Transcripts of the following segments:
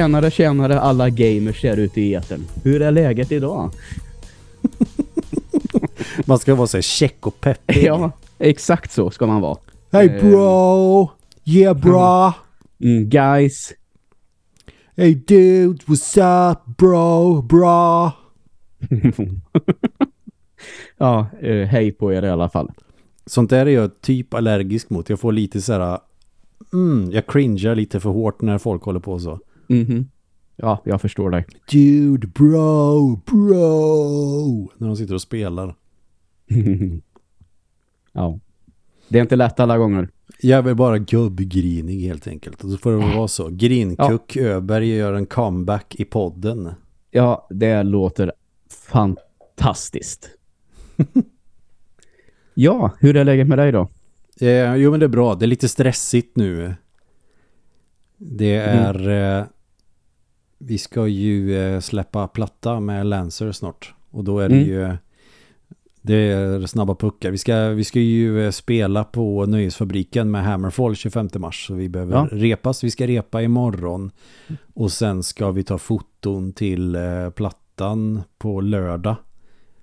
Tjänare, tjänare alla gamers där ute i etern. Hur är läget idag? Man ska vara så check och peppig. Ja, exakt så ska man vara. Hey Eh. bro! Yeah bra! Mm, guys. Hey dude, what's up bro? Bra! ja, eh, hej på er i alla fall. Sånt där är jag typ allergisk mot. Jag får lite så här... Mm, jag cringear lite för hårt när folk håller på så. Mhm. Ja, jag förstår dig. Dude, bro, bro! När de sitter och spelar. ja. Det är inte lätt alla gånger. Jag är väl bara gubbgrinig helt enkelt. Och så får det vara så. Grinkuck Öberg gör en comeback i podden. Ja, det låter fantastiskt. ja, hur är läget med dig då? Eh, jo men det är bra. Det är lite stressigt nu. Det är... Eh, vi ska ju eh, släppa platta med Lancer snart. Och då är det Mm. ju... Det är snabba puckar. Vi ska, vi ska ju eh, spela på Nöjesfabriken med Hammerfall 25 mars. Så vi behöver Ja. repas. Vi ska repa imorgon. Och sen ska vi ta foton till eh, plattan på lördag.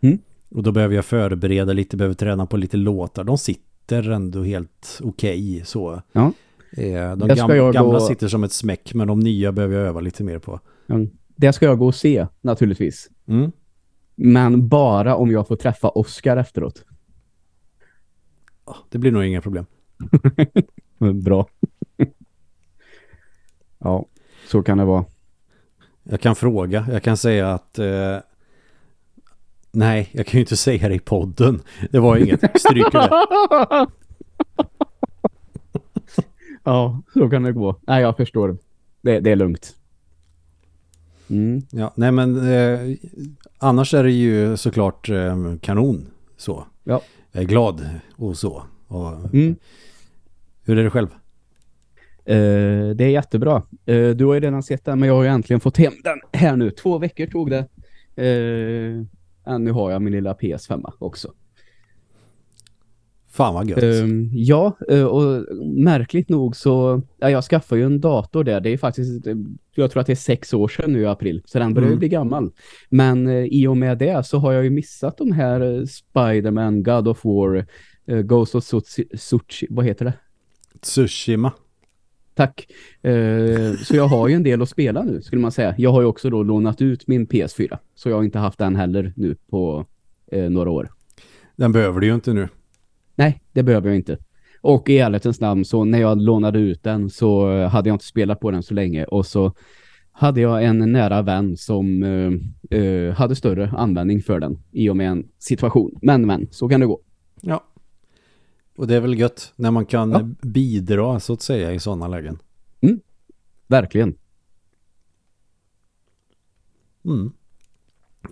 Mm. Och då behöver jag förbereda lite, behöver träna på lite låtar. De sitter ändå helt okej så. Ja. Eh, De Det ska gam- jag gamla gå- sitter som ett smäck men de nya behöver jag öva lite mer på. Mm. Det ska jag gå och se, naturligtvis. Mm. Men bara om jag får träffa Oscar efteråt. Ja, Det blir nog inga problem. Bra. ja, så kan det vara. Jag kan fråga, jag kan säga att eh, Nej, jag kan ju inte säga det i podden. Det var inget, stryker det. Ja, så kan det gå. Nej, jag förstår. Det, det är lugnt. Mm. Ja, nej men eh, annars är det ju såklart eh, kanon så. Ja. Jag är glad och så. Och, Mm. Hur är det själv? Eh, det är jättebra. Eh, du har ju redan sett den, men jag har ju äntligen fått hem den här nu. Två veckor tog det. Eh, nu har jag min lilla PS5 också. Fan vad gött. Ehm, ja, eh, och märkligt nog så, ja, jag skaffade ju en dator där. Det är faktiskt, eh, jag tror att det är sex år sedan nu i april, så den börjar ju Mm. bli gammal. Men eh, i och med det så har jag ju missat de här Spider-Man, God of War, Ghost of Tsushi, Tsushi, vad heter det? Tsushima. Tack. Eh, så jag har ju en del att spela nu, skulle man säga. Jag har ju också då lånat ut min PS4, så jag har inte haft den heller nu på eh, några år. Den behöver du ju inte nu. Nej, det behöver jag inte. Och i ärlighetens namn så när jag lånade ut den så eh, hade jag inte spelat på den så länge och så hade jag en nära vän som eh, eh, hade större användning för den i och med en situation. Men, men, så kan det gå. Ja. Och det är väl gött när man kan Ja. bidra så att säga i sådana lägen. Verkligen. Mm.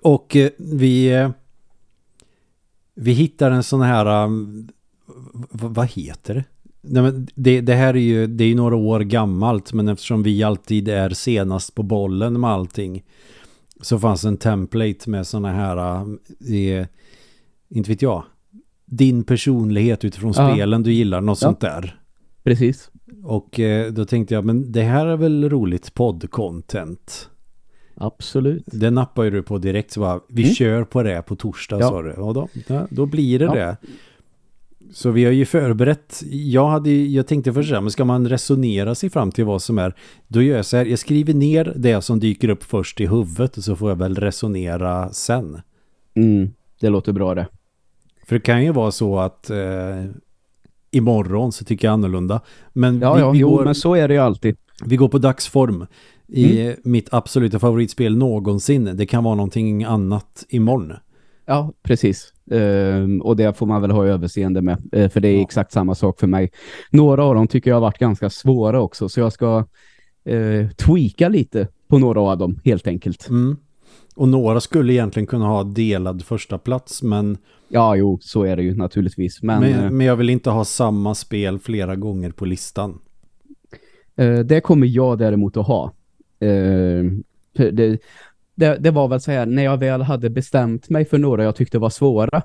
Och eh, vi eh, vi hittar en sån här um, vad heter det? Nej, men det, det här är ju det är några år gammalt men eftersom vi alltid är senast på bollen med allting så fanns en template med såna här eh, inte vet jag din personlighet utifrån Ja. spelen du gillar, något Ja. sånt där. Precis. Och eh, då tänkte jag, men det här är väl roligt podd-content. Absolut. Det nappar ju du på direkt så bara, vi Mm. kör på det på torsdag Ja. sa du. Och då, ja, då blir det Ja. det. Så vi har ju förberett, jag, hade, jag tänkte först så här, men ska man resonera sig fram till vad som är, då gör jag så här, jag skriver ner det som dyker upp först i huvudet och så får jag väl resonera sen. Mm, det låter bra det. För det kan ju vara så att eh, imorgon så tycker jag annorlunda. Men Ja, vi, ja, vi, jo, går, men så är det ju alltid. vi går på dagsform. I Mm. mitt absoluta favoritspel någonsin. Det kan vara någonting annat imorgon. Ja, precis. Ehm, och det får man väl ha överseende med. eh, för det är Ja. exakt samma sak för mig. Några av dem tycker jag har varit ganska svåra också. Så jag ska eh, tweaka lite på några av dem, helt enkelt. Mm. Och några skulle egentligen kunna ha delad första plats men, Ja, jo, så är det ju naturligtvis. Men, men, men jag vill inte ha samma spel flera gånger på listan. eh, det kommer jag däremot att ha. För det, det, det var väl så här, när jag väl hade bestämt mig för några jag tyckte var svåra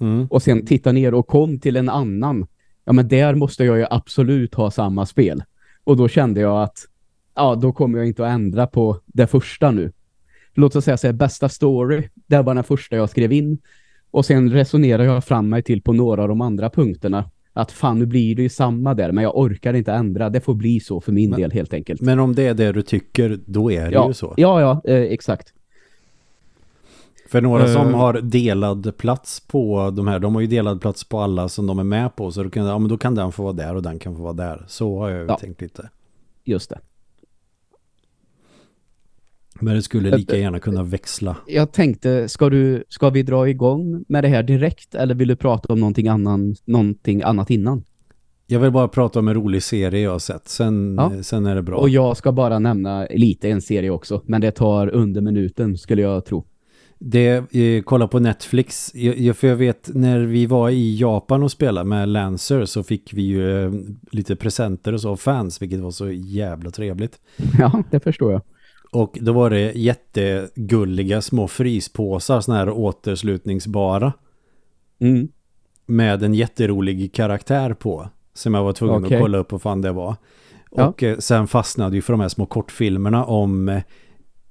Mm. och sen titta ner och kom till en annan. Ja, men där måste jag ju absolut ha samma spel. Och då kände jag att ja, då kommer jag inte att ändra på det första nu. Låt oss säga så här, bästa story, det var den första jag skrev in. Och sen resonerar jag fram mig till på några av de andra punkterna. Att fan, nu blir det ju samma där, men jag orkar inte ändra. Det får bli så för min Men- del helt enkelt. Men om det är det du tycker, då är det ja, ju så. ja, ja, eh, exakt. För några som Eh. har delad plats på de här, de har ju delad plats på alla som de är med på. Så då kan, ja, men då kan den få vara där och den kan få vara där. Så har jag ju Ja. tänkt lite. Just det. Men det skulle lika gärna kunna växla. Jag tänkte, ska, du, ska vi dra igång med det här direkt eller vill du prata om någonting, annan, någonting annat innan? Jag vill bara prata om en rolig serie jag har sett. Sen, Ja. sen är det bra. Och jag ska bara nämna lite en serie också, men det tar under minuten skulle jag tro. Det, eh, kolla på Netflix. Jag, jag, för jag vet, när vi var i Japan och spelade med Lancer så fick vi ju eh, lite presenter och så av fans, vilket var så jävla trevligt. Ja, det förstår jag. Och då var det jättegulliga små fryspåsar, såna här återslutningsbara. Mm. Med en jätterolig karaktär på. Som jag var tvungen Okej. att kolla upp vad fan det var. Ja. Och eh, sen fastnade ju för de här små kortfilmerna om eh,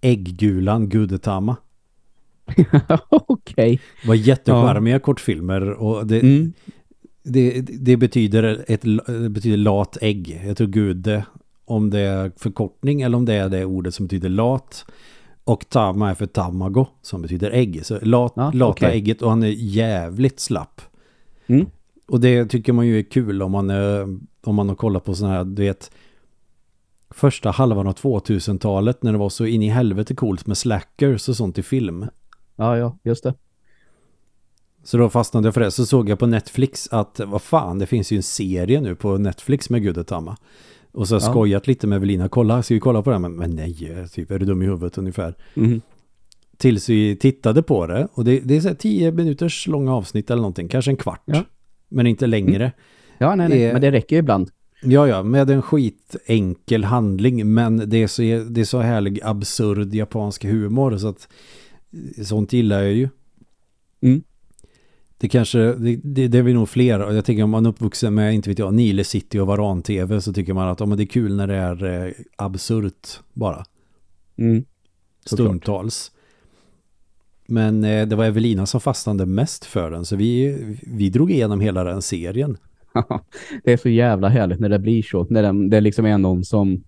ägggulan Gudetama. Okej. Det var jättecharmiga kortfilmer och det, Mm. det, det, betyder ett det betyder lat ägg. Jag tror gude om det är förkortning eller om det är det ordet som betyder lat. Och tama är för tamago som betyder ägg. Så lat, Ja, lata okej. ägget och han är jävligt slapp. Mm. Och det tycker man ju är kul om man, är, om man har kollat på sådana här, du vet, första halvan av 2000-talet när det var så in i helvete coolt med slackers och sånt i film. Ja, ja, just det. Så då fastnade jag för det. Så såg jag på Netflix att, vad fan, det finns ju en serie nu på Netflix med Gudetama. Och så har Ja. skojat lite med Evelina, kolla, ska vi kolla på det? här? Men, men nej, typ, är du dum i huvudet ungefär? Mm. Tills vi tittade på det. Och det, det är så 10 minuters långa avsnitt eller någonting, kanske en kvart. Ja. Men inte längre. Ja, nej, nej. Eh. Men det räcker ju ibland. Ja, ja, med en skitenkel handling, men det är så, det är så härlig absurd japansk humor så att sånt gillar jag ju. Mm. Det kanske, det, det, det är vi nog fler, och jag tänker om man är uppvuxen med, inte vet jag, Nile City och Varan-TV så tycker man att ja, men det är kul när det är eh, absurt bara, Mm. Stundtals. Men eh, det var Evelina som fastnade mest för den, så vi, vi drog igenom hela den serien. det är så jävla härligt när det blir så. När det, det liksom är någon som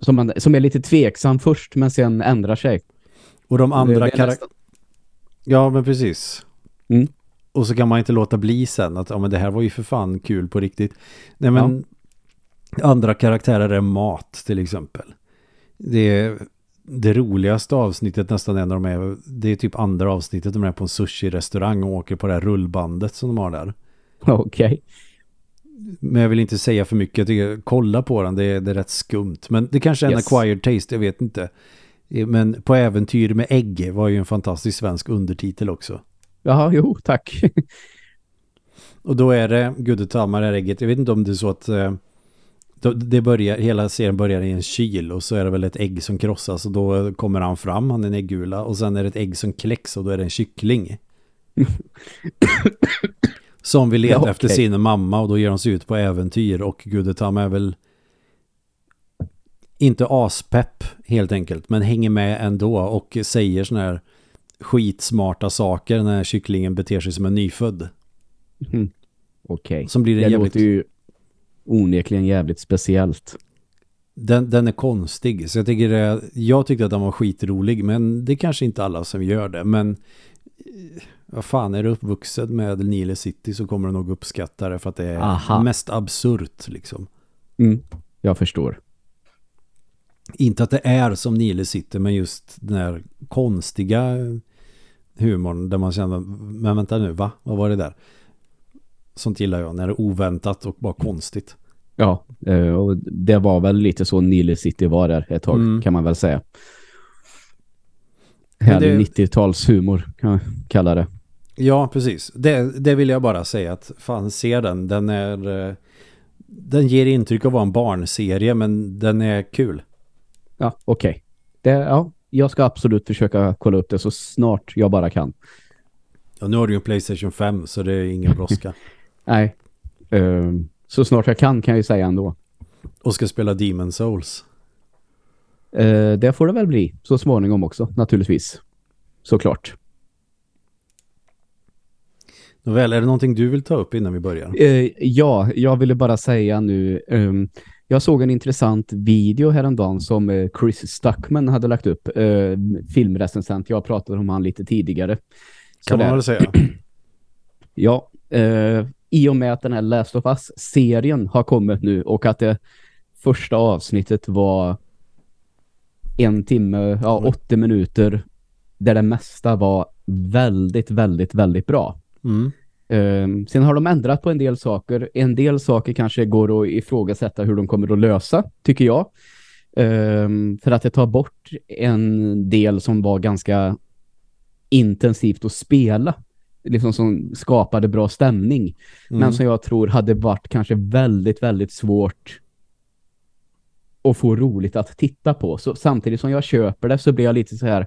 som, man, som är lite tveksam först men sen ändrar sig. Och de andra Det- det är karaktärer... nästan- Ja, men precis. Mm. Och så kan man inte låta bli sen att ja, men det här var ju för fan kul på riktigt. Nej, men andra karaktärer är mat till exempel. Det är det roligaste avsnittet nästan är när de är, det är typ andra avsnittet de är på en sushi-restaurang och åker på det här rullbandet som de har där. Okej. Men jag vill inte säga för mycket, jag tycker, kolla på den, det är, det är rätt skumt. Men det kanske är en Yes. acquired taste, jag vet inte. Eh, Men På äventyr med ägg var ju en fantastisk svensk undertitel också. Jaha, jo, tack. Och då är det Gudetama det här ägget. Jag vet inte om det är så att eh, det börjar, hela serien börjar i en kyl och så är det väl ett ägg som krossas och då kommer han fram, han är en äggula och sen är det ett ägg som kläcks och då är det en kyckling. som vill leta Ja, okej. efter sin mamma och då ger de sig ut på äventyr och Gudetama är väl inte aspepp helt enkelt men hänger med ändå och säger såna här skitsmarta saker när kycklingen beter sig som en nyfödd. Mm. Okej. Som blir en Det jävligt... låter ju onekligen jävligt speciellt. Den, den är konstig. Så jag tycker det, jag tyckte att den var skitrolig. Men det är kanske inte alla som gör det. Men eh, vad fan, är du uppvuxen med Nile City så kommer du nog uppskatta det för att det är Aha. mest absurt liksom. Mm. Jag förstår. Inte att det är som Nile City men just den här konstiga humorn där man känner, men vänta nu, va? Vad var det där? Sånt gillar jag, när det är oväntat och bara konstigt. Ja, eh, och det var väl lite så Nile City var där ett tag, Mm. kan man väl säga. Härlig det- 90-talshumor kan jag kalla det. Ja, precis. Det, det vill jag bara säga att fan se den. Den är... eh, Den ger intryck av att vara en barnserie men den är kul. Ja, okej. Det, Ja, jag ska absolut försöka kolla upp det så snart jag bara kan. Och nu har du ju en Playstation 5 så det är ingen brådska. Nej, eh, så snart jag kan kan jag ju säga ändå. Och ska spela Demon Souls. Eh, det får det väl bli så småningom också, naturligtvis. Såklart. Nåväl, är det någonting du vill ta upp innan vi börjar? Eh, ja, jag ville bara säga nu... Um, jag såg en intressant video häromdagen som eh, Chris Stuckman hade lagt upp. Eh, filmrecensent. Jag pratade om han lite tidigare. Kan man väl säga. ja, eh, i och med att den här Last of Us-serien har kommit nu och att det första avsnittet var en timme, ja, 80 minuter där det mesta var väldigt, väldigt, väldigt bra. Mm. Um, sen har de ändrat på en del saker. En del saker kanske går att ifrågasätta hur de kommer att lösa, tycker jag. Um, för att det tar bort en del som var ganska intensivt att spela. Liksom som skapade bra stämning. Mm. Men som jag tror hade varit kanske väldigt, väldigt svårt att få roligt att titta på. Så samtidigt som jag köper det så blir jag lite så här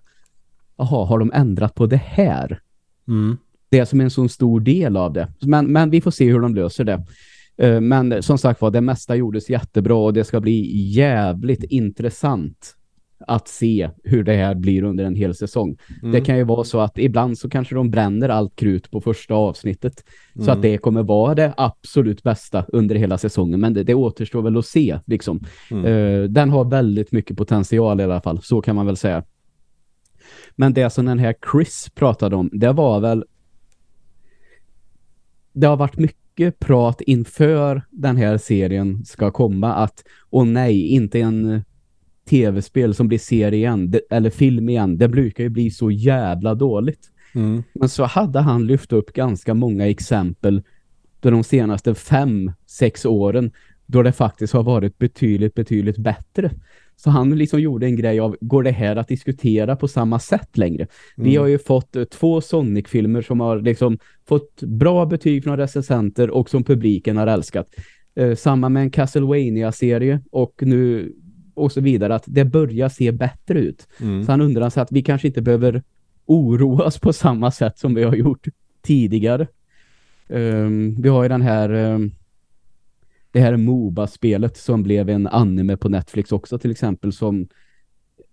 jaha, har de ändrat på det här? Mm det som är en så stor del av det. Men, men vi får se hur de löser det. Uh, men som sagt var, det mesta gjordes jättebra och det ska bli jävligt intressant att se hur det här blir under en hel säsong. Mm. Det kan ju vara så att ibland så kanske de bränner allt krut på första avsnittet. Mm. Så att det kommer vara det absolut bästa under hela säsongen. Men det, det återstår väl att se. Liksom. Mm. Uh, den har väldigt mycket potential i alla fall. Så kan man väl säga. Men det som den här Chris pratade om, det var väl det har varit mycket prat inför den här serien ska komma att, och nej, inte en tv-spel som blir serie igen, eller film igen. Det brukar ju bli så jävla dåligt. Mm. Men så hade han lyft upp ganska många exempel de senaste fem, sex åren då det faktiskt har varit betydligt, betydligt bättre. Så han liksom gjorde en grej av, går det här att diskutera på samma sätt längre? Mm. Vi har ju fått uh, två Sonic-filmer som har liksom fått bra betyg från recensenter och som publiken har älskat. Uh, samma med en Castlevania-serie och nu och så vidare, att det börjar se bättre ut. Mm. Så han undrar så att vi kanske inte behöver oroas på samma sätt som vi har gjort tidigare. Um, vi har ju den här um, det här MOBA-spelet som blev en anime på Netflix också till exempel som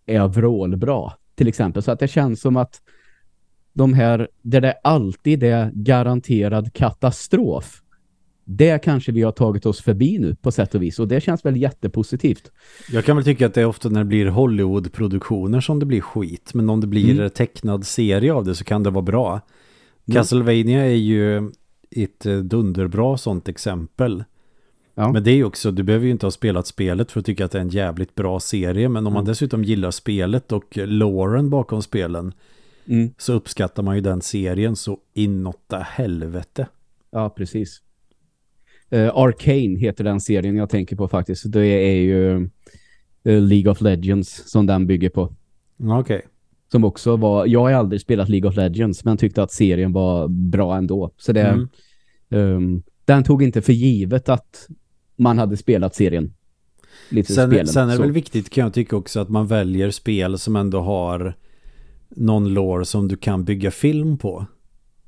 är vrålbra till exempel. Så att det känns som att de här, där det alltid är garanterad katastrof det kanske vi har tagit oss förbi nu på sätt och vis. Och det känns väl jättepositivt. Jag kan väl tycka att det är ofta när det blir Hollywood-produktioner som det blir skit. Men om det blir mm. tecknad serie av det så kan det vara bra. Mm. Castlevania är ju ett dunderbra sånt exempel. Ja. Men det är ju också, du behöver ju inte ha spelat spelet för att tycka att det är en jävligt bra serie. Men om mm. man dessutom gillar spelet och Lauren bakom spelen mm. så uppskattar man ju den serien så inåtta helvete. Ja, precis. Uh, Arcane heter den serien jag tänker på faktiskt. Det är ju uh, League of Legends som den bygger på. Okej. Okay. Som också var, jag har aldrig spelat League of Legends men tyckte att serien var bra ändå. Så det, mm. um, den tog inte för givet att man hade spelat serien. Lite sen, spelen, sen är det så. väl viktigt kan jag tycka också att man väljer spel som ändå har någon lore som du kan bygga film på.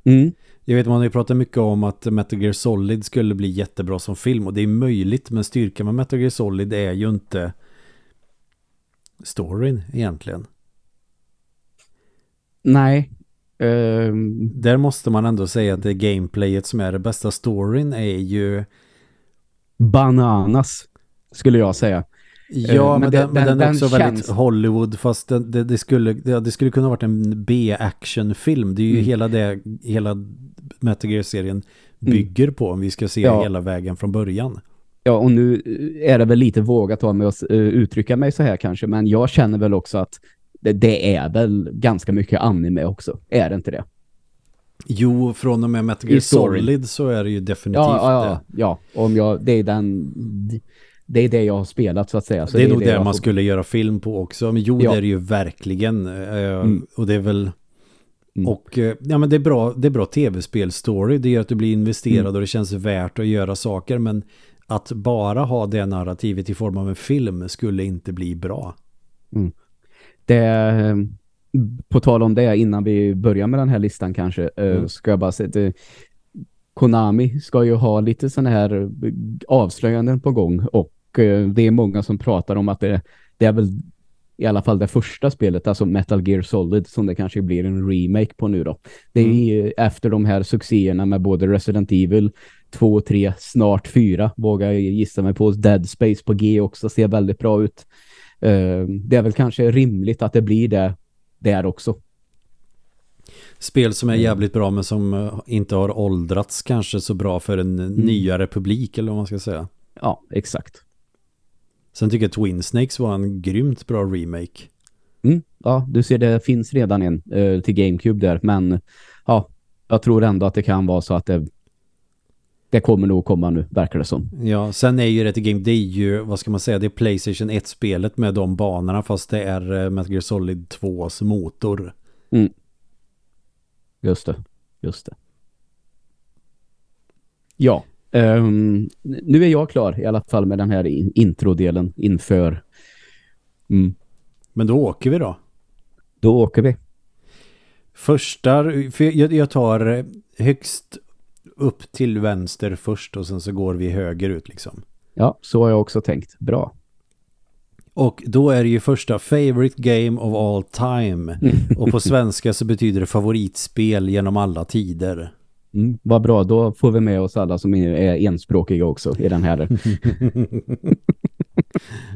Mm. Jag vet man har ju pratat mycket om att Metal Gear Solid skulle bli jättebra som film och det är möjligt men styrkan med Metal Gear Solid är ju inte storyn egentligen. Nej. Uh... Där måste man ändå säga att det är gameplayet som är det bästa storyn är ju bananas skulle jag säga. Ja, uh, men, den, men den, den är också den väldigt Hollywood fast det, det, det, skulle, det, det skulle kunna varit en B-actionfilm. Det är ju mm. hela det hela Metal Gear-serien mm. bygger mm. på om vi ska se ja. hela vägen från början. Ja, och nu är det väl lite vågat av mig att uh, uttrycka mig så här kanske, men jag känner väl också att det, det är väl ganska mycket anime också. Är det inte det? Jo, från och med Metal Gear Solid så är det ju definitivt ja, ja, ja, ja. Om jag, det är den det är det jag har spelat så att säga. Så det är det nog det, det man får... skulle göra film på också. Men jo, ja. det är det ju verkligen. Eh, mm. Och det är väl... Mm. Och eh, ja, men det är bra, det är bra tv-spel-story. Det gör att du blir investerad mm. och det känns värt att göra saker. Men att bara ha det narrativet i form av en film skulle inte bli bra. Mm. Det på tal om det innan vi börjar med den här listan kanske eh, mm. ska jag bara säga att eh, Konami ska ju ha lite sådana här avslöjanden på gång och eh, det är många som pratar om att det, det är väl i alla fall det första spelet, alltså Metal Gear Solid, som det kanske blir en remake på nu då. Det är mm. efter de här succéerna med både Resident Evil 2, 3, snart 4, vågar jag gissa mig på. Dead Space på G också ser väldigt bra ut. Det är väl kanske rimligt att det blir det där också. Spel som är mm. jävligt bra men som eh, inte har åldrats kanske så bra för en mm. nya republik eller vad man ska säga. Ja, exakt. Sen tycker jag Twin Snakes var en grymt bra remake. Mm, ja, du ser det finns redan en uh, till GameCube där. Men ja, jag tror ändå att det kan vara så att det, det kommer nog komma nu, verkar det som. Ja, sen är ju det till Game, det är ju, vad ska man säga, det är Playstation 1-spelet med de banorna fast det är uh, Metal Gear Solid 2s motor. Mm. Just det, just det. Ja, Um, nu är jag klar i alla fall med den här introdelen inför. Mm. Men då åker vi då? Då åker vi. Första, för jag, jag tar eh, högst upp till vänster först och sen så går vi höger ut liksom. Ja, så har jag också tänkt. Bra. Och då är det ju första favorite game of all time. Och på svenska så betyder det favoritspel genom alla tider. Mm, vad bra, då får vi med oss alla som är enspråkiga också i den här.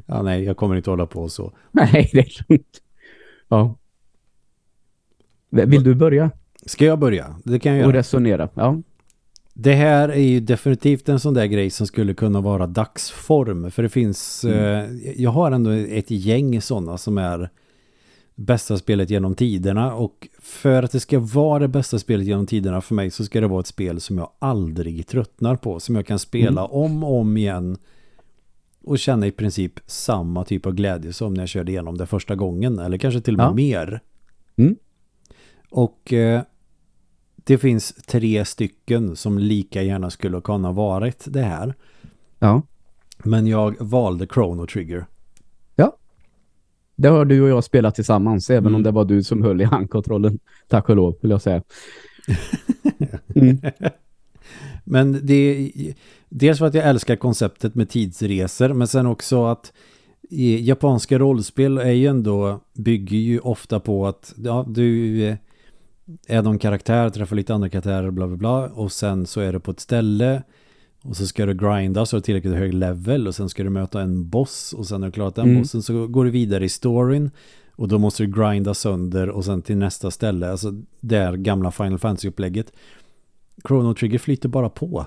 ja, nej, jag kommer inte hålla på så. Nej, det är lugnt. Ja. Vill du börja? Ska jag börja? Det kan jag göra. Och resonera, ja. Det här är ju definitivt en sån där grej som skulle kunna vara dagsform. För det finns, mm. eh, jag har ändå ett gäng sådana som är bästa spelet genom tiderna och för att det ska vara det bästa spelet genom tiderna för mig så ska det vara ett spel som jag aldrig tröttnar på, som jag kan spela mm. om och om igen och känna i princip samma typ av glädje som när jag körde igenom det första gången eller kanske till och med ja. mer. Mm. Och eh, det finns tre stycken som lika gärna skulle kunna varit det här. Ja. Men jag valde Chrono Trigger. Det har du och jag spelat tillsammans, även mm. om det var du som höll i handkontrollen. Tack och lov, vill jag säga. Mm. men det är dels för att jag älskar konceptet med tidsresor, men sen också att japanska rollspel är ju ändå, bygger ju ofta på att ja, du är någon karaktär, träffar lite andra karaktärer, bla bla bla, och sen så är det på ett ställe och så ska du grinda så det tillräckligt hög level och sen ska du möta en boss och sen när du klarat den mm. bossen så går du vidare i storyn och då måste du grinda sönder och sen till nästa ställe. Alltså det är gamla Final Fantasy-upplägget. Chrono Trigger flyter bara på.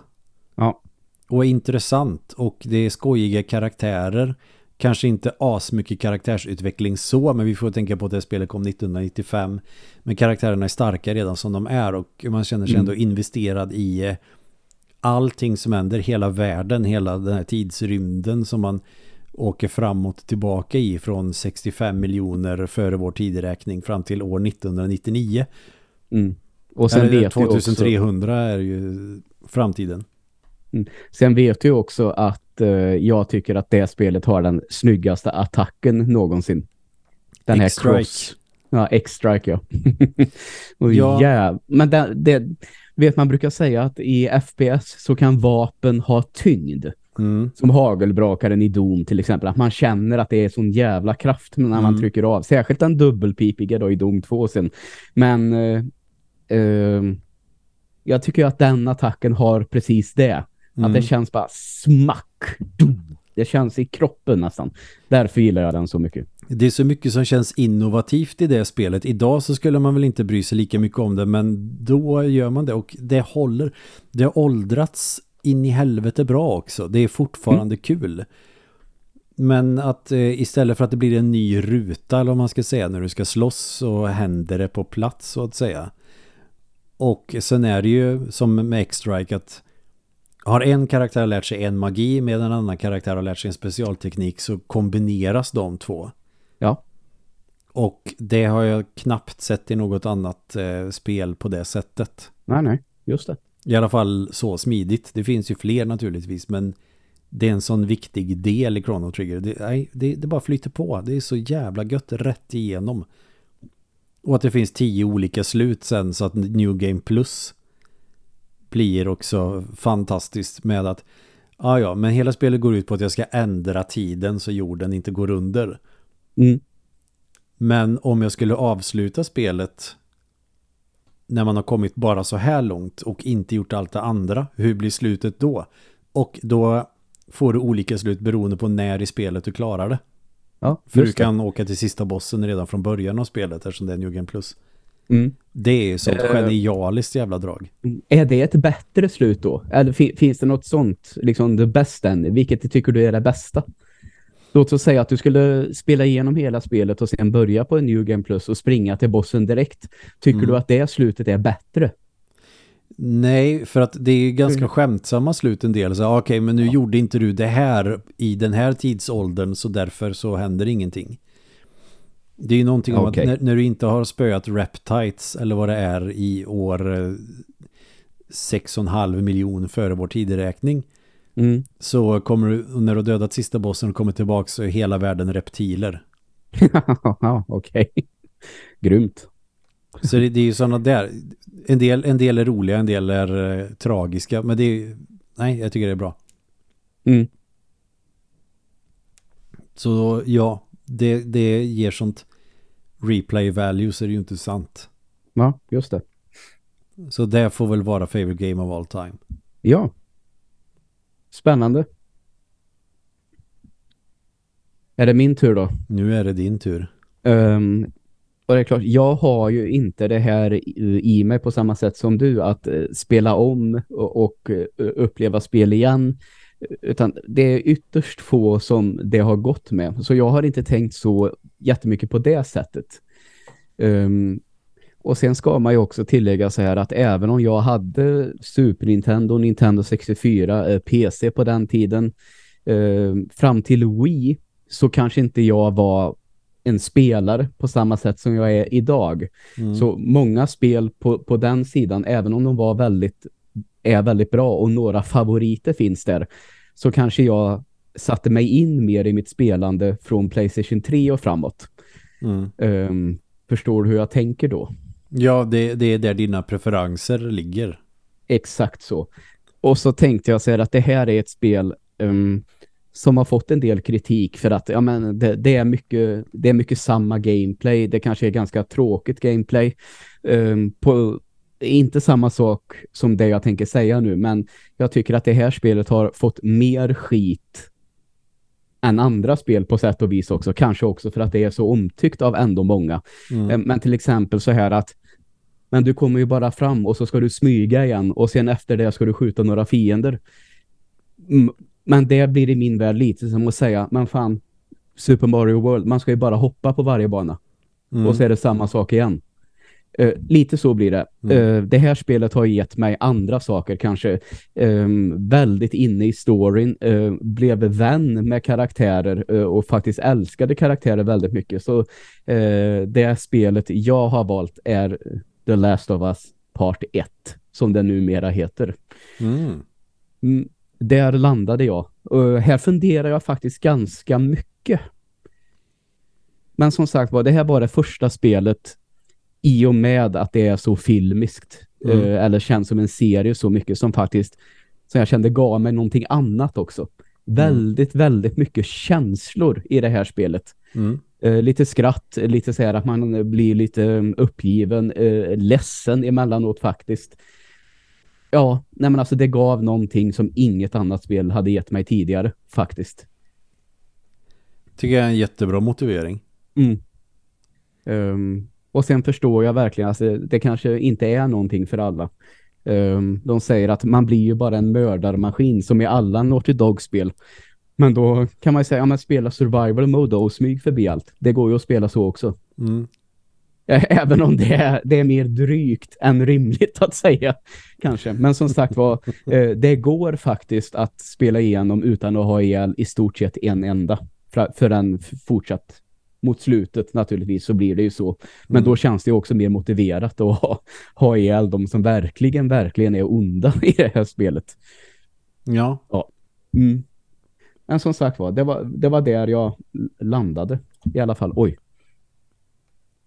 Ja. Och är intressant och det är skojiga karaktärer. Kanske inte asmycket karaktärsutveckling så, men vi får tänka på att det spelet kom 1995. Men karaktärerna är starka redan som de är och man känner sig mm. ändå investerad i eh, allting som händer, hela världen, hela den här tidsrymden som man åker framåt och tillbaka i från 65 miljoner före vår tideräkning fram till år 1999. Mm. Och sen vet 2300 också... är ju framtiden. Mm. Sen vet du också att uh, jag tycker att det spelet har den snyggaste attacken någonsin. Den här cross. Ja, X-Strike, ja. och ja. Jäv... Men det, det, vet man brukar säga att i FPS så kan vapen ha tyngd. Mm. Som hagelbrakaren i Doom till exempel. Att man känner att det är sån jävla kraft när man mm. trycker av. Särskilt den dubbelpipiga då i Doom 2 sen. Men eh, eh, jag tycker att den attacken har precis det. Mm. Att det mm. känns bara smack. Det känns i kroppen nästan. Därför gillar jag den så mycket. Det är så mycket som känns innovativt i det spelet. Idag så skulle man väl inte bry sig lika mycket om det men då gör man det och det håller. Det har åldrats in i helvete bra också. Det är fortfarande mm. kul. Men att eh, istället för att det blir en ny ruta eller vad man ska säga när du ska slåss så händer det på plats så att säga. Och sen är det ju som med X-Strike att har en karaktär lärt sig en magi med en annan karaktär har lärt sig en specialteknik så kombineras de två. Ja. Och det har jag knappt sett i något annat eh, spel på det sättet. Nej, nej, just det. I alla fall så smidigt. Det finns ju fler naturligtvis, men det är en sån viktig del i Chrono Trigger. Det, nej, det, det bara flyter på. Det är så jävla gött rätt igenom. Och att det finns tio olika slut sen så att New Game Plus blir också fantastiskt med att Ja, ja, men hela spelet går ut på att jag ska ändra tiden så jorden inte går under. Mm. Men om jag skulle avsluta spelet när man har kommit bara så här långt och inte gjort allt det andra, hur blir slutet då? Och då får du olika slut beroende på när i spelet du klarar det. Ja, För du just det. kan åka till sista bossen redan från början av spelet eftersom det är New Game Plus. Mm. Det är ju sånt Eh. genialiskt jävla drag. Är det ett bättre slut då? Eller fi- finns det något sånt, liksom det bästa? Vilket tycker du är det bästa? Låt oss säga att du skulle spela igenom hela spelet och sen börja på en New Game Plus och springa till bossen direkt. Tycker Mm. du att det slutet är bättre? Nej, för att det är ju ganska Mm. skämtsamma slut en del. Så ah, okej, men nu gjorde inte du det här i den här tidsåldern så därför så händer ingenting. Det är ju någonting om att när, när du inte har spöat Reptites eller vad det är i år eh, 6,5 miljon före vår tideräkning Mm. så kommer du, när du har dödat sista bossen och kommer tillbaka så är hela världen reptiler. ja, okej. Grymt. Så det, det är ju sådana där. En del, en del är roliga, en del är eh, tragiska. Men det är nej, jag tycker det är bra. Mm. Så ja, det, det ger sånt replay value så är det ju inte sant. Ja, just det. Så det får väl vara favorite game of all time. Ja. Spännande. Är det min tur då? Nu är det din tur. Ehm, och det är klart, jag har ju inte det här i, i mig på samma sätt som du att eh, spela om och, och eh, uppleva spel igen. Utan det är ytterst få som det har gått med. Så jag har inte tänkt så jättemycket på det sättet. Ehm, och sen ska man ju också tillägga så här att även om jag hade Super Nintendo, Nintendo 64, eh, PC på den tiden, eh, fram till Wii så kanske inte jag var en spelare på samma sätt som jag är idag. Mm. Så många spel på, på den sidan, även om de var väldigt, är väldigt bra och några favoriter finns där, så kanske jag satte mig in mer i mitt spelande från Playstation 3 och framåt. Mm. Ehm, förstår du hur jag tänker då? Ja, det, det är där dina preferenser ligger. Exakt så. Och så tänkte jag säga att det här är ett spel ehm, som har fått en del kritik för att ja, men det, det, är mycket, det är mycket samma gameplay. Det kanske är ganska tråkigt gameplay. På, inte samma sak som det jag tänker säga nu, men jag tycker att det här spelet har fått mer skit än andra spel på sätt och vis också. Kanske också för att det är så omtyckt av ändå många. Mm. Eh, Men till exempel så här att men du kommer ju bara fram och så ska du smyga igen och sen efter det ska du skjuta några fiender. Men det blir i min värld lite som att säga, men fan, Super Mario World, man ska ju bara hoppa på varje bana. Mm. Och så är det samma sak igen. Eh, lite så blir det. Mm. Eh, det här spelet har gett mig andra saker kanske. Ehm, väldigt inne i storyn. eh, blev vän med karaktärer och faktiskt älskade karaktärer väldigt mycket. Så det spelet jag har valt är The Last of Us Part 1 som det numera heter. Mm. Mm, där landade jag. Här funderar jag faktiskt ganska mycket. Men som sagt var, det här var det första spelet i och med att det är så filmiskt. Mm. eh, eller känns som en serie så mycket som faktiskt som jag kände gav mig någonting annat också. Väldigt, väldigt mycket känslor i det här spelet. Mm. Eh, lite skratt, lite så här att man blir lite um, uppgiven, eh, ledsen emellanåt faktiskt. Ja, nej men alltså det gav någonting som inget annat spel hade gett mig tidigare, faktiskt. Tycker jag är en jättebra motivering. Mm. Ehm, och sen förstår jag verkligen att alltså, det kanske inte är någonting för alla. Ehm, de säger att man blir ju bara en mördarmaskin som i alla Naughty Dog-spel. Men då kan man ju säga, ja men spela survival mode och smyg förbi allt. Det går ju att spela så också. Mm. Även om det är, det är mer drygt än rimligt att säga, kanske. Men som sagt var, eh, det går faktiskt att spela igenom utan att ha ihjäl i stort sett en enda. För, för en fortsatt mot slutet naturligtvis så blir det ju så. Men Mm. då känns det också mer motiverat att ha, ha ihjäl de som verkligen, verkligen är onda i det här spelet. Ja, Mm. Men som sagt var, det var, det var där jag landade i alla fall. Oj,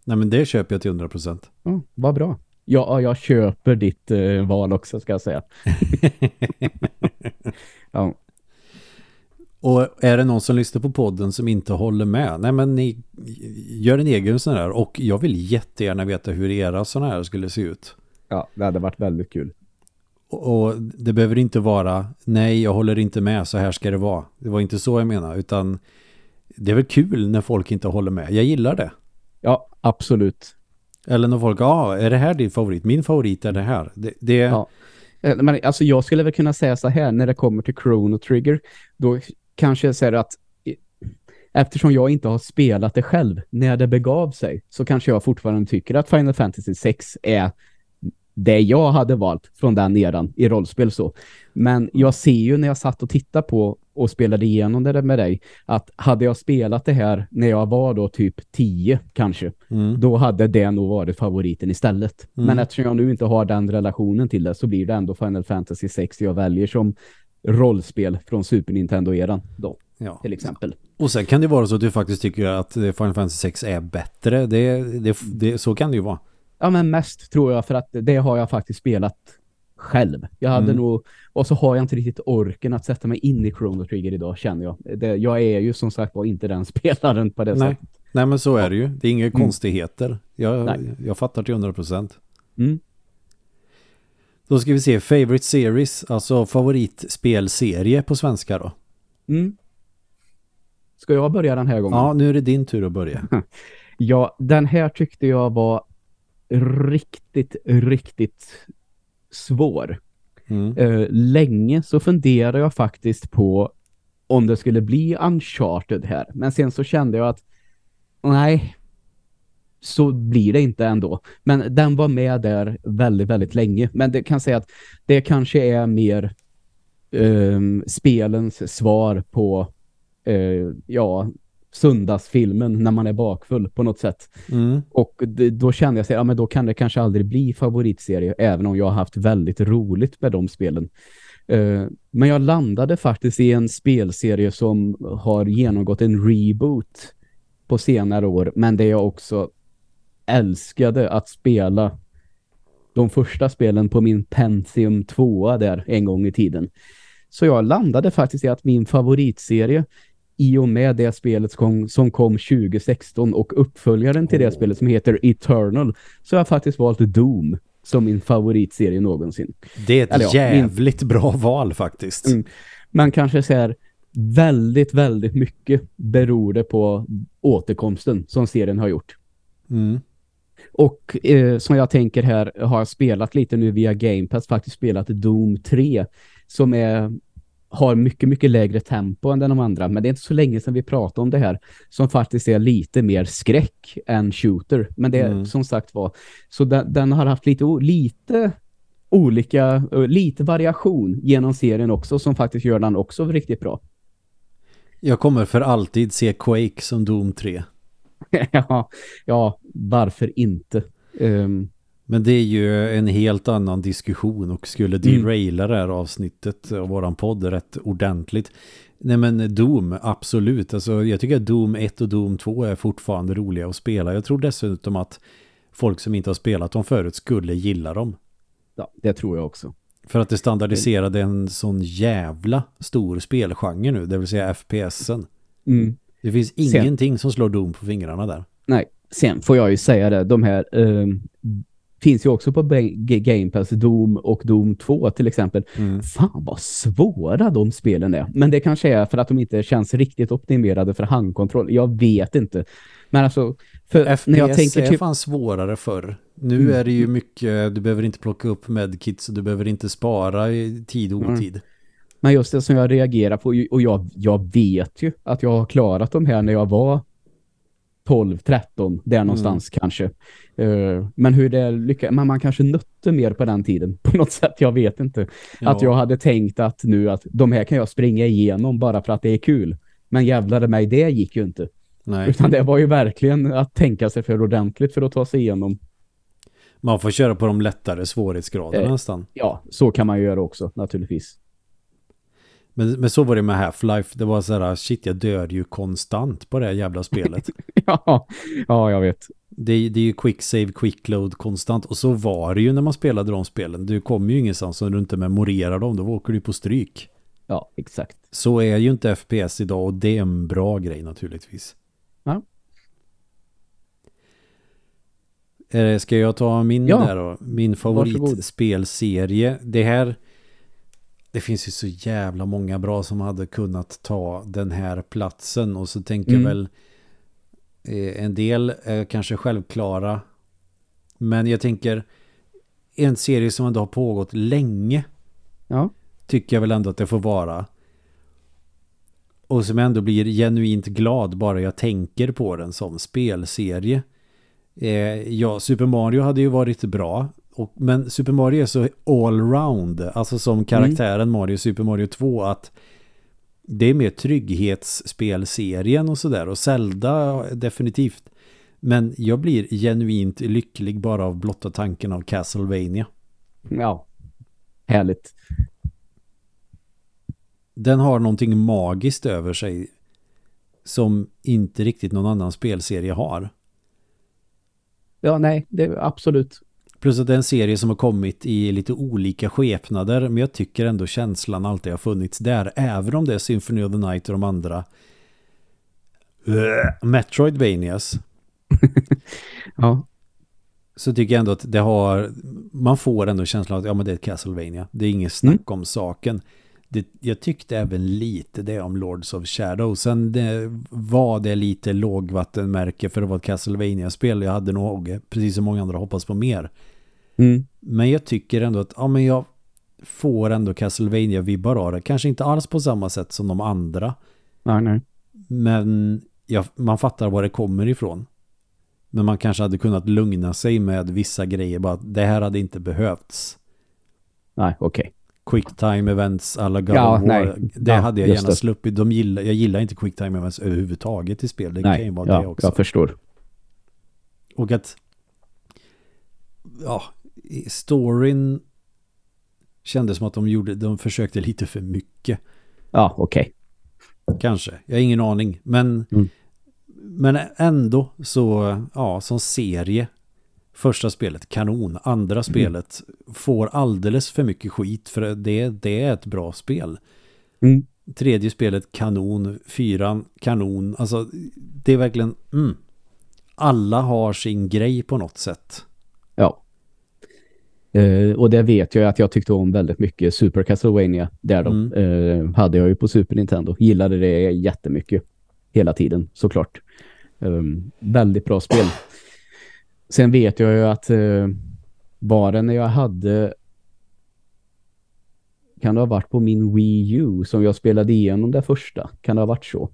nej men det köper jag till 100%. Ja, vad bra. Ja, jag köper ditt eh, val också ska jag säga. ja. Och är det någon som lyssnar på podden som inte håller med, nej men ni gör en egen sån här och jag vill jättegärna veta hur era sådana här skulle se ut. Ja, det hade varit väldigt kul. Och, och det behöver inte vara, nej jag håller inte med, så här ska det vara. Det var inte så jag menar, utan det är väl kul när folk inte håller med. Jag gillar det. Ja, absolut. Eller när folk, ja, ah, är det här din favorit? Min favorit är det här. Det, det... Ja. Eh, men alltså jag skulle väl kunna säga så här, när det kommer till Chrono Trigger, då kanske jag säger att eftersom jag inte har spelat det själv när det begav sig så kanske jag fortfarande tycker att Final Fantasy 6 är det jag hade valt från den eran i rollspel så. Men jag ser ju när jag satt och tittade på och spelade igenom det med dig att hade jag spelat det här när jag var då typ 10 kanske, mm. då hade det nog varit favoriten istället. Mm. Men eftersom jag nu inte har den relationen till det så blir det ändå Final Fantasy 6 jag väljer som rollspel från Super Nintendo-eran då, ja. till exempel. Och sen kan det vara så att du faktiskt tycker att Final Fantasy 6 är bättre. Det, det, det, så kan det ju vara. Ja, men mest tror jag för att det har jag faktiskt spelat själv. Jag hade mm. nog, och så har jag inte riktigt orken att sätta mig in i Chrono Trigger idag, känner jag. Det, jag är ju som sagt var inte den spelaren på det Nej. sättet. Nej, men så är det ju. Det är inga mm. konstigheter. Jag, jag fattar till 100 procent. Mm. Då ska vi se Favorite Series, alltså favoritspelserie på svenska då. Mm. Ska jag börja den här gången? Ja, nu är det din tur att börja. ja, den här tyckte jag var riktigt, riktigt svår. Mm. Uh, länge så funderade jag faktiskt på om det skulle bli Uncharted här. Men sen så kände jag att nej, så blir det inte ändå. Men den var med där väldigt, väldigt länge. Men det kan säga att det kanske är mer um, spelens svar på uh, ja, söndagsfilmen när man är bakfull på något sätt. Mm. Och det, då kände jag sig, ja men då kan det kanske aldrig bli favoritserie även om jag har haft väldigt roligt med de spelen. Uh, men jag landade faktiskt i en spelserie som har genomgått en reboot på senare år men det jag också älskade att spela de första spelen på min Pentium 2 där en gång i tiden. Så jag landade faktiskt i att min favoritserie i och med det spelet som, som kom 2016 och uppföljaren till det spelet som heter Eternal så har jag faktiskt valt Doom som min favoritserie någonsin. Det är ett Eller, jävligt min... bra val faktiskt. Mm. Man kanske säger väldigt, väldigt mycket beror det på återkomsten som serien har gjort. Mm. Och eh, som jag tänker här har jag spelat lite nu via Game Pass, faktiskt spelat Doom 3 som är har mycket, mycket lägre tempo än de andra. Men det är inte så länge sedan vi pratade om det här som faktiskt är lite mer skräck än shooter. Men det är mm. som sagt var, så den, den, har haft lite, lite olika, lite variation genom serien också som faktiskt gör den också riktigt bra. Jag kommer för alltid se Quake som Doom 3. ja, ja, varför inte? Um, men det är ju en helt annan diskussion och skulle mm. deraila mm. det här avsnittet av våran podd rätt ordentligt. Nej men Doom, absolut. Alltså, jag tycker att Doom 1 och Doom 2 är fortfarande roliga att spela. Jag tror dessutom att folk som inte har spelat dem förut skulle gilla dem. Ja, det tror jag också. För att det standardiserade en sån jävla stor spelgenre nu, det vill säga FPSen. Mm. Det finns ingenting Sen... som slår Doom på fingrarna där. Nej, sen får jag ju säga det, de här um, finns ju också på Game Pass Doom och Doom 2 till exempel. Mm. Fan vad svåra de spelen är. Men det kanske är för att de inte känns riktigt optimerade för handkontroll. Jag vet inte. Men alltså FPS när jag tänker är typ... fan svårare för. Nu mm. är det ju mycket, du behöver inte plocka upp medkits och du behöver inte spara i tid och mm. otid. Mm. Men just det som jag reagerar på, och jag, jag vet ju att jag har klarat de här när jag var 12, 13, där någonstans mm. kanske. Uh, men hur det lyckas, men man kanske nötte mer på den tiden på något sätt, jag vet inte. Ja. Att jag hade tänkt att nu att de här kan jag springa igenom bara för att det är kul. Men jävlade mig, det gick ju inte. Nej. Utan det var ju verkligen att tänka sig för ordentligt för att ta sig igenom. Man får köra på de lättare svårighetsgraderna eh, nästan. Ja, så kan man ju göra också, naturligtvis. Men, men så var det med Half-Life. Det var så här, shit jag dör ju konstant på det här jävla spelet. ja, ja, jag vet. Det, det är ju quick save, quick load konstant. Och så var det ju när man spelade de spelen. Du kommer ju ingenstans om du inte memorerar dem. Då åker du på stryk. Ja, exakt. Så är ju inte FPS idag och det är en bra grej naturligtvis. Ja. Eh, Ska jag ta min Ja. där då? Min favoritspelserie. Det här det finns ju så jävla många bra som hade kunnat ta den här platsen och så tänker Mm. jag väl eh, en del är kanske självklara men jag tänker en serie som ändå har pågått länge Ja. tycker jag väl ändå att det får vara. Och som ändå blir genuint glad bara jag tänker på den som spelserie. Eh, ja, Super Mario hade ju varit bra. Och, men Super Mario är så allround, alltså som karaktären Mario Super Mario 2 att det är mer trygghetsspelserien och sådär. Och Zelda definitivt. Men jag blir genuint lycklig bara av blotta tanken av Castlevania. Ja. Härligt. den har någonting magiskt över sig som inte riktigt någon annan spelserie har. Ja, nej, det är absolut. Plus att det är en serie som har kommit i lite olika skepnader men jag tycker ändå känslan alltid har funnits där även om det är Symphony of the Night och de andra Metroidvanias Ja. så tycker jag ändå att det har man får ändå känslan att ja men det är ett Castlevania. Det är inget snack om saken. Det, jag tyckte även lite det om Lords of Shadow. Sen det, var det lite lågvattenmärke för att vara ett Castlevania-spel. Jag hade nog, precis som många andra, hoppats på mer. Mm. Men jag tycker ändå att ja, men jag får ändå Castlevania-vibbar av det. Kanske inte alls på samma sätt som de andra. Nej, nej. Men ja, man fattar var det kommer ifrån. Men man kanske hade kunnat lugna sig med vissa grejer. Bara att det här hade inte behövts. Nej, okej. Quicktime events alla God Ja, nej. Det Ja, hade jag gärna det. sluppit. De gillar, jag gillar inte quicktime events överhuvudtaget i spel. Det kan ju Nej, vara det ja, också. jag förstår. Och att ja, storyn kändes som att de gjorde, de försökte lite för mycket. Ja, okej. Kanske, jag har ingen aning. Men, Mm. men ändå så, ja, som serie. Första spelet, kanon. Andra spelet får alldeles för mycket skit för det, det är ett bra spel. Mm. Tredje spelet, kanon. Fyran, kanon. Alltså, det är verkligen, mm. Alla har sin grej på något sätt. Eh, och det vet jag att jag tyckte om väldigt mycket Super Castlevania där de eh, hade jag ju på Super Nintendo. Gillade det jättemycket hela tiden såklart. Eh, väldigt bra spel. Sen vet jag ju att eh, bara när jag hade kan det ha varit på min Wii U som jag spelade igenom det första. Kan det ha varit så?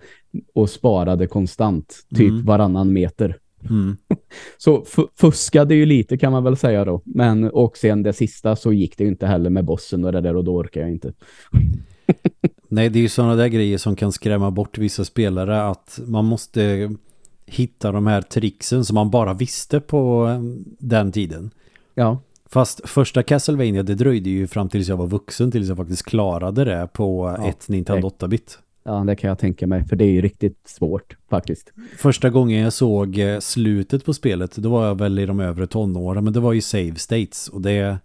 Och sparade konstant, typ Mm. varannan meter. Mm. Så fu- fuskade ju lite kan man väl säga då. Men och sen det sista så gick det ju inte heller med bossen och det där och då orkar jag inte. Nej, det är ju sådana där grejer som kan skrämma bort vissa spelare att man måste hitta de här tricksen som man bara visste på eh, den tiden. Ja, Fast första Castlevania, det dröjde ju fram tills jag var vuxen tills jag faktiskt klarade det på Ja, ett Nintendo 8-bit. Ja, det kan jag tänka mig. För det är ju riktigt svårt faktiskt. Första gången jag såg eh, slutet på spelet, då var jag väl i de övre tonåren, men det var ju save states och det,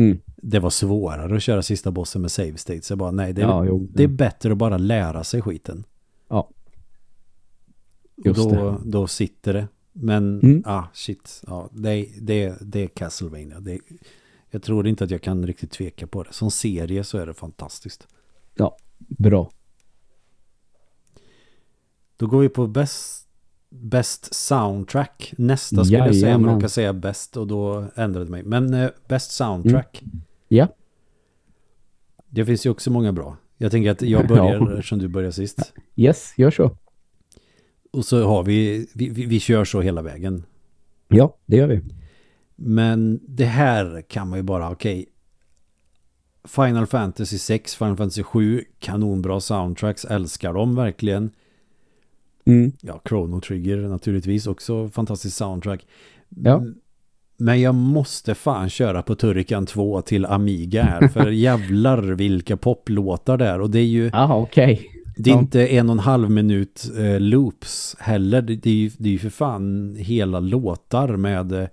Mm. det var svårare att köra sista bossen med save states. Jag bara, nej, det är, Ja, jo. det är bättre att bara lära sig skiten. Ja. Och Just då, det. då sitter det. Men, Mm. ah, shit. Ja, det, det, det är Castlevania. Det, jag tror inte att jag kan riktigt tveka på det. Som serie så är det fantastiskt. Bra. Då går vi på bäst, bäst soundtrack. Nästa skulle jag säga, men Jajamän. råkade säga bäst och då ändrade det mig. Men eh, bäst soundtrack. Ja. Det finns ju också många bra. Jag tänker att jag börjar Ja. eftersom du börjar sist. Yes, gör så. Och så har vi, vi, vi, vi kör så hela vägen. Ja, det gör vi. Men det här kan man ju bara, okej. Final Fantasy 6, Final Fantasy 7, kanonbra soundtracks, älskar dem verkligen. Mm. Ja, Chrono Trigger naturligtvis också, fantastisk soundtrack. Ja. Men jag måste fan köra på Turrican 2 till Amiga här, för jävlar vilka poplåtar där. Och det är ju, Jaha, okej. det är Ja. inte en och en halv minut eh, loops heller. Det, det, är ju, det är ju för fan hela låtar med eh,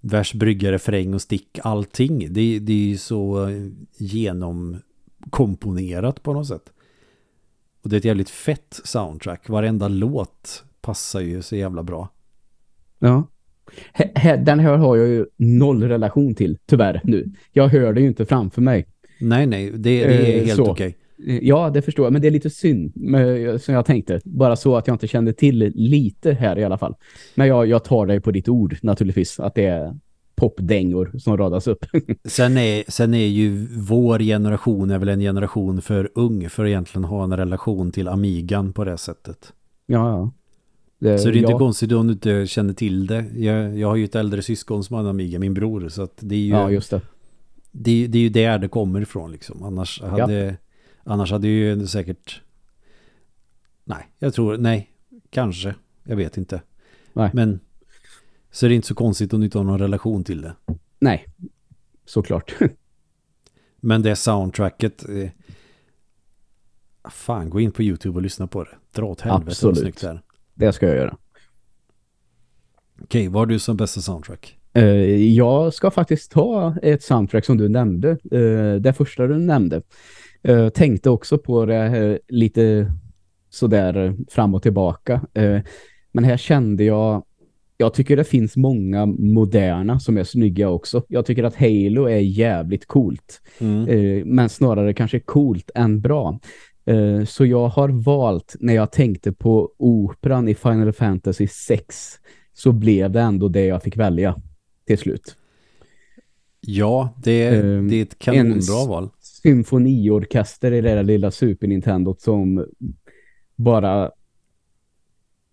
vers, brygga, refräng och stick, allting. Det, det är ju så eh, genomkomponerat på något sätt. Och det är ett jävligt fett soundtrack. Varenda låt passar ju så jävla bra. Ja. Den här har jag ju noll relation till, tyvärr nu. Jag hör det ju inte framför mig. Nej, nej, det, det är Eh, helt så. okej. Eh, Ja, det förstår jag, men det är lite synd men, som jag tänkte. Bara så att jag inte kände till lite här i alla fall. Men jag, jag tar dig på ditt ord naturligtvis, att det är popdängor som radas upp. Sen är, sen är ju vår generation är väl en generation för ung för att egentligen ha en relation till Amigan på det sättet. ja, ja. Det, Så det är inte ja, konstigt om du inte känner till det. Jag, jag har ju ett äldre syskon som har en Amiga, min bror. Så att det är ju, Ja, just det. det, det är ju där det kommer ifrån liksom. Annars hade, annars hade ju säkert... Nej, jag tror, nej, kanske. Jag vet inte. Nej. Men så är det inte så konstigt om du inte har någon relation till det. Nej, såklart. Men det soundtracket... Eh, fan, gå in på YouTube och lyssna på det. Dra åt helvete Absolut. snyggt det är. det ska jag göra. Okej, vad har du som bästa soundtrack? Eh, jag ska faktiskt ta ett soundtrack som du nämnde. Uh, det första du nämnde. Eh, tänkte också på det här lite sådär eh, fram och tillbaka. Eh, men här kände jag jag tycker det finns många moderna som är snygga också. Jag tycker att Halo är jävligt coolt. Mm. Eh, men snarare kanske coolt än bra. Eh, så jag har valt, när jag tänkte på operan i Final Fantasy 6 så blev det ändå det jag fick välja till slut. Ja, det är, Ehm, det är ett kanonbra val. Symfoniorkester i det där lilla Super Nintendo som bara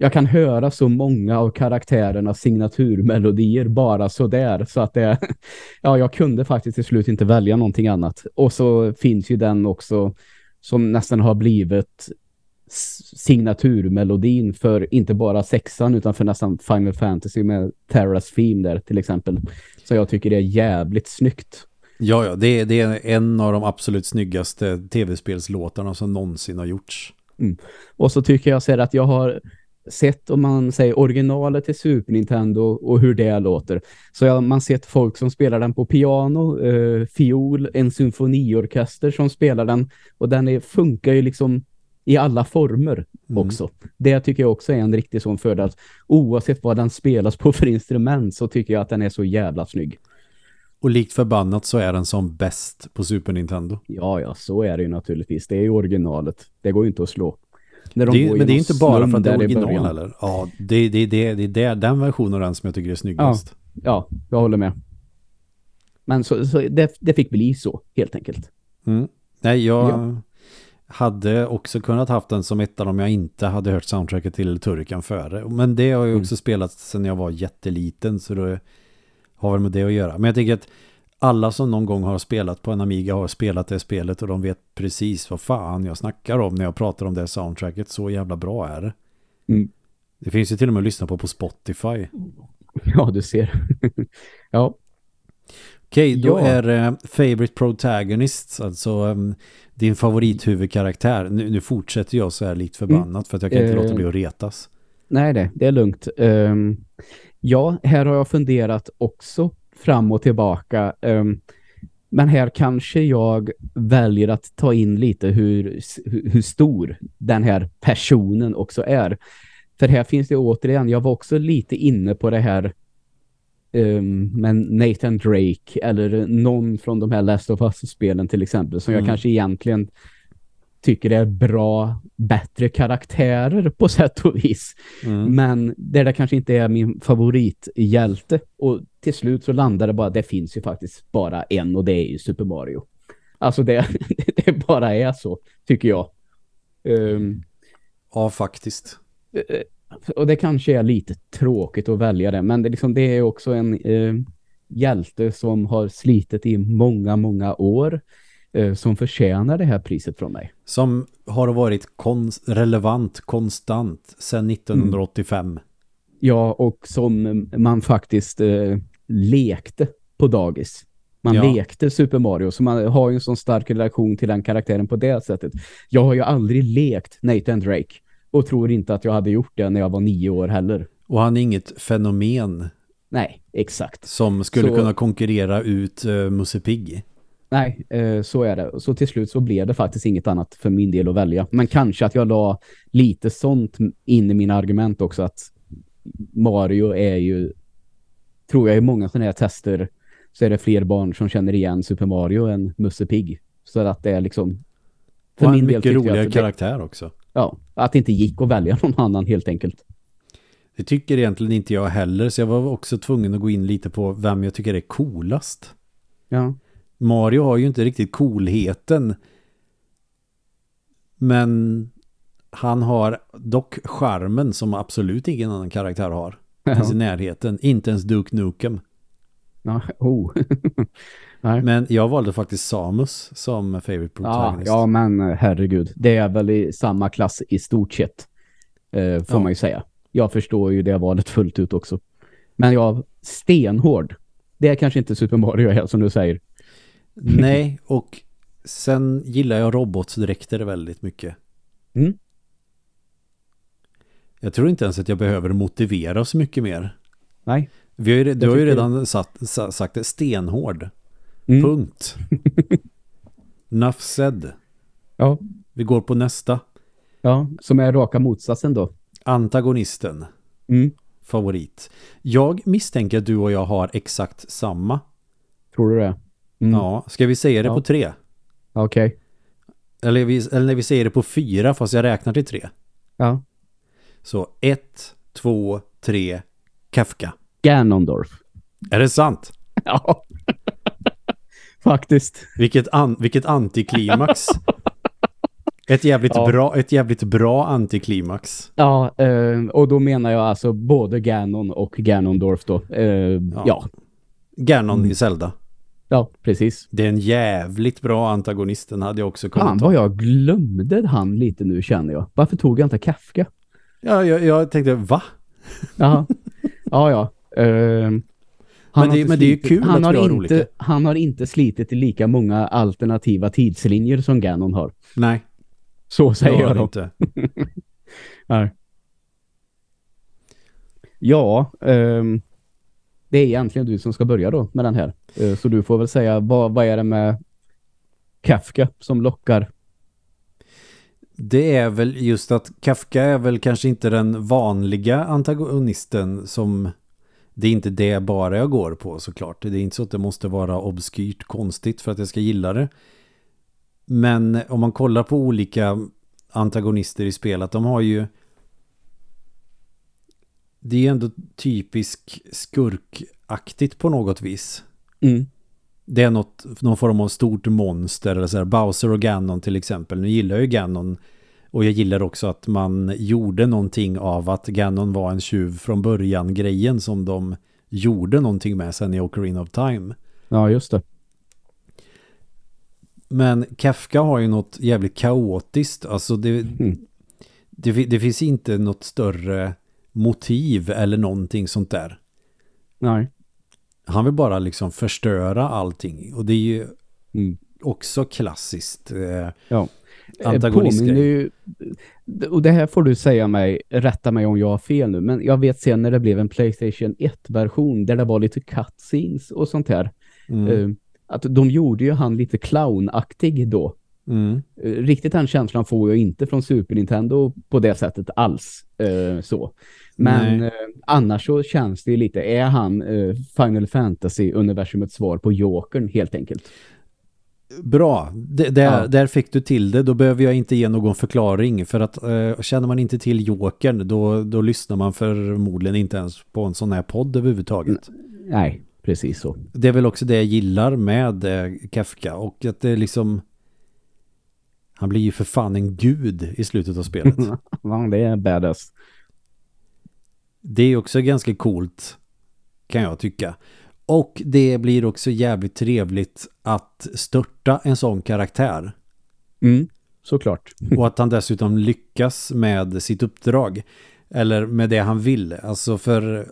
jag kan höra så många av karaktärernas signaturmelodier bara så där så att det ja, jag kunde faktiskt till slut inte välja någonting annat. Och så finns ju den också som nästan har blivit signaturmelodin för inte bara sexan utan för nästan Final Fantasy med Terras Theme där till exempel. Så jag tycker det är jävligt snyggt. Ja, ja, det är, det är en av de absolut snyggaste tv-spelslåtarna som någonsin har gjorts. Och så tycker jag så att jag har sett om man säger originalet till Super Nintendo och hur det låter. Så jag, man sett folk som spelar den på piano, eh, fiol, en symfoniorkester som spelar den och den är, funkar ju liksom i alla former Mm. också. Det tycker jag också är en riktig sån fördel. Oavsett vad den spelas på för instrument så tycker jag att den är så jävla snygg. Och likt förbannat så är den som bäst på Super Nintendo. Ja, ja, så är det ju naturligtvis. Det är ju originalet. Det går ju inte att slå. När de Det går men det är inte bara för att det är original eller? Ja, det, det, det, det, det är den versionen av den som jag tycker är snyggast. Ja, jag håller med. Men så, så det, det fick bli så, helt enkelt. Mm. Nej, jag Ja. hade också kunnat haft den som ettan om jag inte hade hört soundtracket till Turrican före. Men det har jag Mm. också spelat sedan jag var jätteliten så då har väl med det att göra. Men jag tänker att alla som någon gång har spelat på en Amiga har spelat det spelet och de vet precis vad fan jag snackar om när jag pratar om det soundtracket. Så jävla bra är det. Mm. Det finns ju till och med att lyssna på på Spotify. Ja, du ser. ja, Okej, då Ja. är det Favorite Protagonist, alltså um, din favorithuvudkaraktär. Nu, nu fortsätter jag så här likt förbannat för att jag kan inte Eh. låta bli att retas. nej det, det är lugnt. Ehm, ja, här har jag funderat också fram och tillbaka. Ehm, men här kanske jag väljer att ta in lite hur, hur, hur stor den här personen också är. För här finns det återigen, jag var också lite inne på det här um, men Nathan Drake eller någon från de här Last of Us-spelen till exempel som jag Mm. kanske egentligen tycker är bra, bättre karaktärer på sätt och vis. Mm. Men där det kanske inte är min favorithjälte. Och till slut så landar det bara, det finns ju faktiskt bara en och det är ju Super Mario. Alltså det, det bara är så, tycker jag. Ehm, Ja, faktiskt. och det kanske är lite tråkigt att välja det, men det, liksom, det är också en eh, hjälte som har slitit i många, många år eh, som förtjänar det här priset från mig. Som har varit kon- relevant konstant sedan 1985. Ja, och som man faktiskt eh, lekte på dagis. Man Ja. lekte Super Mario, så man har ju en sån stark relation till den karaktären på det sättet. Jag har ju aldrig lekt Nathan Drake och tror inte att jag hade gjort det när jag var nio år heller. Och han är inget fenomen Nej, exakt. som skulle Så- kunna konkurrera ut uh, Musse Pigg. Nej, eh, så är det. Så till slut så blev det faktiskt inget annat för min del att välja. Men kanske att jag la lite sånt in i mina argument också att Mario är ju tror jag i många sådana här tester så är det fler barn som känner igen Super Mario än Musse Pig. Så att det är liksom för och min del mycket roligare karaktär också. Ja, att det inte gick att välja någon annan helt enkelt. Det tycker egentligen inte jag heller så jag var också tvungen att gå in lite på vem jag tycker är coolast. Ja. Mario har ju inte riktigt coolheten. Men han har dock charmen som absolut ingen annan karaktär har. Ja. I närheten. Inte ens Duke Nukem. Ja, oh. men jag valde faktiskt Samus som favorite protagonist. Ja, ja, men eh, herregud. Det är väl i samma klass i stort sett. Eh, får ja. man ju säga. Jag förstår ju det valet fullt ut också. Men jag stenhård. Det är kanske inte Super Mario här som du säger. Nej, och sen gillar jag robotsdräkter väldigt mycket. Mm. Jag tror inte ens att jag behöver motivera så mycket mer. Nej. Vi har ju, du har ju redan satt, sagt det, stenhård. Mm. Punkt. Nuff said. Ja. Vi går på nästa. Ja, som är raka motsatsen då. Antagonisten. Mm. Favorit. Jag misstänker att du och jag har exakt samma. Tror du det? Mm. Ja, ska vi säga det ja. på tre? Okej. Okay. Eller, eller när vi säger det på fyra fast jag räknar till tre. Ja. Så ett, två, tre, Kafka. Ganondorf. Är det sant? Ja. Faktiskt. Vilket, an, vilket antiklimax. Ett jävligt, ja. bra, ett jävligt bra antiklimax. Ja, eh, och då menar jag alltså både Ganon och Ganondorf då. Eh, ja. ja. Ganon mm. i Zelda. Ja, precis. Det är en jävligt bra antagonist. Den hade jag också kunnat Fan, vad jag glömde han lite nu känner jag. Varför tog jag inte Kafka? Ja, jag, jag tänkte, va? Jaha. Ja, ja. Uh, men, det, men det är ju kul han att har inte, olika. Han har inte slitit i lika många alternativa tidslinjer som Ganon har. Nej. Så säger jag då. inte. Ja, um, det är egentligen du som ska börja då med den här. Eh, så du får väl säga, vad, vad är det med Kafka som lockar det är väl just att Kafka är väl kanske inte den vanliga antagonisten som det är inte det bara jag går på såklart. Det är inte så att det måste vara obskyrt konstigt för att jag ska gilla det. Men om man kollar på olika antagonister i spelet, de har ju det är ändå typisk skurkaktigt på något vis. Mm. Det är något, någon form av stort monster eller så här, Bowser och Ganon till exempel. Nu gillar jag ju Ganon och jag gillar också att man gjorde någonting av att Ganon var en tjuv från början grejen som de gjorde någonting med sen i Ocarina of Time. Ja, just det. Men Kafka har ju något jävligt kaotiskt. Alltså det, mm. det, det, finns inte något större motiv eller någonting sånt där. Nej. Han vill bara liksom förstöra allting. Och det är ju mm. också klassiskt. Eh, ja. Antagonistgrej. Och det här får du säga mig, rätta mig om jag har fel nu. Men jag vet sen när det blev en Playstation 1-version där det var lite cutscenes och sånt här. Mm. Uh, att de gjorde ju han lite clownaktig då. Mm. Uh, riktigt den känslan får jag inte från Super Nintendo på det sättet alls. Uh, så. Men annars så känns det lite, är han Final Fantasy-universumets svar på Jokern helt enkelt? Bra, D där, ja. där fick du till det. Då behöver jag inte ge någon förklaring. För att eh, känner man inte till Jokern då, då lyssnar man förmodligen inte ens på en sån här podd överhuvudtaget. Nej, precis så. Det är väl också det jag gillar med eh, Kafka. Och att det liksom... Han blir ju för fan en gud i slutet av spelet. ja, det är badass. Det är också ganska coolt kan jag tycka. Och det blir också jävligt trevligt att störta en sån karaktär. Mm, såklart. Och att han dessutom lyckas med sitt uppdrag. Eller med det han vill. Alltså för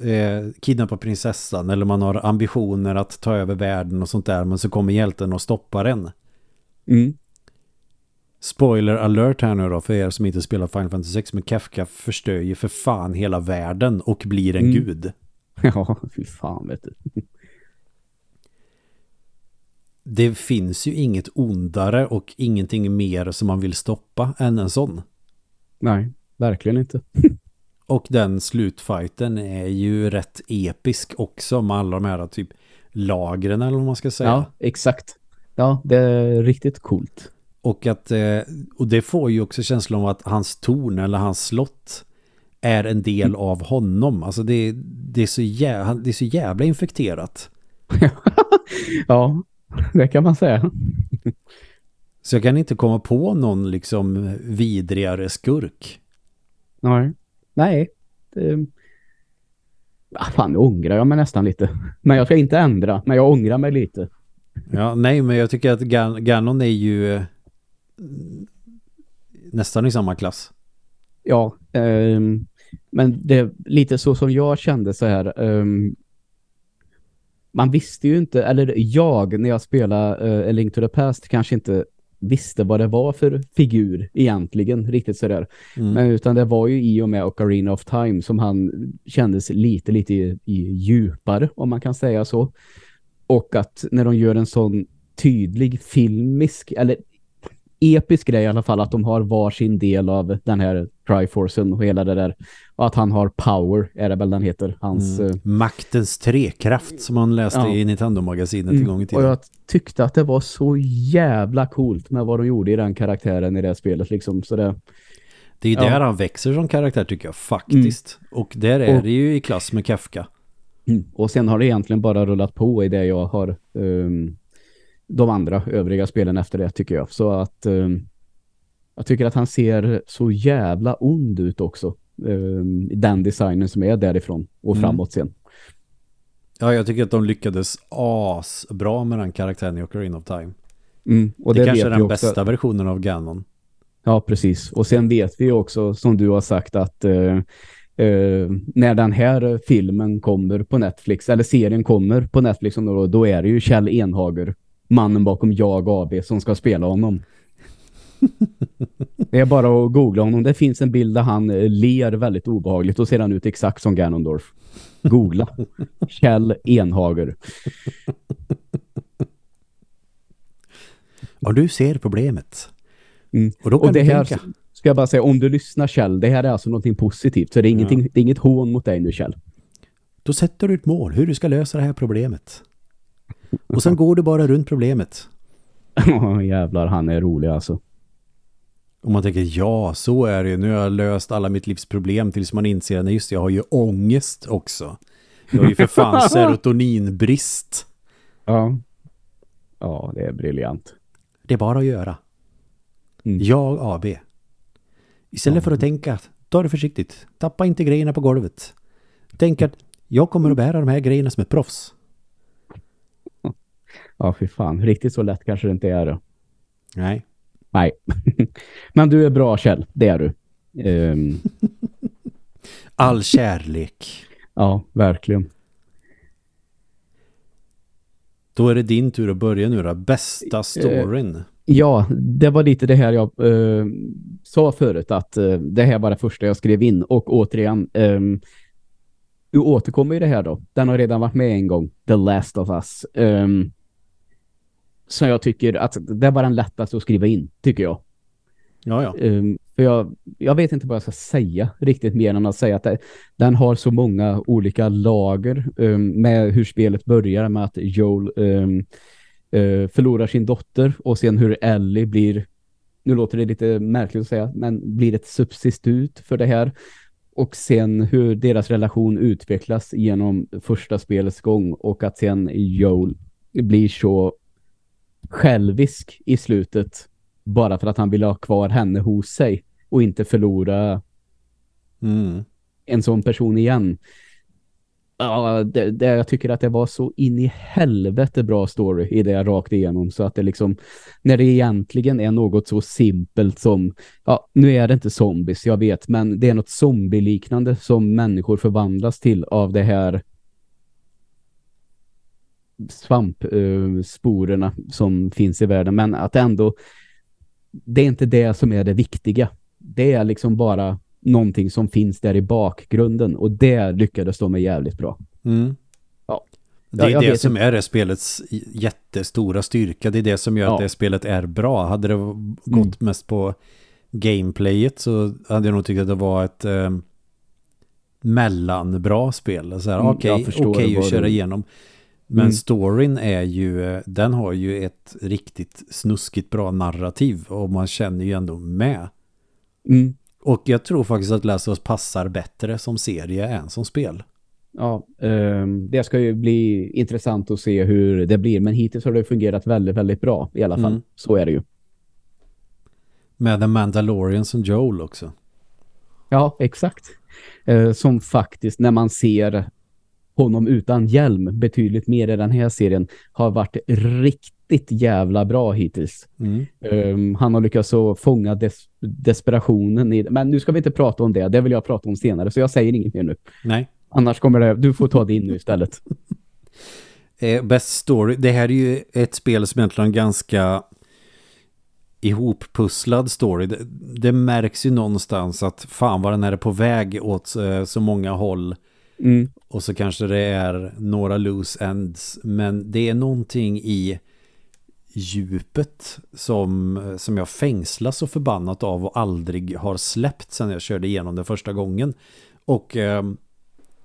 eh, kidnappa prinsessan eller man har ambitioner att ta över världen och sånt där men så kommer hjälten och stoppar en. Mm. Spoiler alert här nu då för er som inte spelar Final Fantasy 6 men Kafka förstör ju för fan hela världen och blir en mm. gud. Ja, fy fan vet du. det finns ju inget ondare och ingenting mer som man vill stoppa än en sån. Nej, verkligen inte. Och den slutfighten är ju rätt episk också med alla de här typ lagren eller vad man ska säga. Ja, exakt. Ja, det är riktigt coolt. Och att eh, och det får ju också känslan av att hans torn eller hans slott är en del mm. av honom. Alltså det, det, är så jävla, det är så jävla infekterat. ja, det kan man säga. Så jag kan inte komma på någon liksom vidrigare skurk. Nej. Nej. Det... Ah, fan, nu ångrar jag mig nästan lite. Men jag ska inte ändra, men jag ångrar mig lite. Ja, nej, men jag tycker att Gan Ganon är ju nästan i samma klass. Ja, eh, men det är lite så som jag kände så här. Eh, man visste ju inte, eller jag när jag spelade uh, A Link to the Past kanske inte visste vad det var för figur egentligen, riktigt sådär. Mm. Men utan det var ju i och med Ocarina of Time som han kändes lite, lite i, i djupare, om man kan säga så. Och att när de gör en sån tydlig filmisk, eller episk grej i alla fall, att de har varsin del av den här Triforcen och hela det där. Och att han har power, är det väl den heter. Hans, mm. Eh, Maktens trekraft som man läste ja. i Nintendo-magasinet mm. igång i tiden. Och jag tyckte att det var så jävla coolt med vad de gjorde i den karaktären i det spelet. Liksom. Så det, det är där ja. han växer som karaktär tycker jag, faktiskt. Mm. Och där är och, det ju i klass med Kafka. Mm. Och sen har det egentligen bara rullat på i det jag har um, de andra övriga spelen efter det tycker jag. Så att um, jag tycker att han ser så jävla ond ut också. Um, den designen som är därifrån och mm. framåt sen. Ja, jag tycker att de lyckades asbra med den karaktären i Ocarina of Time. Mm, och det, det kanske är den också... bästa versionen av Ganon. Ja, precis. Och sen vet vi också, som du har sagt, att uh, uh, när den här filmen kommer på Netflix, eller serien kommer på Netflix, då, då är det ju Kjell Enhager, mannen bakom Jag AB, som ska spela honom. Det är bara att googla honom. Det finns en bild där han eh, ler väldigt obehagligt och ser han ut exakt som Ganondorf. Googla. Kjell Enhager. Och du ser problemet. Mm. Och, då kan och det här tänka. ska jag bara säga, om du lyssnar Kjell, det här är alltså någonting positivt. Så det är, ingenting, ja. det är inget hån mot dig nu Kjell. Då sätter du ett mål, hur du ska lösa det här problemet. Och sen går du bara runt problemet. Jävlar, han är rolig alltså. Och man tänker, ja, så är det Nu har jag löst alla mitt livs problem tills man inser, nej just det, jag har ju ångest också. Jag har ju för fan serotoninbrist. Ja. Ja, det är briljant. Det är bara att göra. Mm. Jag AB. Istället ja. för att tänka, ta det försiktigt. Tappa inte grejerna på golvet. Tänk att jag kommer att bära de här grejerna som ett proffs. Ja, fy fan. Riktigt så lätt kanske det inte är. Nej. Nej. Men du är bra, Kjell. Det är du. Um... All kärlek. Ja, verkligen. Då är det din tur att börja nu då. Bästa eh, storyn. Ja, det var lite det här jag uh, sa förut. Att uh, det här var det första jag skrev in. Och återigen, um, du återkommer ju det här då. Den har redan varit med en gång. The Last of Us. Um, som jag tycker att det var den lättaste att skriva in, tycker jag. Ja, ja. Um, för jag, jag vet inte vad jag ska säga riktigt mer än att säga att det, den har så många olika lager um, med hur spelet börjar med att Joel um, uh, förlorar sin dotter och sen hur Ellie blir, nu låter det lite märkligt att säga, men blir ett substitut för det här. Och sen hur deras relation utvecklas genom första spelets gång och att sen Joel blir så självisk i slutet bara för att han vill ha kvar henne hos sig och inte förlora mm. en sån person igen. Ja, det, det, jag tycker att det var så in i helvete bra story i det rakt igenom så att det liksom när det egentligen är något så simpelt som ja, nu är det inte zombies, jag vet, men det är något zombie-liknande som människor förvandlas till av det här svampsporerna uh, som finns i världen. Men att ändå, det är inte det som är det viktiga. Det är liksom bara någonting som finns där i bakgrunden. Och det lyckades de med jävligt bra. Mm. Ja. Det är jag det som inte. är det spelets jättestora styrka. Det är det som gör Ja. att det spelet är bra. Hade det gått mest på gameplayet så hade jag nog tyckt att det var ett eh, mellanbra spel. Mm, Okej, jag förstår okej att köra du- igenom. Men Mm. storyn är ju, den har ju ett riktigt snuskigt bra narrativ och man känner ju ändå med. Mm. Och jag tror faktiskt att Last of Us passar bättre som serie än som spel. Ja, ehm, det ska ju bli intressant att se hur det blir. Men hittills har det fungerat väldigt, väldigt bra i alla fall. Mm. Så är det ju. Med The Mandalorian som Joel också. Ja, exakt. Eh, som faktiskt, när man ser honom utan hjälm betydligt mer i den här serien, har varit riktigt jävla bra hittills. Mm. Ehm, han har lyckats fånga des desperationen i Men nu ska vi inte prata om det. Det vill jag prata om senare, så jag säger inget mer nu. Nej. Annars kommer det... Du får ta det in nu istället. Eh, Best Story, det här är ju ett spel som egentligen en ganska ihoppusslad story. Det, det märks ju någonstans att fan vad den här är på väg åt eh, så många håll. Mm. Och så kanske det är några loose ends. Men det är någonting i djupet som, som jag fängslas så förbannat av och aldrig har släppt sen jag körde igenom det första gången. Och eh,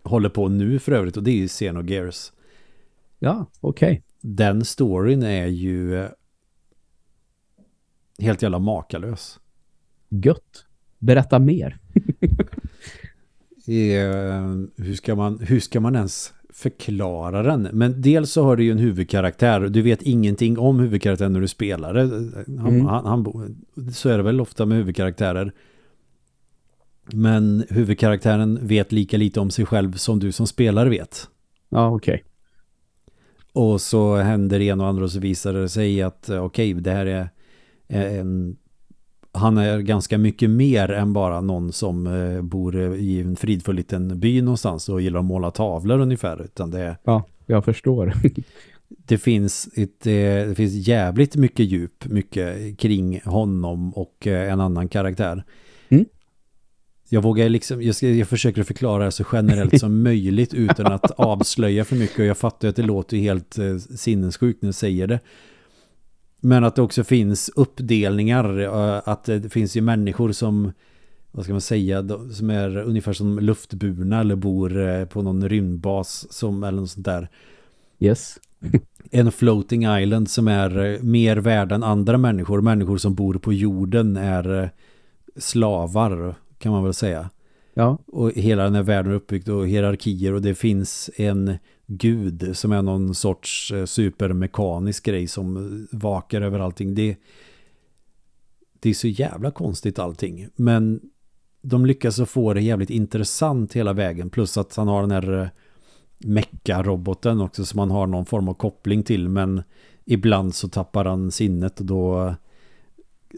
håller på nu för övrigt och det är ju Xenogears. Ja, okej. Den storyn är ju helt jävla makalös. Gött. Berätta mer. Eh, hur, ska man, hur ska man ens förklara den? Men dels så har du ju en huvudkaraktär. Du vet ingenting om huvudkaraktären när du spelar det. Han, Mm. han, han, så är det väl ofta med huvudkaraktärer. Men huvudkaraktären vet lika lite om sig själv som du som spelare vet. Ja, okej. Och så händer det en och andra och så visar det sig att eh, okej, det här är en... Han är ganska mycket mer än bara någon som eh, bor i en fridfull liten by någonstans och gillar att måla tavlor ungefär. Utan det, Ja, jag förstår. det, finns ett, eh, det finns jävligt mycket djup, mycket kring honom och eh, en annan karaktär. Mm. Jag vågar liksom, jag, ska, jag försöker förklara det så generellt som möjligt utan att avslöja för mycket och jag fattar att det låter helt eh, sinnessjukt när jag säger det. Men att det också finns uppdelningar, eh, att det finns ju människor som, vad ska man säga, som är ungefär som luftburna eller bor eh, på någon rymdbas som, eller något sånt där. Yes. En floating island som är eh, mer värd än andra människor. Människor som bor på jorden är slavar kan man väl säga. Ja. Och hela den här världen är uppbyggd och hierarkier och det finns en gud som är någon sorts eh, supermekanisk grej som eh, vakar över allting. Det, det är så jävla konstigt allting. Men de lyckas att få det jävligt intressant hela vägen. Plus att han har den här eh, mecka-roboten också som man har någon form av koppling till. Men ibland så tappar han sinnet och då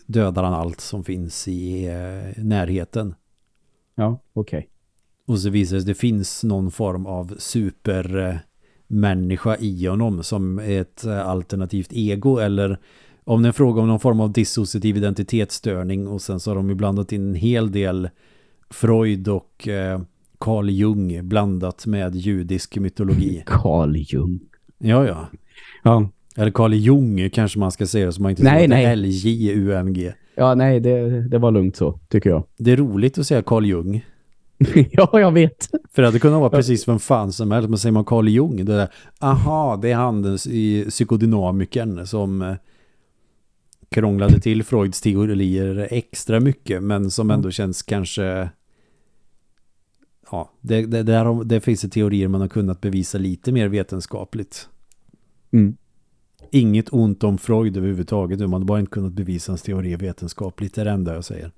dödar han allt som finns i närheten. Ja, okej. Och så visar det sig att det finns någon form av supermänniska i honom som ett eh, alternativt ego eller om det är en fråga om någon form av dissociativ identitetsstörning och sen så har de ju blandat in en hel del Freud och eh, Carl Jung blandat med judisk mytologi. Carl Jung. Ja, ja. Ja. Eller Carl Jung kanske man ska säga så man inte Nej, nej. L-J-U-N-G. Ja, nej, det, det var lugnt så, tycker jag. Det är roligt att säga Carl Jung. ja, jag vet. För det hade kunnat vara precis vem fan som helst. Men säger man Carl Jung, det är aha, det är han i psykodynamikern som eh, krånglade till Freuds teorier extra mycket. Men som ändå känns kanske... Ja, det, det, där, har- det finns det teorier man har kunnat bevisa lite mer vetenskapligt. Mm. Inget ont om Freud överhuvudtaget. Man har bara inte kunnat bevisa hans teorier vetenskapligt. Det är det enda jag säger.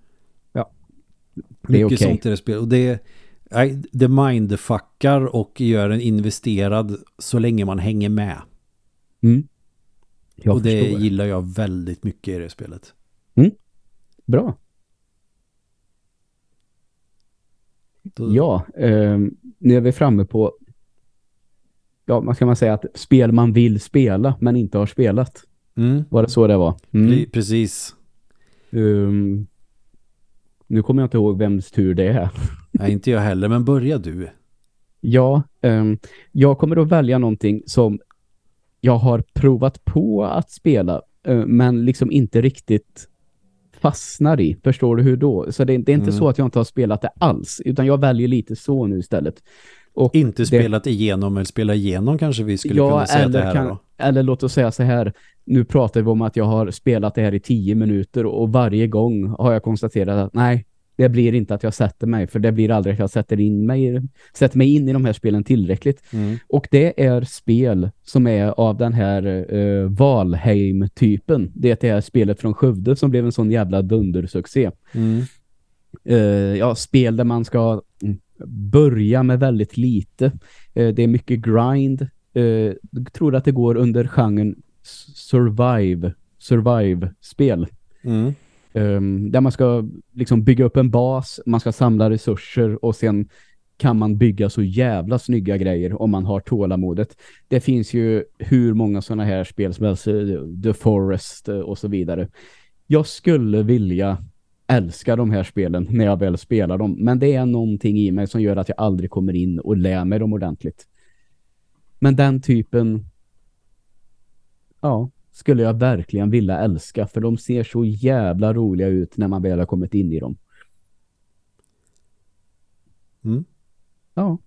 Mycket okej. sånt i det spelet. Och det, nej, det mindfuckar och gör en investerad så länge man hänger med. Mm. Jag och det förstår. gillar jag väldigt mycket i det spelet. Bra. Då, Ja, ehm, nu är vi framme på ja, vad ska man säga att spel man vill spela men inte har spelat. Mm, Var det så det var? Mm. pre- precis. Ehm, nu kommer jag inte ihåg vems tur det är. Nej, inte jag heller, men börja du. Ja, ehm, jag kommer att välja någonting som jag har provat på att spela eh, men liksom inte riktigt fastnar i. Förstår du hur då? Så det, det är inte Mm. så att jag inte har spelat det alls utan jag väljer lite så nu istället. Och Inte det- spelat igenom eller spela igenom kanske vi skulle Ja, kunna säga det här kan, då. Eller låt oss säga så här. Nu pratar vi om att jag har spelat det här i tio minuter och varje gång har jag konstaterat att nej, det blir inte att jag sätter mig för det blir aldrig att jag sätter, in mig, sätter mig in i de här spelen tillräckligt. Mm. Och det är spel som är av den här uh, Valheim-typen. Det är det här spelet från Skövde som blev en sån jävla dundersuccé. Mm. Eh, ja, spel där man ska börja med väldigt lite. Eh, det är mycket grind. Eh, tror att det går under genren survive, survive-spel. Mm. Um, där man ska liksom bygga upp en bas, man ska samla resurser och sen kan man bygga så jävla snygga grejer om man har tålamodet. Det finns ju hur många sådana här spel som helst, eh, The Forest eh, och så vidare. Jag skulle vilja älska de här spelen när jag väl spelar dem, men det är någonting i mig som gör att jag aldrig kommer in och lär mig dem ordentligt. Men den typen ja, skulle jag verkligen vilja älska för de ser så jävla roliga ut när man väl har kommit in i dem. Mm. Ja.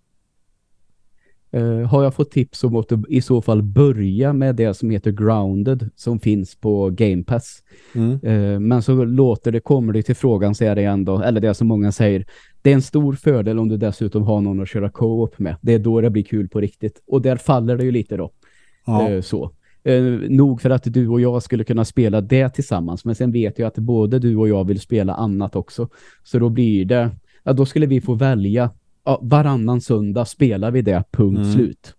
Eh, har jag fått tips om att i så fall börja med det som heter Grounded som finns på Game Pass. Mm. Eh, men så låter det, kommer det till frågan är det ändå, eller det som många säger, det är en stor fördel om du dessutom har någon att köra co-op med. Det är då det blir kul på riktigt. Och där faller det ju lite då. Ja. Eh, så. Eh, nog för att du och jag skulle kunna spela det tillsammans. Men sen vet jag att både du och jag vill spela annat också. Så då blir det, ja, då skulle vi få välja ja, varannan söndag spelar vi det, punkt Mm. slut.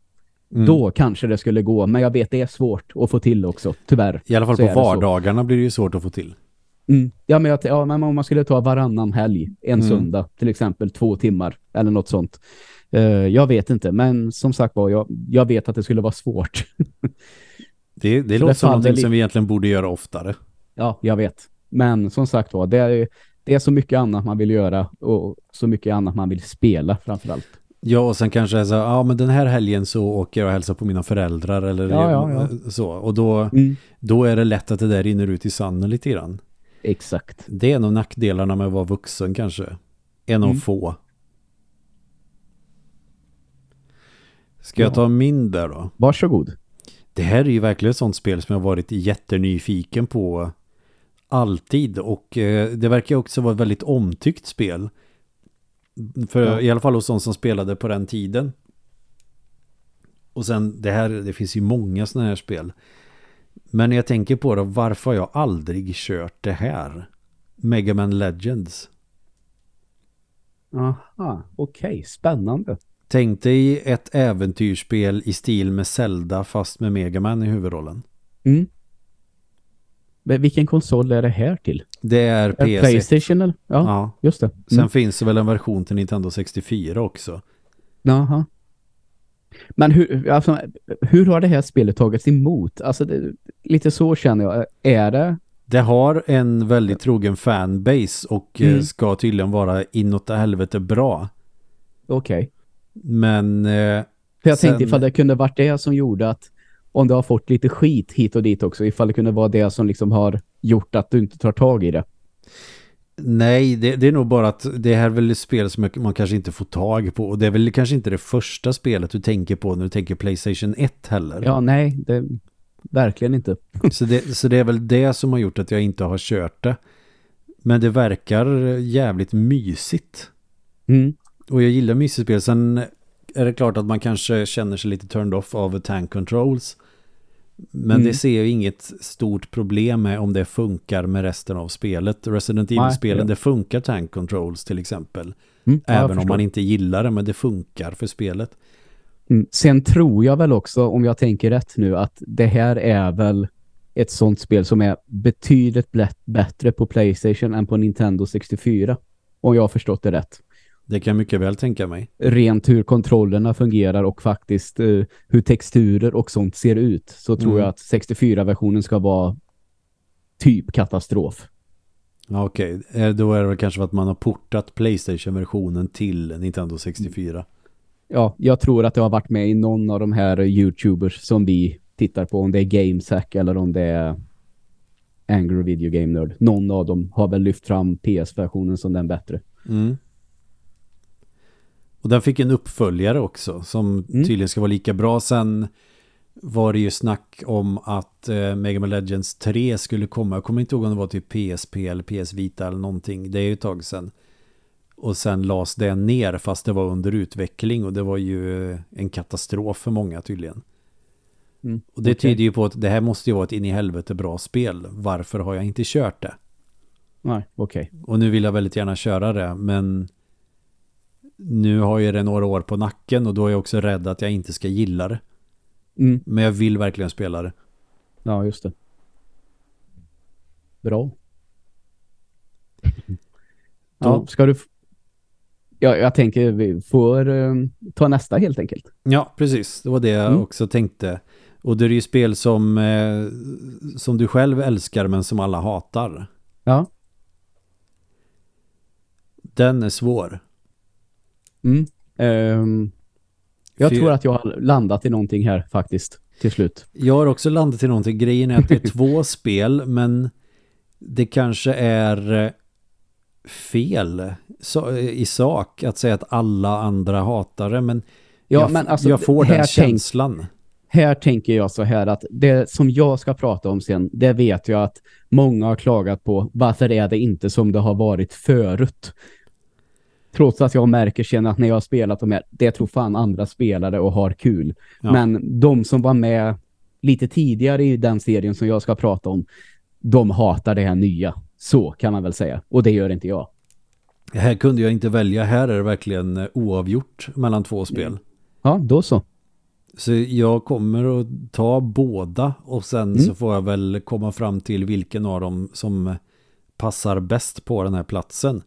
Mm. Då kanske det skulle gå, men jag vet det är svårt att få till också, tyvärr. I alla fall så på vardagarna blir det ju svårt att få till. Mm. Ja, men, jag, ja, men om man skulle ta varannan helg, en Mm. söndag, till exempel två timmar eller något sånt. Eh, jag vet inte, men som sagt var, jag, jag vet att det skulle vara svårt. Det, det låter det som någonting faller som vi egentligen borde göra oftare. Ja, jag vet. Men som sagt var, det är, det är så mycket annat man vill göra och så mycket annat man vill spela framförallt. Ja, och sen kanske så, ja men den här helgen så åker jag och hälsar på mina föräldrar eller Ja, ja, ja. så. Och då, Mm. då är det lätt att det där rinner ut i sanden lite grann. Exakt. Det är nog nackdelarna med att vara vuxen kanske. En av Mm. få. Ska jag Ja. ta min där då? Varsågod. Det här är ju verkligen ett sånt spel som jag har varit jättenyfiken på alltid och eh, det verkar också vara ett väldigt omtyckt spel. För Ja. i alla fall hos de som spelade på den tiden. Och sen det här, det finns ju många sådana här spel. Men när jag tänker på det, varför har jag aldrig kört det här? Mega Man Legends. Aha, okej. Spännande. Tänk dig ett äventyrsspel i stil med Zelda fast med Mega Man i huvudrollen. Mm. Men vilken konsol är det här till? Det är Är PC. Playstation eller? Ja, Ja. just det. Sen Mm. finns det väl en version till Nintendo 64 också. Jaha. Men hur, alltså, hur har det här spelet tagits emot? Alltså, det, lite så känner jag. Är det? Det har en väldigt trogen fanbase och eh, Mm. ska tydligen vara inåt helvete bra. Okej. Men eh, jag Sen- tänkte ifall det kunde varit det som gjorde att om du har fått lite skit hit och dit också, ifall det kunde vara det som liksom har gjort att du inte tar tag i det. Nej, det, det är nog bara att det här är väl ett spel som man kanske inte får tag på. Och det är väl kanske inte det första spelet du tänker på när du tänker Playstation 1 heller. Ja, nej, det verkligen inte. Så, det, så det är väl det som har gjort att jag inte har kört det. Men det verkar jävligt mysigt. Mm. Och jag gillar mysiga spel. Sen är det klart att man kanske känner sig lite turned off av tank controls. Men Mm. det ser jag inget stort problem med om det funkar med resten av spelet. Resident Evil-spelen, ja. det funkar tank controls till exempel. Mm. Ja, Även om man inte gillar det, men det funkar för spelet. Mm. Sen tror jag väl också, om jag tänker rätt nu, att det här är väl ett sånt spel som är betydligt bättre på Playstation än på Nintendo 64. Om jag har förstått det rätt. Det kan jag mycket väl tänka mig. Rent hur kontrollerna fungerar och faktiskt eh, hur texturer och sånt ser ut. Så tror Mm. jag att 64-versionen ska vara typ katastrof. Ja, Okej, Eh, då är det väl kanske för att man har portat Playstation-versionen till Nintendo 64. ja, jag tror att det har varit med i någon av de här YouTubers som vi tittar på. Om det är GameSack eller om det är Angry Video Game Nerd. Någon av dem har väl lyft fram PS-versionen som den bättre. Mm. Och den fick en uppföljare också som Mm. tydligen ska vara lika bra. Sen var det ju snack om att eh, Mega Man Legends 3 skulle komma. Jag kommer inte ihåg om det var typ PSP eller PS Vita eller någonting. Det är ju ett tag sedan. Och sen lades det ner fast det var under utveckling och det var ju en katastrof för många tydligen. Mm. Och det Okej. tyder ju på att det här måste ju vara ett in i helvete bra spel. Varför har jag inte kört det? Nej, okej. Och nu vill jag väldigt gärna köra det, men nu har jag det några år på nacken och då är jag också rädd att jag inte ska gilla det. Mm. Men jag vill verkligen spela det. Ja, just det. Bra. Ja, ska du... Ja, jag tänker vi får eh, ta nästa helt enkelt. Ja, precis. Det var det jag Mm. också tänkte. Och det är ju spel som, eh, som du själv älskar men som alla hatar. Ja. Den är svår. Mm. Ehm, jag För- tror att jag har landat i någonting här faktiskt till slut. Jag har också landat i någonting. Grejen är att det är två spel men det kanske är eh, fel så, i sak att säga att alla andra hatar det. Men, Ja, jag, men alltså, jag får den tänk- känslan. Här tänker jag så här att det som jag ska prata om sen, det vet jag att många har klagat på. Varför är det inte som det har varit förut? Trots att jag märker sen att när jag har spelat de här, det tror fan andra spelare och har kul. Ja. Men de som var med lite tidigare i den serien som jag ska prata om, de hatar det här nya. Så kan man väl säga. Och det gör inte jag. Här kunde jag inte välja. Här är det verkligen eh, oavgjort mellan två spel. Ja, då så. Så jag kommer att ta båda och sen Mm. så får jag väl komma fram till vilken av dem som passar bäst på den här platsen.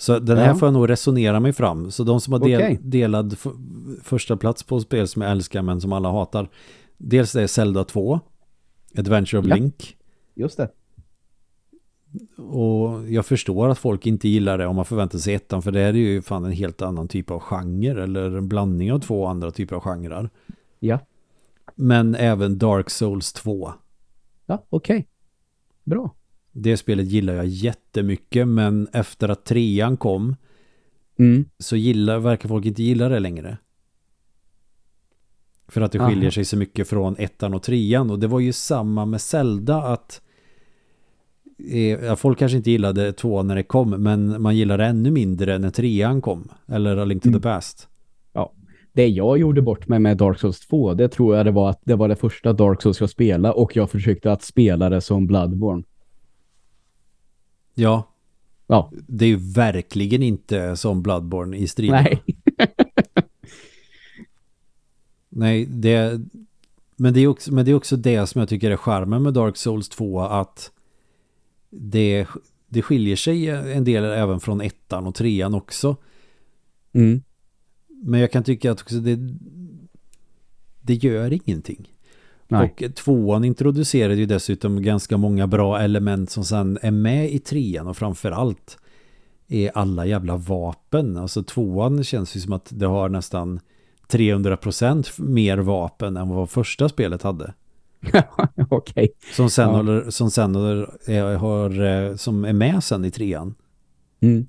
Så den här Ja. får jag nog resonera mig fram. Så de som har del, Okej. delad första plats på spel som jag älskar men som alla hatar. Dels det är Zelda 2, Adventure of Ja. Link. Just det. Och jag förstår att folk inte gillar det om man förväntar sig ettan för det är ju fan en helt annan typ av genre eller en blandning av två andra typer av genrer. Ja. Men även Dark Souls 2. Ja, okej. Bra. Det spelet gillar jag jättemycket men efter att trean kom Mm. så gillar, verkar folk inte gilla det längre. För att det skiljer Aha. sig så mycket från ettan och trean och det var ju samma med Zelda att eh, ja, folk kanske inte gillade tvåan när det kom men man gillade ännu mindre när trean kom eller A Link to Mm. the Past. Det jag gjorde bort mig med Dark Souls 2, det tror jag det var att det var det första Dark Souls jag spelade och jag försökte att spela det som Bloodborne. Ja, Ja, det är ju verkligen inte som Bloodborne i striden. nej. Nej, det, men, det är också, men det är också det som jag tycker är charmen med Dark Souls 2 att det, det skiljer sig en del även från ettan och trean också. Mm. Men jag kan tycka att också det, det gör ingenting. Nej. Och tvåan introducerade ju dessutom ganska många bra element som sen är med i trean och framförallt är alla jävla vapen. Alltså tvåan känns ju som att det har nästan 300% mer vapen än vad första spelet hade. okej. Som sen, Ja. håller, som sen håller, är, har, eh, som är med sen i trean. Mm.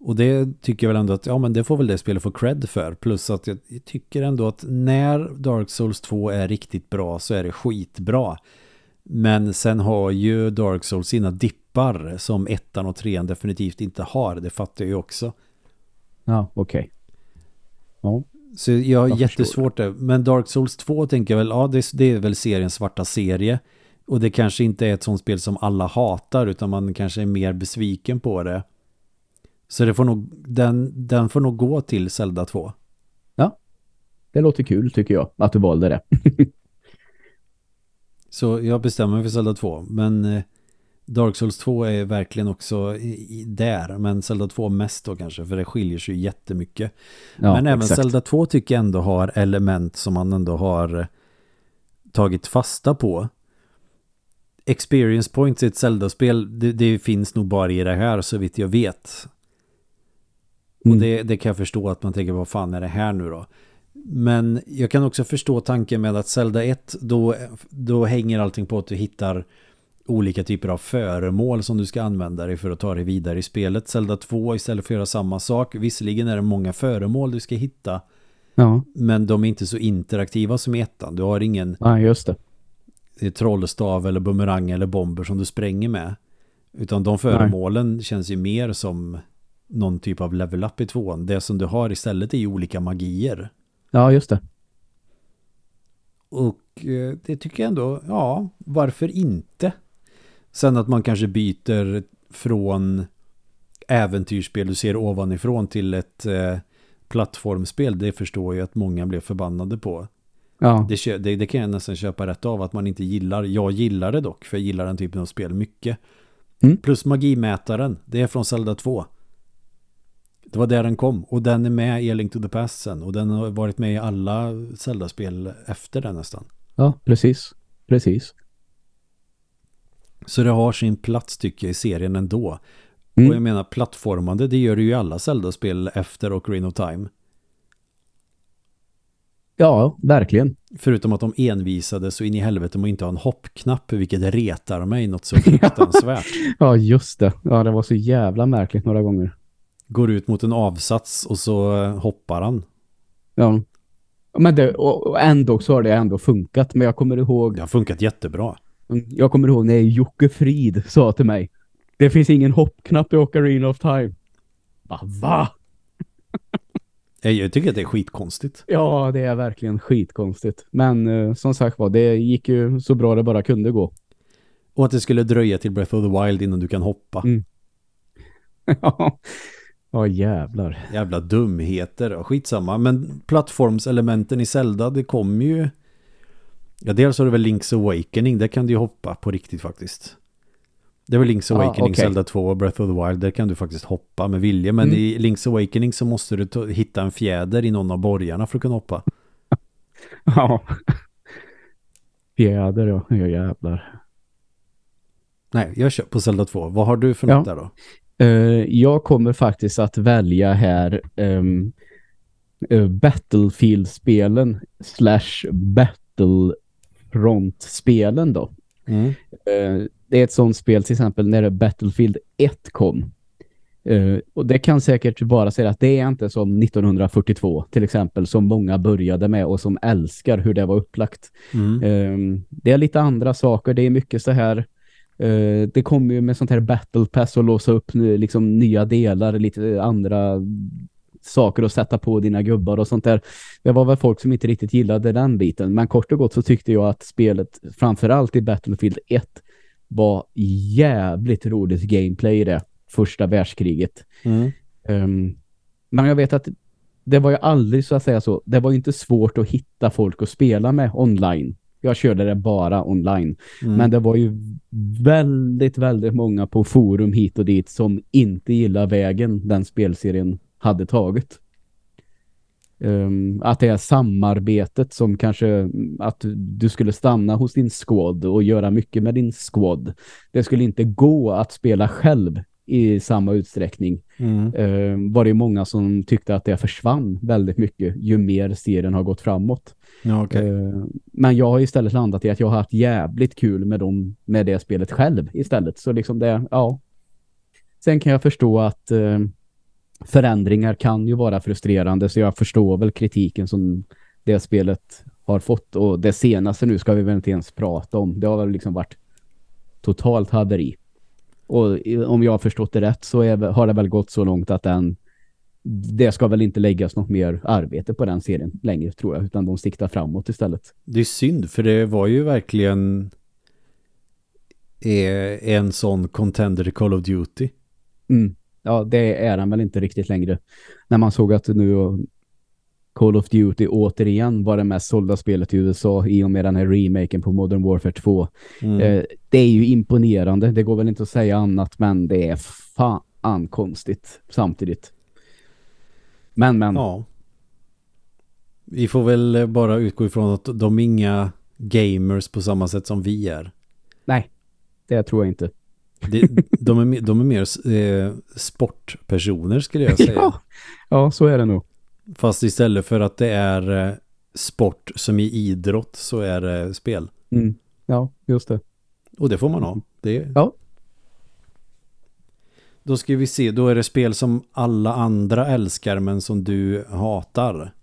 Och det tycker jag väl ändå att, ja men det får väl det spelet få cred för. Plus att jag tycker ändå att när Dark Souls 2 är riktigt bra så är det skitbra. Men sen har ju Dark Souls sina dippar som ettan och trean definitivt inte har. Det fattar jag ju också. Ja, okej. Ja. Så jag har Jag jättesvårt det. Men Dark Souls 2 tänker jag väl, ja det, det är väl seriens svarta serie. Och det kanske inte är ett sånt spel som alla hatar utan man kanske är mer besviken på det. Så det får nog, den, den får nog gå till Zelda 2. Det låter kul tycker jag, att du valde det. Så jag bestämmer mig för Zelda 2. Men eh, Dark Souls 2 är verkligen också i, i, där. Men Zelda 2 mest då kanske. För det skiljer sig jättemycket. Ja, men även exakt. Zelda 2 tycker jag ändå har element som man ändå har eh, tagit fasta på. Experience points i ett Zelda-spel, det, det finns nog bara i det här så vitt jag vet. Och det, det kan jag förstå att man tänker, vad fan är det här nu då? Men jag kan också förstå tanken med att Zelda 1, då, då hänger allting på att du hittar olika typer av föremål som du ska använda dig för att ta dig vidare i spelet. Zelda 2 istället för att göra samma sak. Visserligen är det många föremål du ska hitta. Ja. Men de är inte så interaktiva som i ettan. Du har ingen ja, just det. eh, trollstav eller bumerang eller bomber som du spränger med. Utan de föremålen känns ju mer som någon typ av level up i tvåan. Det som du har istället är ju olika magier. Ja, just det. Och eh, det tycker jag ändå, ja, varför inte? Sen att man kanske byter från äventyrsspel du ser ovanifrån till ett eh, plattformspel, det förstår jag att många blev förbannade på. Ja, Det, det, det kan jag nästan köpa rätt av att man inte gillar. Jag gillar det dock, för jag gillar den typen av spel mycket. Mm. Plus magimätaren, det är från Zelda 2. Det var där den kom. Och den är med i A Link to the Past sen. Och den har varit med i alla Zelda-spel efter den nästan. ja precis. Precis. Så det har sin plats tycker jag i serien ändå. Mm. Och jag menar plattformande, det gör det ju i alla Zelda-spel efter Ocarina of Time. Ja, verkligen. Förutom att de envisade så in i helvete att inte ha en hoppknapp, vilket retar mig något så fruktansvärt. Ja, just det. Ja, det var så jävla märkligt några gånger. Går ut mot en avsats och så eh, hoppar han. Ja. Men det, och ändå så har det ändå funkat. Men jag kommer ihåg, Det har funkat jättebra. jag kommer ihåg när Jocke Frid sa till mig. Det finns ingen hoppknapp i Ocarina of Time. Va? Va? Jag- Jag tycker att det är skitkonstigt. Ja, det är verkligen skitkonstigt. Men eh, som sagt var, det gick ju så bra det bara kunde gå. Och att det skulle dröja till Breath of the Wild innan du kan hoppa. Mm. Ja, ja jävlar. Jävla dumheter. Ja, Skitsamma. Men plattformselementen i Zelda, det kommer ju... Ja, dels har du väl Link's Awakening. Där kan du ju hoppa på riktigt faktiskt. Det är väl Link's Ja, Awakening, okej. Zelda 2 och Breath of the Wild. Där kan du faktiskt hoppa med vilja. Men Mm. i Link's Awakening så måste du ta, hitta en fjäder i någon av borgarna för att kunna hoppa. Ja. Fjäder, ja. Ja, jävlar. Nej, jag kör på Zelda 2. Vad har du för Ja. något där då? Eh, jag kommer faktiskt att välja här um, Battlefield-spelen slash Battlefront-spelen då. Mm. Eh, det är ett sånt spel till exempel när Battlefield 1 kom. Och det kan säkert bara säga att det är inte som 1942 till exempel som många började med och som älskar hur det var upplagt. Mm. Ehm, det är lite andra saker. Det är mycket så här eh, det kommer ju med sånt här battle pass och låsa upp nu, liksom nya delar, lite andra saker att sätta på dina gubbar och sånt där. Det var väl folk som inte riktigt gillade den biten. Men kort och gott så tyckte jag att spelet, framförallt i Battlefield 1, var jävligt roligt gameplay i det första världskriget. Mm. Ehm, men jag vet att det var ju aldrig så att säga så. Det var ju inte svårt att hitta folk att spela med online. Jag körde det bara online. Mm. Men det var ju väldigt, väldigt många på forum hit och dit som inte gillar vägen den spelserien hade tagit. Ehm, att det är samarbetet som kanske att du skulle stanna hos din squad och göra mycket med din squad. Det skulle inte gå att spela själv i samma utsträckning. Mm. Ehm, var det många som tyckte att det försvann väldigt mycket ju mer serien har gått framåt. Ja, okay. Eh, men jag har istället landat i att jag har haft jävligt kul med, dem, med det spelet själv istället. Så liksom det, ja. Sen kan jag förstå att eh, förändringar kan ju vara frustrerande så jag förstår väl kritiken som det spelet har fått. Och det senaste nu ska vi väl inte ens prata om. Det har väl liksom varit totalt haveri. Och om jag har förstått det rätt så är, har det väl gått så långt att den det ska väl inte läggas något mer arbete på den serien längre tror jag, utan de siktar framåt istället. Det är synd, för det var ju verkligen eh, en sån contender i Call of Duty. Mm. Ja, det är den väl inte riktigt längre. När man såg att nu Call of Duty återigen var det mest sålda spelet i USA i och med den här remaken på Modern Warfare 2. Mm. Eh, det är ju imponerande, det går väl inte att säga annat, men det är fan konstigt samtidigt. Men, men. Ja. Vi får väl bara utgå ifrån att de är inga gamers på samma sätt som vi är. Nej, det tror jag inte. Det, de, är, de är mer eh, sportpersoner skulle jag säga. Ja. ja, så är det nog. Fast istället för att det är eh, sport som i idrott så är det spel. Mm. Ja, just det. Och det får man ha. Det... Ja. Då ska vi se, då är det spel som alla andra älskar men som du hatar.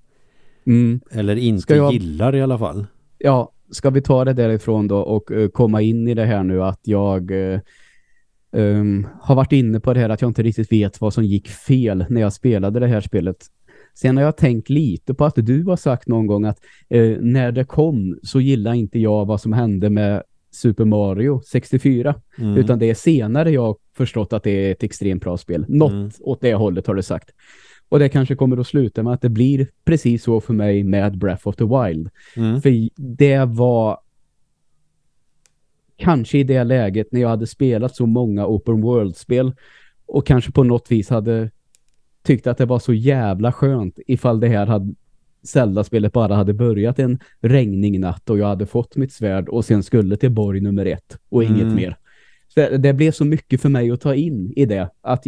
Mm. Eller inte jag- gillar i alla fall. Ja, ska vi ta det därifrån då och eh, komma in i det här nu att jag eh, ehm, har varit inne på det här att jag inte riktigt vet vad som gick fel när jag spelade det här spelet. Sen har jag tänkt lite på att du har sagt någon gång att eh, när det kom så gillade inte jag vad som hände med Super Mario 64. Mm. Utan det är senare jag förstått att det är ett extremt bra spel. Något Mm. åt det hållet har du sagt. Och det kanske kommer att sluta med att det blir precis så för mig med Breath of the Wild. Mm. För det var kanske i det läget när jag hade spelat så många open world-spel och kanske på något vis hade tyckt att det var så jävla skönt ifall det här hade Zelda-spelet bara hade börjat en regnig natt och jag hade fått mitt svärd och sen skulle till borg nummer ett och inget Mm. mer. Så det, det blev så mycket för mig att ta in i det att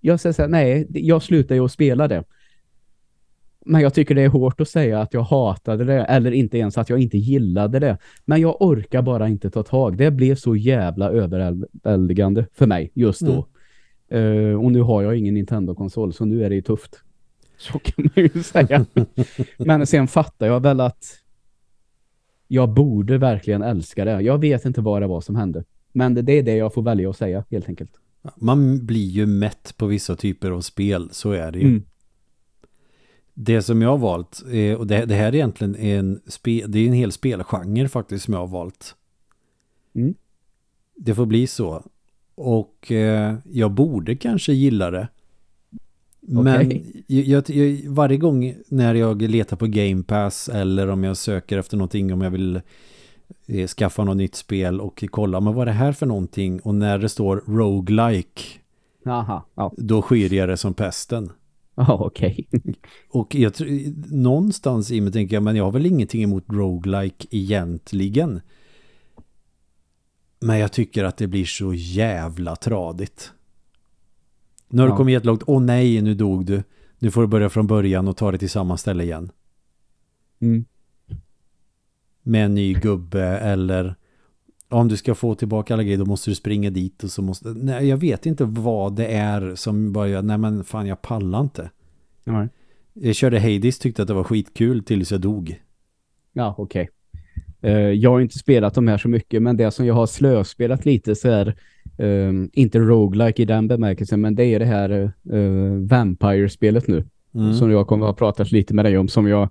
jag säger så här, nej, jag slutar ju att spela det. Men jag tycker det är hårt att säga att jag hatade det eller inte ens att jag inte gillade det. Men jag orkar bara inte ta tag. Det blev så jävla överväldigande för mig just då. Eh, och nu har jag ingen Nintendo-konsol så nu är det ju tufft. Så kan man ju säga. Men sen fattar jag väl att jag borde verkligen älska det. Jag vet inte vad det var som hände. Men det, det är det jag får välja att säga helt enkelt. Man blir ju mätt på vissa typer av spel, så är det ju. Mm. Det som jag har valt, eh, och det, det här är egentligen en, spe, det är en hel spelgenre faktiskt som jag har valt. Mm. Det får bli så. Och eh, jag borde kanske gilla det. Men Okej. jag, jag, varje gång när jag letar på Game Pass eller om jag söker efter någonting om jag vill eh, skaffa något nytt spel och kolla, men vad är det här för någonting? Och när det står roguelike, Aha, ja, då skyr jag det som pesten. ja okej. Och jag, någonstans i mig tänker jag, men jag har väl ingenting emot roguelike egentligen. Men jag tycker att det blir så jävla tradigt. Nu har du Ja. kommit jättelångt, åh nej, nu dog du. Nu får du börja från början och ta det till samma ställe igen. Mm. Med en ny gubbe eller om du ska få tillbaka alla grejer då måste du springa dit och så måste... Nej, jag vet inte vad det är som bara gör, nej men fan jag pallar inte. Ja, Jag körde Hades, tyckte att det var skitkul tills jag dog. ja okej. Eh, jag har inte spelat de här så mycket, men det som jag har slöspelat lite så är eh, inte roguelike i den bemärkelsen, men det är det här eh, Vampire-spelet nu. Mm. som jag kommer att prata lite med dig om som jag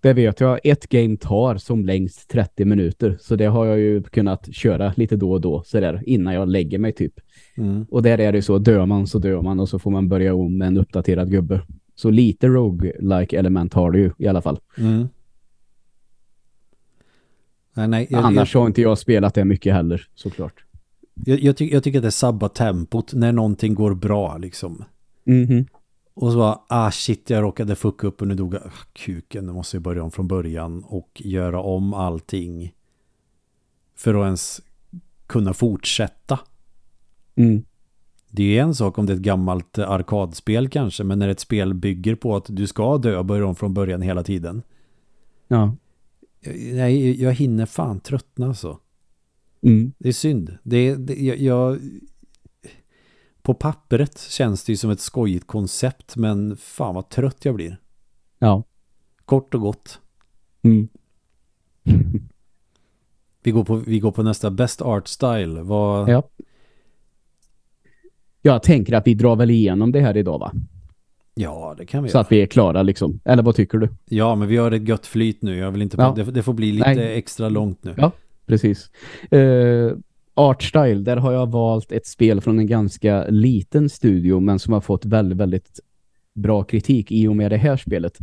det vet jag, ett game tar som längst 30 minuter så det har jag ju kunnat köra lite då och då så där, innan jag lägger mig typ. Mm. Och där är det så, dör man så dör man och så får man börja om med en uppdaterad gubbe. Så lite roguelike element har det ju i alla fall. Mm. Nej, nej, jag, Annars jag, har inte jag spelat det mycket heller, såklart. Jag, jag, tycker, jag tycker att det sabbar tempot när någonting går bra liksom. Mhm. Och så bara, ah shit, jag råkade fucka upp och nu dog jag. Ah, kuken, nu måste jag börja om från början och göra om allting. För att ens kunna fortsätta. Mm. Det är ju en sak om det är ett gammalt eh, arkadspel kanske, men när ett spel bygger på att du ska dö och börja om från början hela tiden. Ja. Nej, jag hinner fan tröttna alltså. Mm. Det är synd. Det, det, jag, jag, på pappret känns det ju som ett skojigt koncept, men fan vad trött jag blir. Ja. Kort och gott. Mm. Vi går på, vi går på nästa Best Art Style. Vad, Ja. Jag tänker att vi drar väl igenom det här idag va? ja, det kan vi Så göra. att vi är klara liksom. Eller vad tycker du? Ja, men vi har ett gött flyt nu. Jag vill inte, Ja. det, det får bli lite Nej. extra långt nu. Ja. Precis. Uh, Artstyle, där har jag valt ett spel från en ganska liten studio men som har fått väldigt, väldigt bra kritik i och med det här spelet.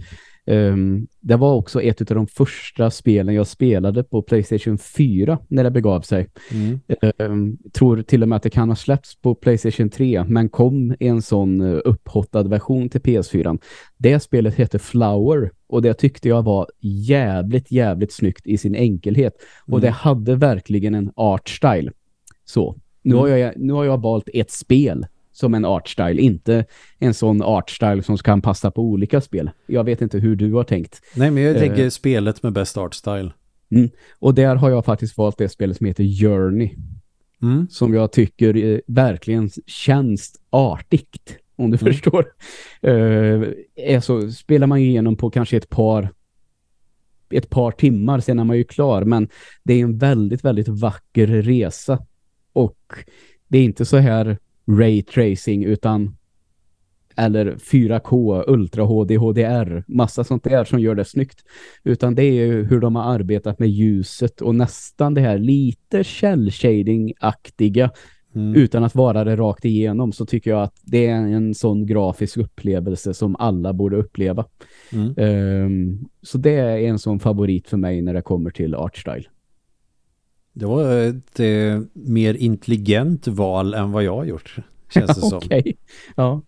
Ehm, det var också ett av de första spelen jag spelade på Playstation 4 när det begav sig. Mm. Ehm, tror till och med att det kan ha släppts på Playstation 3 men kom en sån uh, upphottad version till PS4. Det spelet heter Flower och det tyckte jag var jävligt, jävligt snyggt i sin enkelhet. Och Mm. det hade verkligen en art style. Så. Nu, har jag, nu har jag valt ett spel som en artstyle, inte en sån artstyle som kan passa på olika spel. Jag vet inte hur du har tänkt. Nej, men jag tänker Eh. spelet med best art style. Och där har jag faktiskt valt det spelet som heter Journey. Mm. som jag tycker eh, verkligen känns artigt, om du Mm. förstår. Eh, är så, spelar man igenom på kanske ett par ett par timmar, sen är man ju klar, men det är en väldigt, väldigt vacker resa. Och det är inte så här ray tracing utan eller 4K, Ultra HD, HDR, massa sånt där som gör det snyggt. Utan det är ju hur de har arbetat med ljuset och nästan det här lite shell shading-aktiga Mm. utan att vara det rakt igenom så tycker jag att det är en sån grafisk upplevelse som alla borde uppleva. Mm. Ehm, så det är en sån favorit för mig när det kommer till artstyle. Det var ett eh, mer intelligent val än vad jag har gjort. Känns det som. Okej. Ja.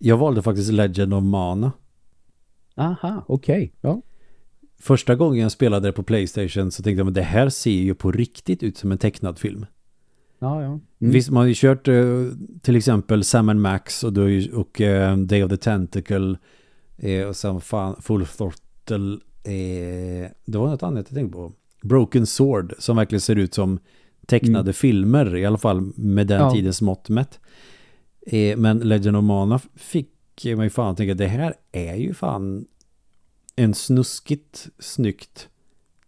Jag valde faktiskt Legend of Mana. Aha, okej. Ja. Första gången jag spelade det på Playstation så tänkte jag men det här ser ju på riktigt ut som en tecknad film. Ja, ja. Mm. Visst, man har ju kört eh, till exempel Sam Max och, då, och eh, Day of the Tentacle eh, och sen fan Full Throttle. Eh, det var något annat jag tänkte på. Broken Sword som verkligen ser ut som tecknade Mm. filmer i alla fall med den Ja. tidens mått mätt. Eh, men Legend of Mana fick mig fan att tänka det här är ju fan en snuskigt snyggt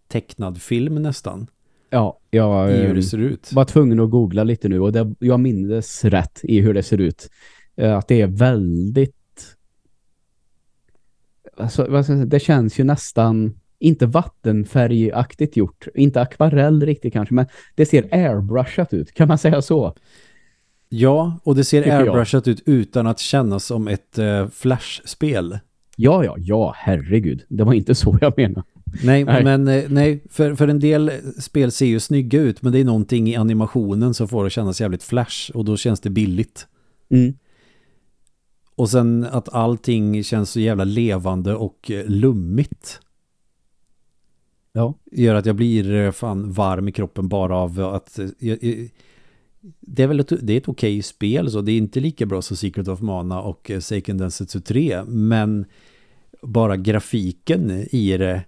tecknad film nästan Ja, jag i hur ehm, det ser ut. var tvungen att googla lite nu och det, jag minns rätt i hur det ser ut. Eh, Att det är väldigt alltså, jag det känns ju nästan inte vattenfärgaktigt gjort. Inte akvarell riktigt kanske, men det ser airbrushat ut. Kan man säga så? Ja, och det ser Tycker jag. airbrushat ut utan att kännas som ett eh, flashspel. Ja, ja, ja, herregud. Det var inte så jag menade. Nej, Nej. men eh, nej, för, för en del spel ser ju snygga ut men det är någonting i animationen som får det att kännas jävligt flash och då känns det billigt. Mm. Och sen att allting känns så jävla levande och eh, lummigt Ja. gör att jag blir eh, fan varm i kroppen bara av att jag, jag, det är väl ett, det är ett okej spel så det är inte lika bra som Secret of Mana och Seiken Densetsu 3 men bara grafiken i det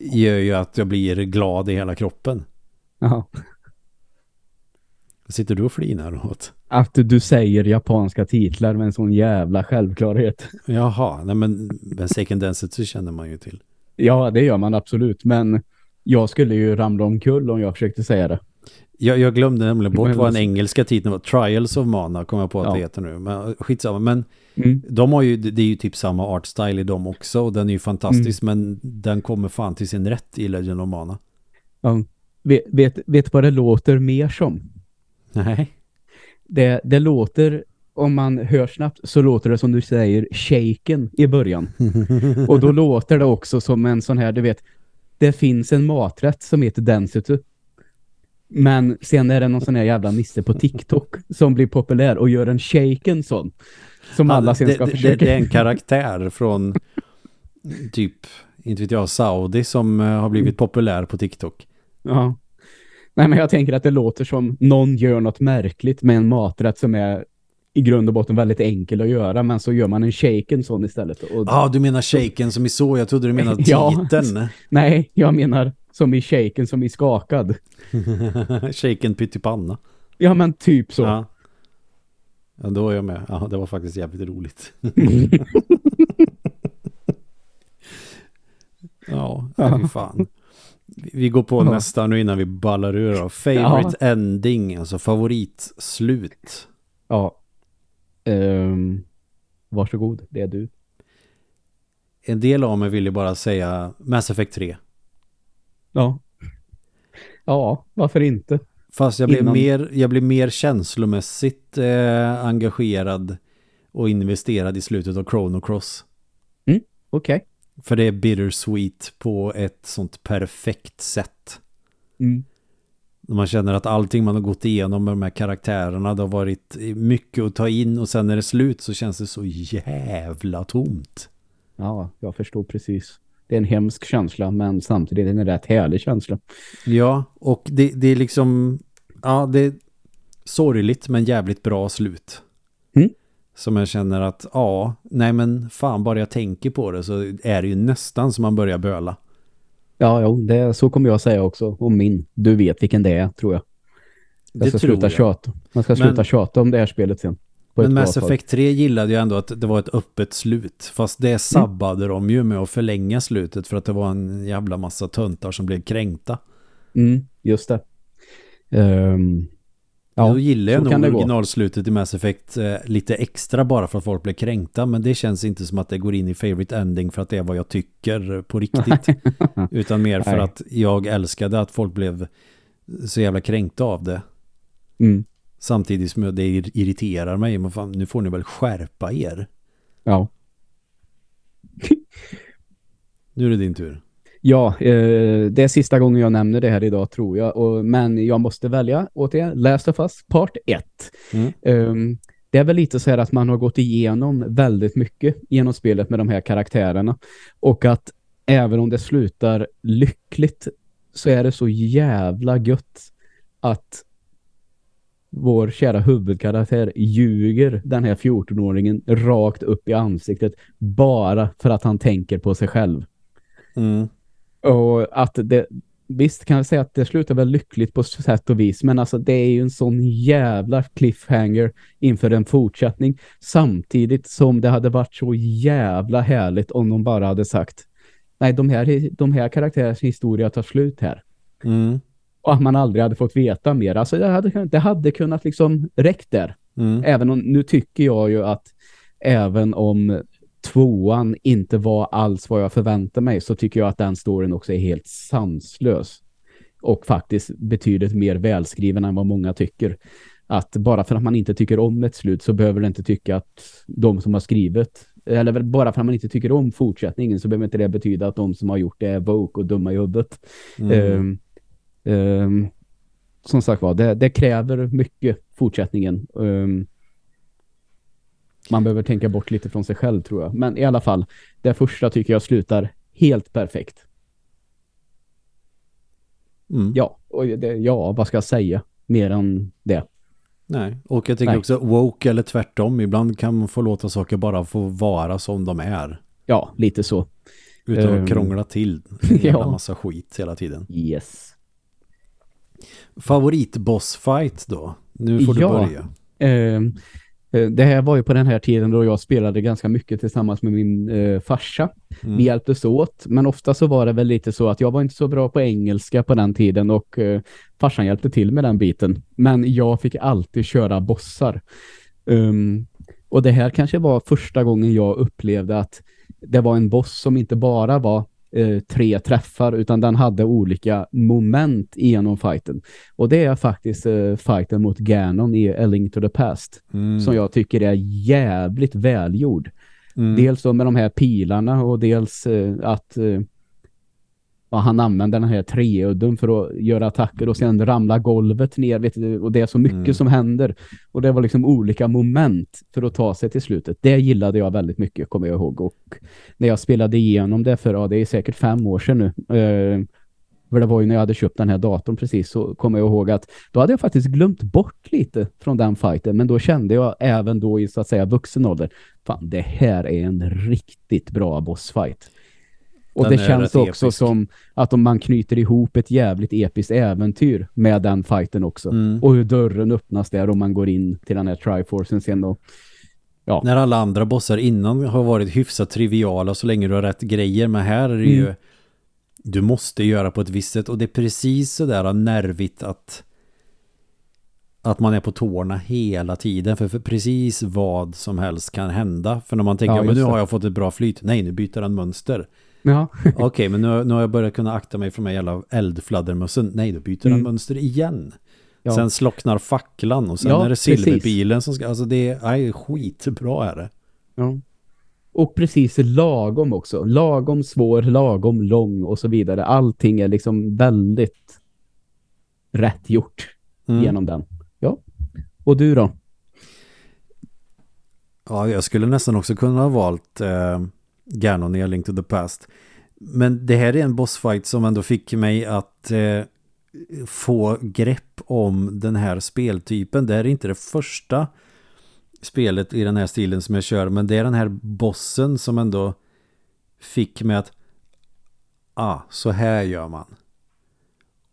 gör ju att jag blir glad i hela kroppen. Jaha. Sitter du och flinar åt? Att du säger japanska titlar med en sån jävla självklarhet. Jaha, nej men, men Seiken Densetsu känner man ju till. Ja, det gör man absolut. Men jag skulle ju ramla omkull om jag försökte säga det. Jag, jag glömde nämligen bort vad den engelska titeln var. Trials of Mana kommer jag på att Ja. det heter nu. Men skitsamma. Men Mm. de har ju, det är ju typ samma art style i dem också. Och den är ju fantastisk. Men den kommer fan till sin rätt i Legend of Mana. Ja. Vet, vet, vet vad det låter mer som? Nej. Det, det låter, om man hör snabbt, så låter det som du säger shaken i början. Och då låter det också som en sån här, du vet, det finns en maträtt som heter Densitu. Men sen är det någon sån här jävla nisse på TikTok som blir populär och gör en shaken sån. Som alla sen ska det, försöka. det, det är en karaktär från typ, inte vet jag, Saudi som eh, har blivit populär på TikTok. Ja. Nej, men jag tänker att det låter som någon gör något märkligt med en maträtt som är i grund och botten väldigt enkel att göra, men så gör man en shaken sån istället. Ja, ah, du menar shaken som i så. Jag trodde du menade Ja. titeln. Nej, jag menar som i shaken som i skakad. shaken pyttipanna. Ja, men typ så. Ja. ja, då är jag med. Ja, det var faktiskt jävligt roligt. ja, Ja. fy fan. Vi går på Ja. nästa nu innan vi ballar ur. Favorite ending, alltså favoritslut. Ja. Um, varsågod, det är du. En del av mig vill ju bara säga Mass Effect 3. Ja. Ja, varför inte? Fast jag blev, Innan- mer, jag blev mer känslomässigt eh, engagerad och investerad i slutet av Chrono Cross. Okej. För det är bittersweet på ett sånt perfekt sätt. Mm. Man känner att allting man har gått igenom med de här karaktärerna, det har varit mycket att ta in och sen när det är slut så känns det så jävla tomt. Ja, jag förstår precis. Det är en hemsk känsla, men samtidigt är det en rätt härlig känsla. Ja, och det, det är liksom, ja det, sorgligt men jävligt bra slut. Mm. Som jag känner att, ja, nej men fan bara jag tänker på det så är det ju nästan som man börjar böla. Ja, jo, det, så kommer jag säga också om min. Du vet vilken det är, tror jag. Jag det ska sluta jag. tjata. Man ska Men- sluta tjata om det här spelet sen. Men Mass. Effect 3 gillade jag ändå att det var ett öppet slut. Fast det sabbade de ju med att förlänga slutet för att det var en jävla massa töntar som blev kränkta. Mm, just det. Ehm, Ja, Då gillar jag nog originalslutet i Mass Effect eh, lite extra bara för att folk blev kränkta. Men det känns inte som att det går in i favorite ending för att det är vad jag tycker på riktigt. Utan mer för Nej. att jag älskade att folk blev så jävla kränkta av det. mm, Samtidigt som det irriterar mig. Men fan, nu får ni väl skärpa er. ja. Nu är det din tur. Ja, eh, det är sista gången jag nämner det här idag tror jag. Och, men jag måste välja återigen Last of Us Part 1. Mm. Ehm, det är väl lite så här att man har gått igenom väldigt mycket genom spelet med de här karaktärerna. Och att även om det slutar lyckligt så är det så jävla gött att vår kära huvudkaraktär ljuger den här 14-åringen rakt upp i ansiktet bara för att han tänker på sig själv. Mm. Och att det, visst kan jag säga att det slutar väl lyckligt på sätt och vis, men alltså det är ju en sån jävla cliffhanger inför en fortsättning, samtidigt som det hade varit så jävla härligt om de bara hade sagt nej, de här, de här karaktärers historia tar slut här. Mm. Och att man aldrig hade fått veta mer. Alltså det hade, det hade kunnat liksom räckt där. Mm. Även om, nu tycker jag ju att även om tvåan inte var alls vad jag förväntade mig så tycker jag att den storyn också är helt sanslös. Och faktiskt betydligt mer välskriven än vad många tycker. Att bara för att man inte tycker om ett slut så behöver det inte tycka att de som har skrivit eller bara för att man inte tycker om fortsättningen så behöver inte det betyda att de som har gjort det är woke och dumma i huvudet. Mm. Ehm, ehm, som sagt var, det, det kräver mycket fortsättningen. Ehm, man behöver tänka bort lite från sig själv tror jag. Men i alla fall, det första tycker jag slutar helt perfekt. Mm. Ja, och det, ja, vad ska jag säga mer än det? Nej, och jag tycker Nej. också woke eller tvärtom. Ibland kan man få låta saker bara få vara som de är. Ja, lite så. Utan Ehm, att krångla till en ja. massa skit hela tiden. Yes. Favoritbossfight då? Nu får du Ja. börja. Ehm, eh, det här var ju på den här tiden då jag spelade ganska mycket tillsammans med min eh, farsa. Mm. Vi hjälptes åt, men ofta så var det väl lite så att jag var inte så bra på engelska på den tiden och eh, farsan hjälpte till med den biten. Men jag fick alltid köra bossar. Um, och det här kanske var första gången jag upplevde att det var en boss som inte bara var eh, tre träffar utan den hade olika moment genom fighten. Och det är faktiskt eh, fighten mot Ganon i A Link to the Past Mm. som jag tycker är jävligt välgjord. Mm. Dels då med de här pilarna och dels eh, att ja, han använder den här treudden för att göra attacker och sen ramla golvet ner vet du, och det är så mycket Mm. som händer. Och det var liksom olika moment för att ta sig till slutet. Det gillade jag väldigt mycket, kommer jag ihåg. Och när jag spelade igenom det för, ja, det är säkert fem år sedan nu. Eh, för det var ju när jag hade köpt den här datorn precis så kommer jag ihåg att då hade jag faktiskt glömt bort lite från den fighten. Men då kände jag även då i så att säga vuxen ålder, fan det här är en riktigt bra bossfight. Och Den det känns också episk. som att om man knyter ihop ett jävligt episkt äventyr med den fighten också. Mm. Och hur dörren öppnas där om man går in till den här Triforcen sen och ja. När alla andra bossar innan har varit hyfsat triviala så länge du har rätt grejer. Men här är det ju Mm. du måste göra på ett visst sätt. Och det är precis så där nervigt att att man är på tårna hela tiden. För, för precis vad som helst kan hända. För när man tänker, Ja, men nu det. har jag fått ett bra flyt. Nej, nu byter han mönster. Ja, Okej, men nu, nu har jag börjat kunna akta mig från de här jävla eldfladdermössen. Nej, då byter Mm. mönster igen. ja. Sen slocknar facklan och sen Ja, är det precis. silverbilen som ska... Alltså det är skitbra är det. Ja. Och precis lagom också. Lagom svår, lagom lång och så vidare. Allting är liksom väldigt rätt gjort Mm. genom den. Ja. Och du då? Ja, jag skulle nästan också kunna ha valt eh, Ganon i to the Past. Men det här är en bossfight som ändå fick mig att eh, få grepp om den här speltypen. Det är inte det första spelet i den här stilen som jag kör, men det är den här bossen som ändå fick mig att ah, så här gör man.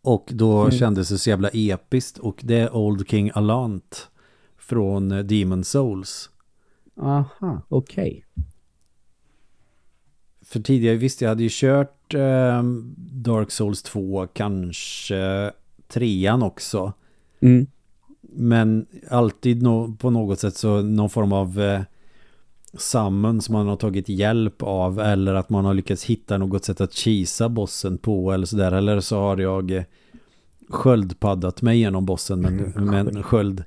Och då mm. kändes det så jävla episkt och det är Old King Alant från Demon Souls. Aha, okej. Okay. För tidigare visste jag hade ju kört eh, Dark Souls 2, kanske trean också. Mm. Men alltid no på något sätt så någon form av eh, summon som man har tagit hjälp av eller att man har lyckats hitta något sätt att kisa bossen på eller sådär. Eller så har jag eh, sköldpaddat mig genom bossen men, men sköld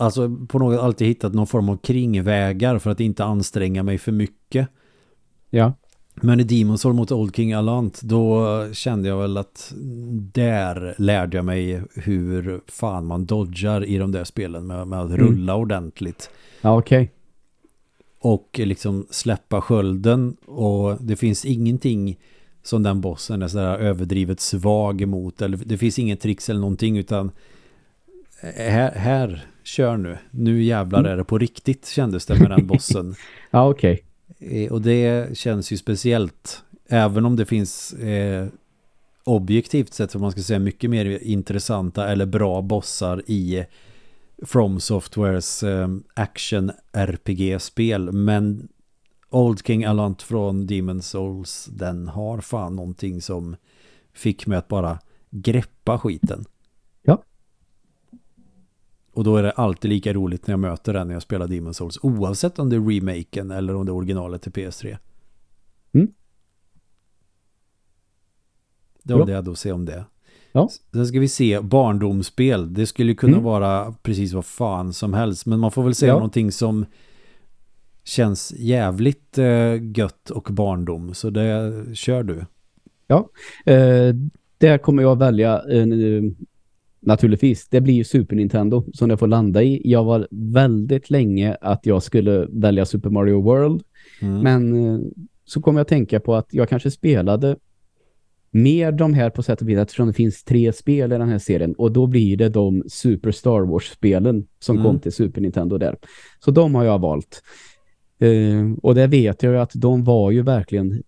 Alltså på något alltid hittat någon form av kringvägar för att inte anstränga mig för mycket. Ja. Men i Demon's Soul mot Old King Alant då kände jag väl att där lärde jag mig hur fan man dodgar i de där spelen med, med att mm. rulla ordentligt. Ja, okej. Okay. Och liksom släppa skölden och det finns ingenting som den bossen är sådär överdrivet svag emot eller det finns inget tricks eller någonting utan här, här kör nu. Nu jävlar mm. är det på riktigt kändes det med den bossen. ja, okej. Okay. Eh, och det känns ju speciellt. Även om det finns eh, objektivt sett, för man ska säga, mycket mer intressanta eller bra bossar i From Softwares eh, action RPG-spel. Men Old King Alant från Demon Souls, den har fan någonting som fick mig att bara greppa skiten. Och då är det alltid lika roligt när jag möter den när jag spelar Demon's Souls. Oavsett om det är remaken eller om det är originalet till PS3. Mm. Det var ja. det jag då se om det. Ja. Sen ska vi se barndomsspel. Det skulle kunna mm. vara precis vad fan som helst. Men man får väl säga ja. någonting som känns jävligt eh, gött och barndom. Så det kör du. Ja, eh, där kommer jag välja en naturligtvis, det blir ju Super Nintendo som jag får landa i. Jag var väldigt länge att jag skulle välja Super Mario World. Mm. Men eh, så kom jag att tänka på att jag kanske spelade mer de här på sätt och vis eftersom det finns tre spel i den här serien och då blir det de Super Star Wars-spelen som mm. kom till Super Nintendo där. Så de har jag valt. Uh, och det vet jag ju att de var ju verkligen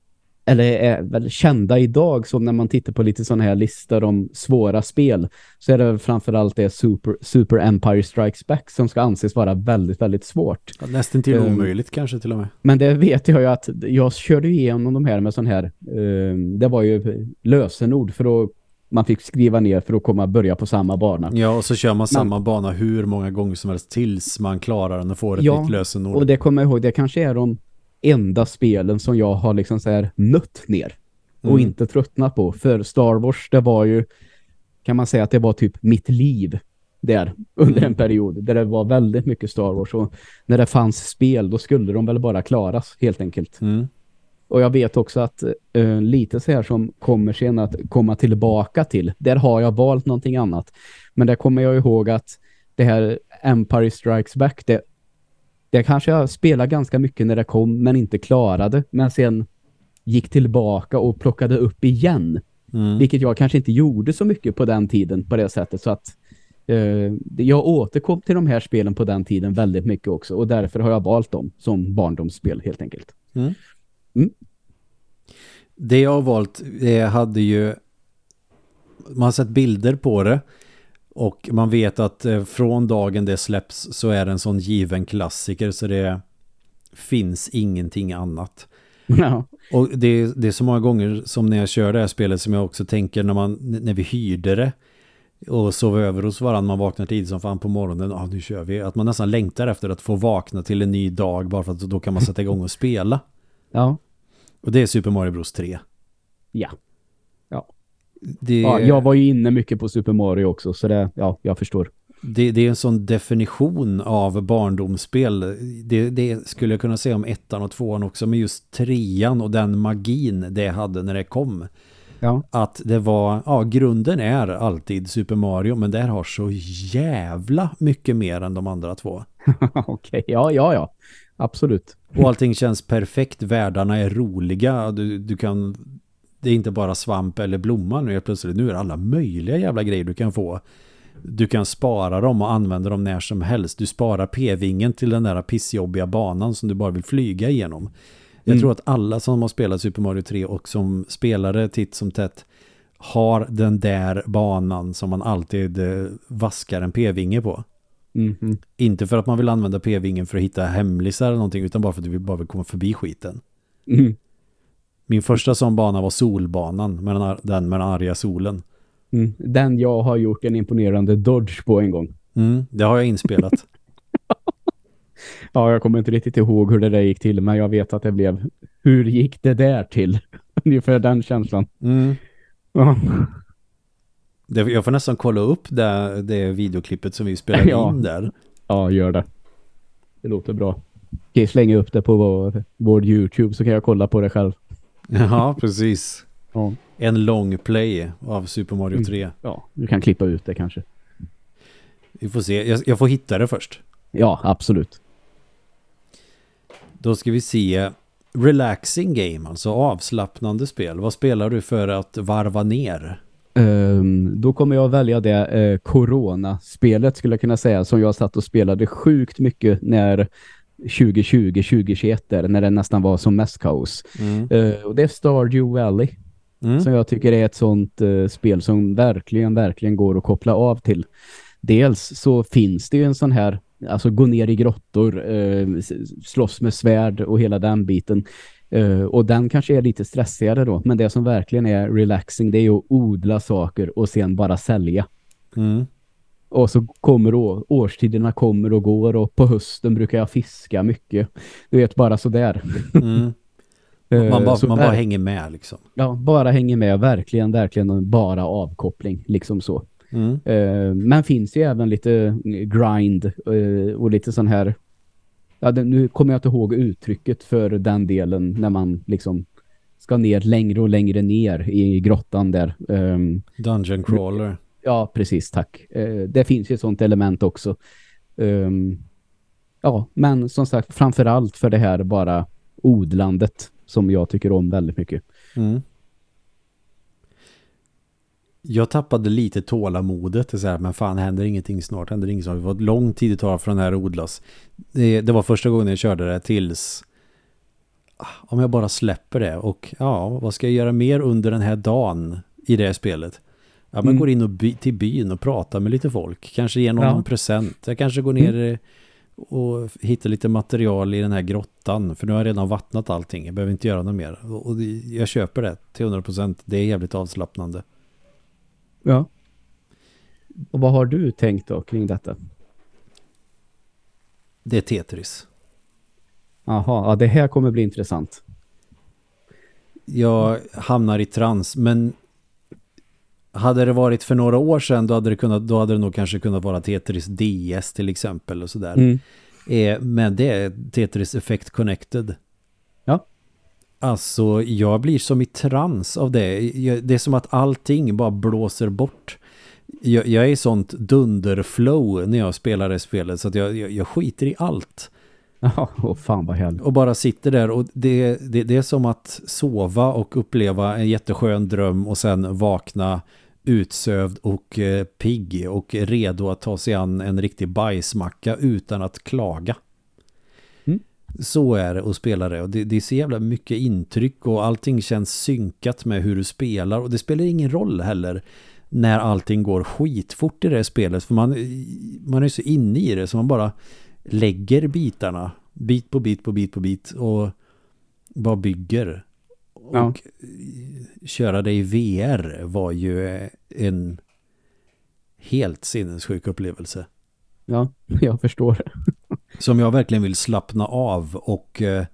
eller är väl kända idag som när man tittar på lite sådana här listor om svåra spel så är det framförallt det Super, Super Empire Strikes Back som ska anses vara väldigt, väldigt svårt. Ja, nästan till um, omöjligt kanske till och med. Men det vet jag ju att jag körde igenom de här med sån här um, det var ju lösenord för att man fick skriva ner för att komma börja på samma bana. Ja, och så kör man Men, samma bana hur många gånger som helst tills man klarar den och får ett ja, nytt lösenord. och det kommer jag ihåg, det kanske är de enda spelen som jag har liksom så här nött ner och mm. inte tröttnat på. För Star Wars, det var ju kan man säga att det var typ mitt liv där under mm. en period där det var väldigt mycket Star Wars och när det fanns spel då skulle de väl bara klaras helt enkelt. Mm. Och jag vet också att uh, lite så här som kommer sen att komma tillbaka till, där har jag valt någonting annat. Men där kommer jag ihåg att det här Empire Strikes Back, det det kanske jag spelade ganska mycket när det kom men inte klarade. Men sen gick tillbaka och plockade upp igen. Mm. Vilket jag kanske inte gjorde så mycket på den tiden på det sättet. Så att eh, jag återkom till de här spelen på den tiden väldigt mycket också. Och därför har jag valt dem som barndomsspel helt enkelt. Mm. Mm. Det jag har valt det hade ju man har sett bilder på det och man vet att eh, från dagen det släpps så är det en sån given klassiker så det finns ingenting annat. Ja. Och det, det är så många gånger som när jag kör det här spelet som jag också tänker när, man, när vi hyrde det och sov över hos varandra, man vaknar tidigt som fan på morgonen, ja ah, nu kör vi. Att man nästan längtar efter att få vakna till en ny dag bara för att då kan man sätta igång och spela. Ja. Och det är Super Mario Bros 3. Ja. Det... Ja, jag var ju inne mycket på Super Mario också så det, ja, jag förstår. Det, det är en sån definition av barndomsspel. Det, det, skulle jag kunna säga om ettan och tvåan också, men just trean och den magin det hade när det kom. Ja. Att det var, ja grunden är alltid Super Mario, men det har så jävla mycket mer än de andra två. Okej, okay. ja, ja, ja. Absolut. Och allting känns perfekt, världarna är roliga, du, du kan det är inte bara svamp eller blomma nu helt plötsligt. Nu är det alla möjliga jävla grejer du kan få. Du kan spara dem och använda dem när som helst. Du sparar p-vingen till den där pissjobbiga banan som du bara vill flyga igenom. Jag Mm. tror att alla som har spelat Super Mario 3 och som spelare titt som tätt har den där banan som man alltid eh, vaskar en p-vinge på. Mhm. Inte för att man vill använda p-vingen för att hitta hemlisar eller någonting utan bara för att du bara vill komma förbi skiten. Mm. Min första sån bana var solbanan, med den, den med den arga solen. Mm. Den jag har gjort en imponerande dodge på en gång. Mm, det har jag inspelat. Ja, jag kommer inte riktigt ihåg hur det där gick till, men jag vet att det blev hur gick det där till? Ungefär den känslan. Mm. Ja. Det, jag får nästan kolla upp det, det videoklippet som vi spelade Ja. in där. ja, gör det. Det låter bra. Jag slänga upp det på vår, vår YouTube så kan jag kolla på det själv. Ja, precis. Ja, En lång play av Super Mario Mm. 3. ja du kan klippa ut det kanske. Vi får se. Jag, jag får hitta det först. Ja, absolut. Då ska vi se. Relaxing game, alltså avslappnande spel. Vad spelar du för att varva ner? Ehm, då kommer jag välja det uh, Corona-spelet skulle jag kunna säga som jag satt och spelade sjukt mycket när 2020-2021 där, när det nästan var som mest kaos. Mm. Eh, och det är Stardew Valley Mm. som jag tycker är ett sånt eh, spel som verkligen, verkligen går att koppla av till. Dels så finns det ju en sån här, alltså gå ner i grottor, s- slåss med svärd och hela den biten. Eh, och den kanske är lite stressigare då, men det som verkligen är relaxing det är ju att odla saker och sen bara sälja. Mm. Och så kommer å- årstiderna kommer och går och på hösten brukar jag fiska mycket. Du vet, bara sådär. Mm. Eh, Man, bara, så man bara hänger med liksom. Ja, bara hänger med. Verkligen, verkligen bara avkoppling. Liksom så. Mm. Eh, men finns ju även lite grind eh, och lite sån här... Ja, nu kommer jag inte ihåg uttrycket för den delen när man liksom ska ner längre och längre ner i grottan där. Ehm, Dungeon crawler ja, precis, tack. Eh, det finns ju ett sånt element också. Ehm, ja, men som sagt, framförallt för det här bara odlandet som jag tycker om väldigt mycket. Mm. Jag tappade lite tålamodet. Det är Så här, men fan, händer ingenting snart? Händer ingenting snart? Det var ett lång tid det tar från den här odlas. Det, det var första gången jag körde det tills... Ah, om jag bara släpper det och ja, vad ska jag göra mer under den här dagen i det här spelet? Ja, man Mm. går in och by, till byn och pratar med lite folk. Kanske ger någon Ja. en present. Jag kanske går ner eh, och hittar lite material i den här grottan. För nu har jag redan vattnat allting. Jag behöver inte göra något mer. Och jag köper det till 100%. Det är jävligt avslappnande. Ja. Och vad har du tänkt då kring detta? Det är Tetris. Jaha, ja, det här kommer bli intressant. Jag hamnar i trans. Men hade det varit för några år sedan då hade det, kunnat, då hade det nog kanske kunnat vara Tetris DS till exempel och sådär. Mm. Eh, men det är Tetris Effect Connected. Ja. Alltså, jag blir som i trans av det. Jag, det är som att allting bara blåser bort. Jag, jag är i sånt dunderflow när jag spelar det spelet så att jag, jag, jag skiter i allt. Ja, åh fan vad härligt. Och bara sitter där och det, det, det är som att sova och uppleva en jätteskön dröm och sen vakna utsövd och eh, pigg och redo att ta sig an en riktig bajsmacka utan att klaga. Mm. Så är det att spela det och det, det är så jävla mycket intryck och allting känns synkat med hur du spelar och det spelar ingen roll heller när allting går skitfort i det spelet för man, man är så inne i det så man bara lägger bitarna bit på bit på bit på bit och bara bygger. Och Ja. köra det i VR var ju en helt sinnessjuk upplevelse. Ja, jag förstår. Som jag verkligen vill slappna av och eh,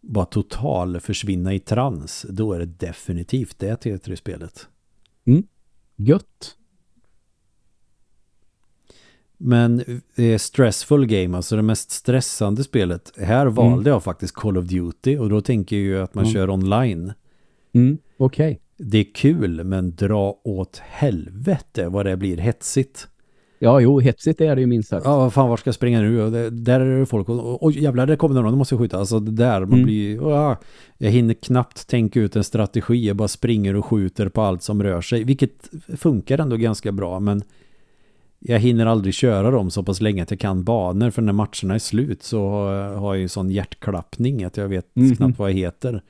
bara total försvinna i trans. Då är det definitivt det Tetris-spelet. Gött. Men eh, stressful game, alltså det mest stressande spelet. Här valde jag faktiskt Call of Duty och då tänker jag ju att man Mm. kör online. Mm, okej. Det är kul men dra åt helvete vad det blir hetsigt. Ja, jo, hetsigt är det ju minst sagt. Ja, vad fan, var ska jag springa nu? Det, där är det folk. Och, och jävlar, där kommer någon, då måste jag skjuta. Alltså det där, man Mm. blir... åh, jag hinner knappt tänka ut en strategi. Jag bara springer och skjuter på allt som rör sig. Vilket funkar ändå ganska bra, men jag hinner aldrig köra dem så pass länge att jag kan banor. För när matcherna är slut så har jag- ju sån hjärtklappning att jag vet Mhm. knappt vad jag heter.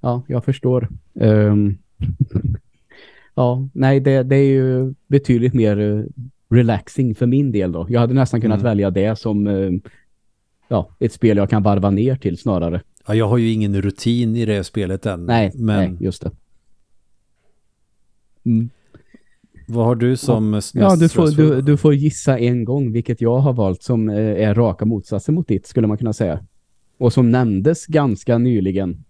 Ja, jag förstår. Ehm, ja, nej, det, det är ju betydligt mer eh, relaxing för min del då. Jag hade nästan kunnat Mm. välja det som eh, ja, ett spel jag kan varva ner till snarare. Ja, jag har ju ingen rutin i det spelet än. Nej, men nej just det. Mm. Vad har du som mest Ja, du får, du, du får gissa en gång vilket jag har valt som eh, är raka motsatsen mot ditt, skulle man kunna säga. Och som nämndes ganska nyligen.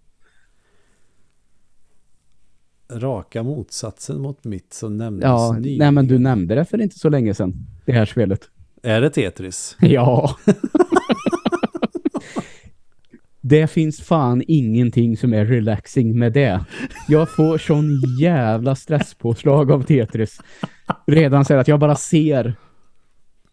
Raka motsatsen mot mitt som nämndes Ja, nyligen. nej men du nämnde det för inte så länge sedan, det här spelet. Är det Tetris? Ja. det finns fan ingenting som är relaxing med det. Jag får sån jävla stresspåslag av Tetris. Redan så här att jag bara ser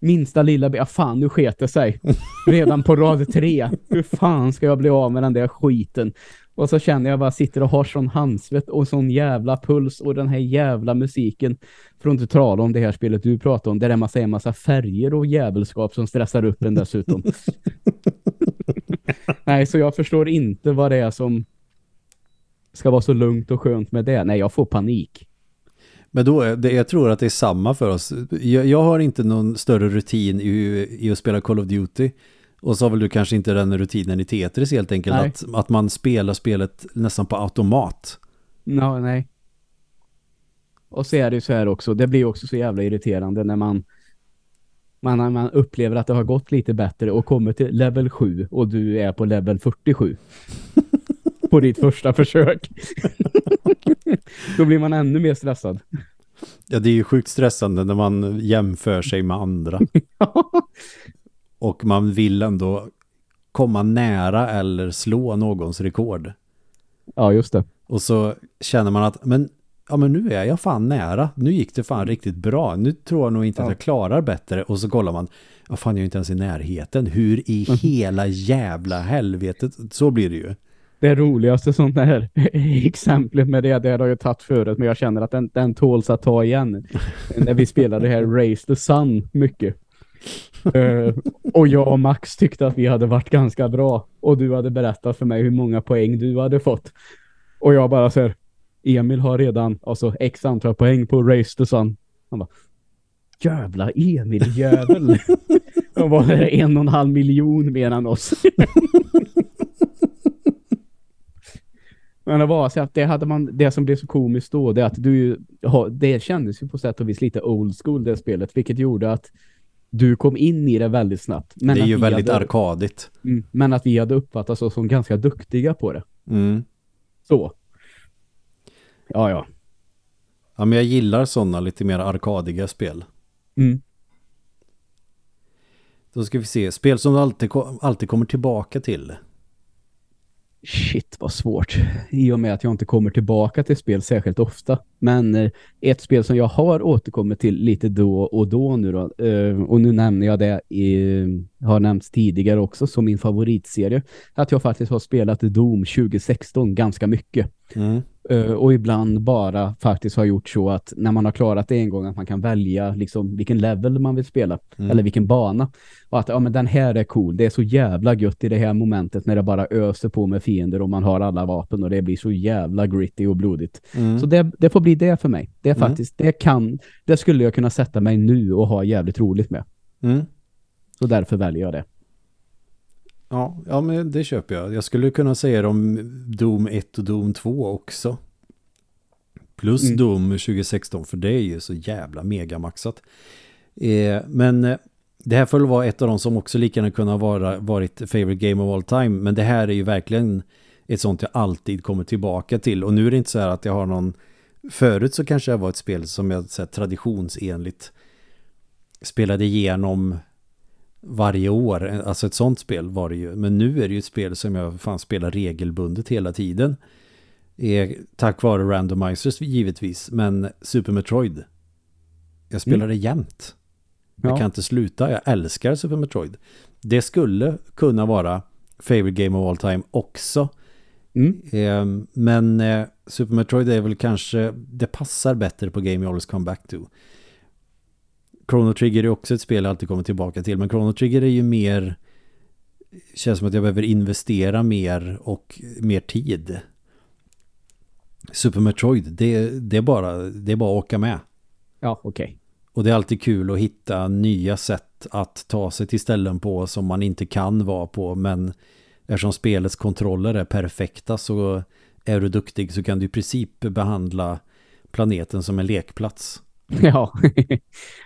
minsta lilla... Ja, fan, nu sket det sig. Redan på rad tre. Hur fan ska jag bli av med den där skiten? Och så känner jag bara sitter och har sån handsvett och sån jävla puls och den här jävla musiken. För att inte tala om det här spelet du pratar om, där det är massa, en massa färger och jävelskap som stressar upp en dessutom. Nej, så jag förstår inte vad det är som ska vara så lugnt och skönt med det. Nej, jag får panik. Men då, det, jag tror att det är samma för oss. Jag, jag har inte någon större rutin i, i att spela Call of Duty. Och så har väl du kanske inte den rutinen i Tetris helt enkelt. Nej. Att, att man spelar spelet nästan på automat. No, nej. Och så är det ju så här också. Det blir också så jävla irriterande när man man, man upplever att det har gått lite bättre och kommer till level 7 och du är på level 47. på ditt första försök. Då blir man ännu mer stressad. Ja, det är ju sjukt stressande när man jämför sig med andra. Och man vill ändå komma nära eller slå någons rekord. ja, just det. Och så känner man att, men, ja, men nu är jag fan nära. Nu gick det fan riktigt bra. Nu tror jag nog inte att Ja. jag klarar bättre. Och så kollar man, ja fan jag är inte ens i närheten. Hur i Mm. hela jävla helvetet? Så blir det ju. Det roligaste sånt här exemplet med det, det har jag tagit förut, men jag känner att den, den tåls att ta igen. När vi spelade det här Race the Sun mycket. Eh, och jag och Max tyckte att vi hade varit ganska bra. Och du hade berättat för mig hur många poäng du hade fått. Och jag bara så här, Emil har redan alltså x antal poäng på Race the Sun. Han bara, jävla Emil jävel. Då var en och en halv miljon mer än oss. Men det var så att det hade man, det som blev så komiskt då, det att du, ja, det kändes ju på sätt och vis lite old school det spelet, vilket gjorde att du kom in i det väldigt snabbt. Men det är ju väldigt hade, arkadigt. Mm, Men att vi hade uppfattat oss som ganska duktiga på det. Mm. Så. Ja, ja. Ja, men jag gillar sådana lite mer arkadiga spel. Mm. Då ska vi se, spel som du alltid, alltid kommer tillbaka till. Shit vad svårt. I och med att jag inte kommer tillbaka till spel särskilt ofta. Men eh, ett spel som jag har återkommit till lite då och då nu då. Eh, och nu nämner jag det i, har nämnts tidigare också som min favoritserie. Att jag faktiskt har spelat Doom 2016 ganska mycket. Mm. Eh, och ibland bara faktiskt har gjort så att när man har klarat det en gång att man kan välja liksom vilken level man vill spela Mm. eller vilken bana. Och att ja, men den här är cool. Det är så jävla gött i det här momentet när det bara öser på med fiender och man har alla vapen och det blir så jävla gritty och blodigt. Mm. Så det, det får bli det för mig. Det är Mm. faktiskt, det kan, det skulle jag kunna sätta mig nu och ha jävligt roligt med. Mm. Så därför väljer jag det. Ja, ja, men det köper jag. Jag skulle kunna säga det om Doom 1 och Doom 2 också. Plus Mm. Doom 2016, för det är ju så jävla megamaxat. Eh, men eh, det här får vara ett av de som också lika gärna kunna vara varit favorite game of all time. Men det här är ju verkligen ett sånt jag alltid kommer tillbaka till. Och nu är det inte så här att jag har någon... Förut så kanske det var ett spel som jag så här, traditionsenligt spelade igenom varje år. Alltså ett sånt spel var det ju. Men nu är det ju ett spel som jag fan spelar regelbundet hela tiden. Eh, tack vare randomizers givetvis. Men Super Metroid. Jag spelar det jämt. Jag kan inte sluta. Jag älskar Super Metroid. Det skulle kunna vara favorite game of all time också. Mm. Eh, men eh, Super Metroid är väl kanske, det passar bättre på Game You Always Come Back To. Chrono Trigger är också ett spel jag alltid kommer tillbaka till. Men Chrono Trigger är ju mer, känns som att jag behöver investera mer och mer tid. Super Metroid, det, det, är, bara, det är bara att åka med. Ja, okej. Okay. Och det är alltid kul att hitta nya sätt att ta sig till ställen på som man inte kan vara på. Men eftersom spelets kontroller är perfekta så är du duktig så kan du i princip behandla planeten som en lekplats. Ja.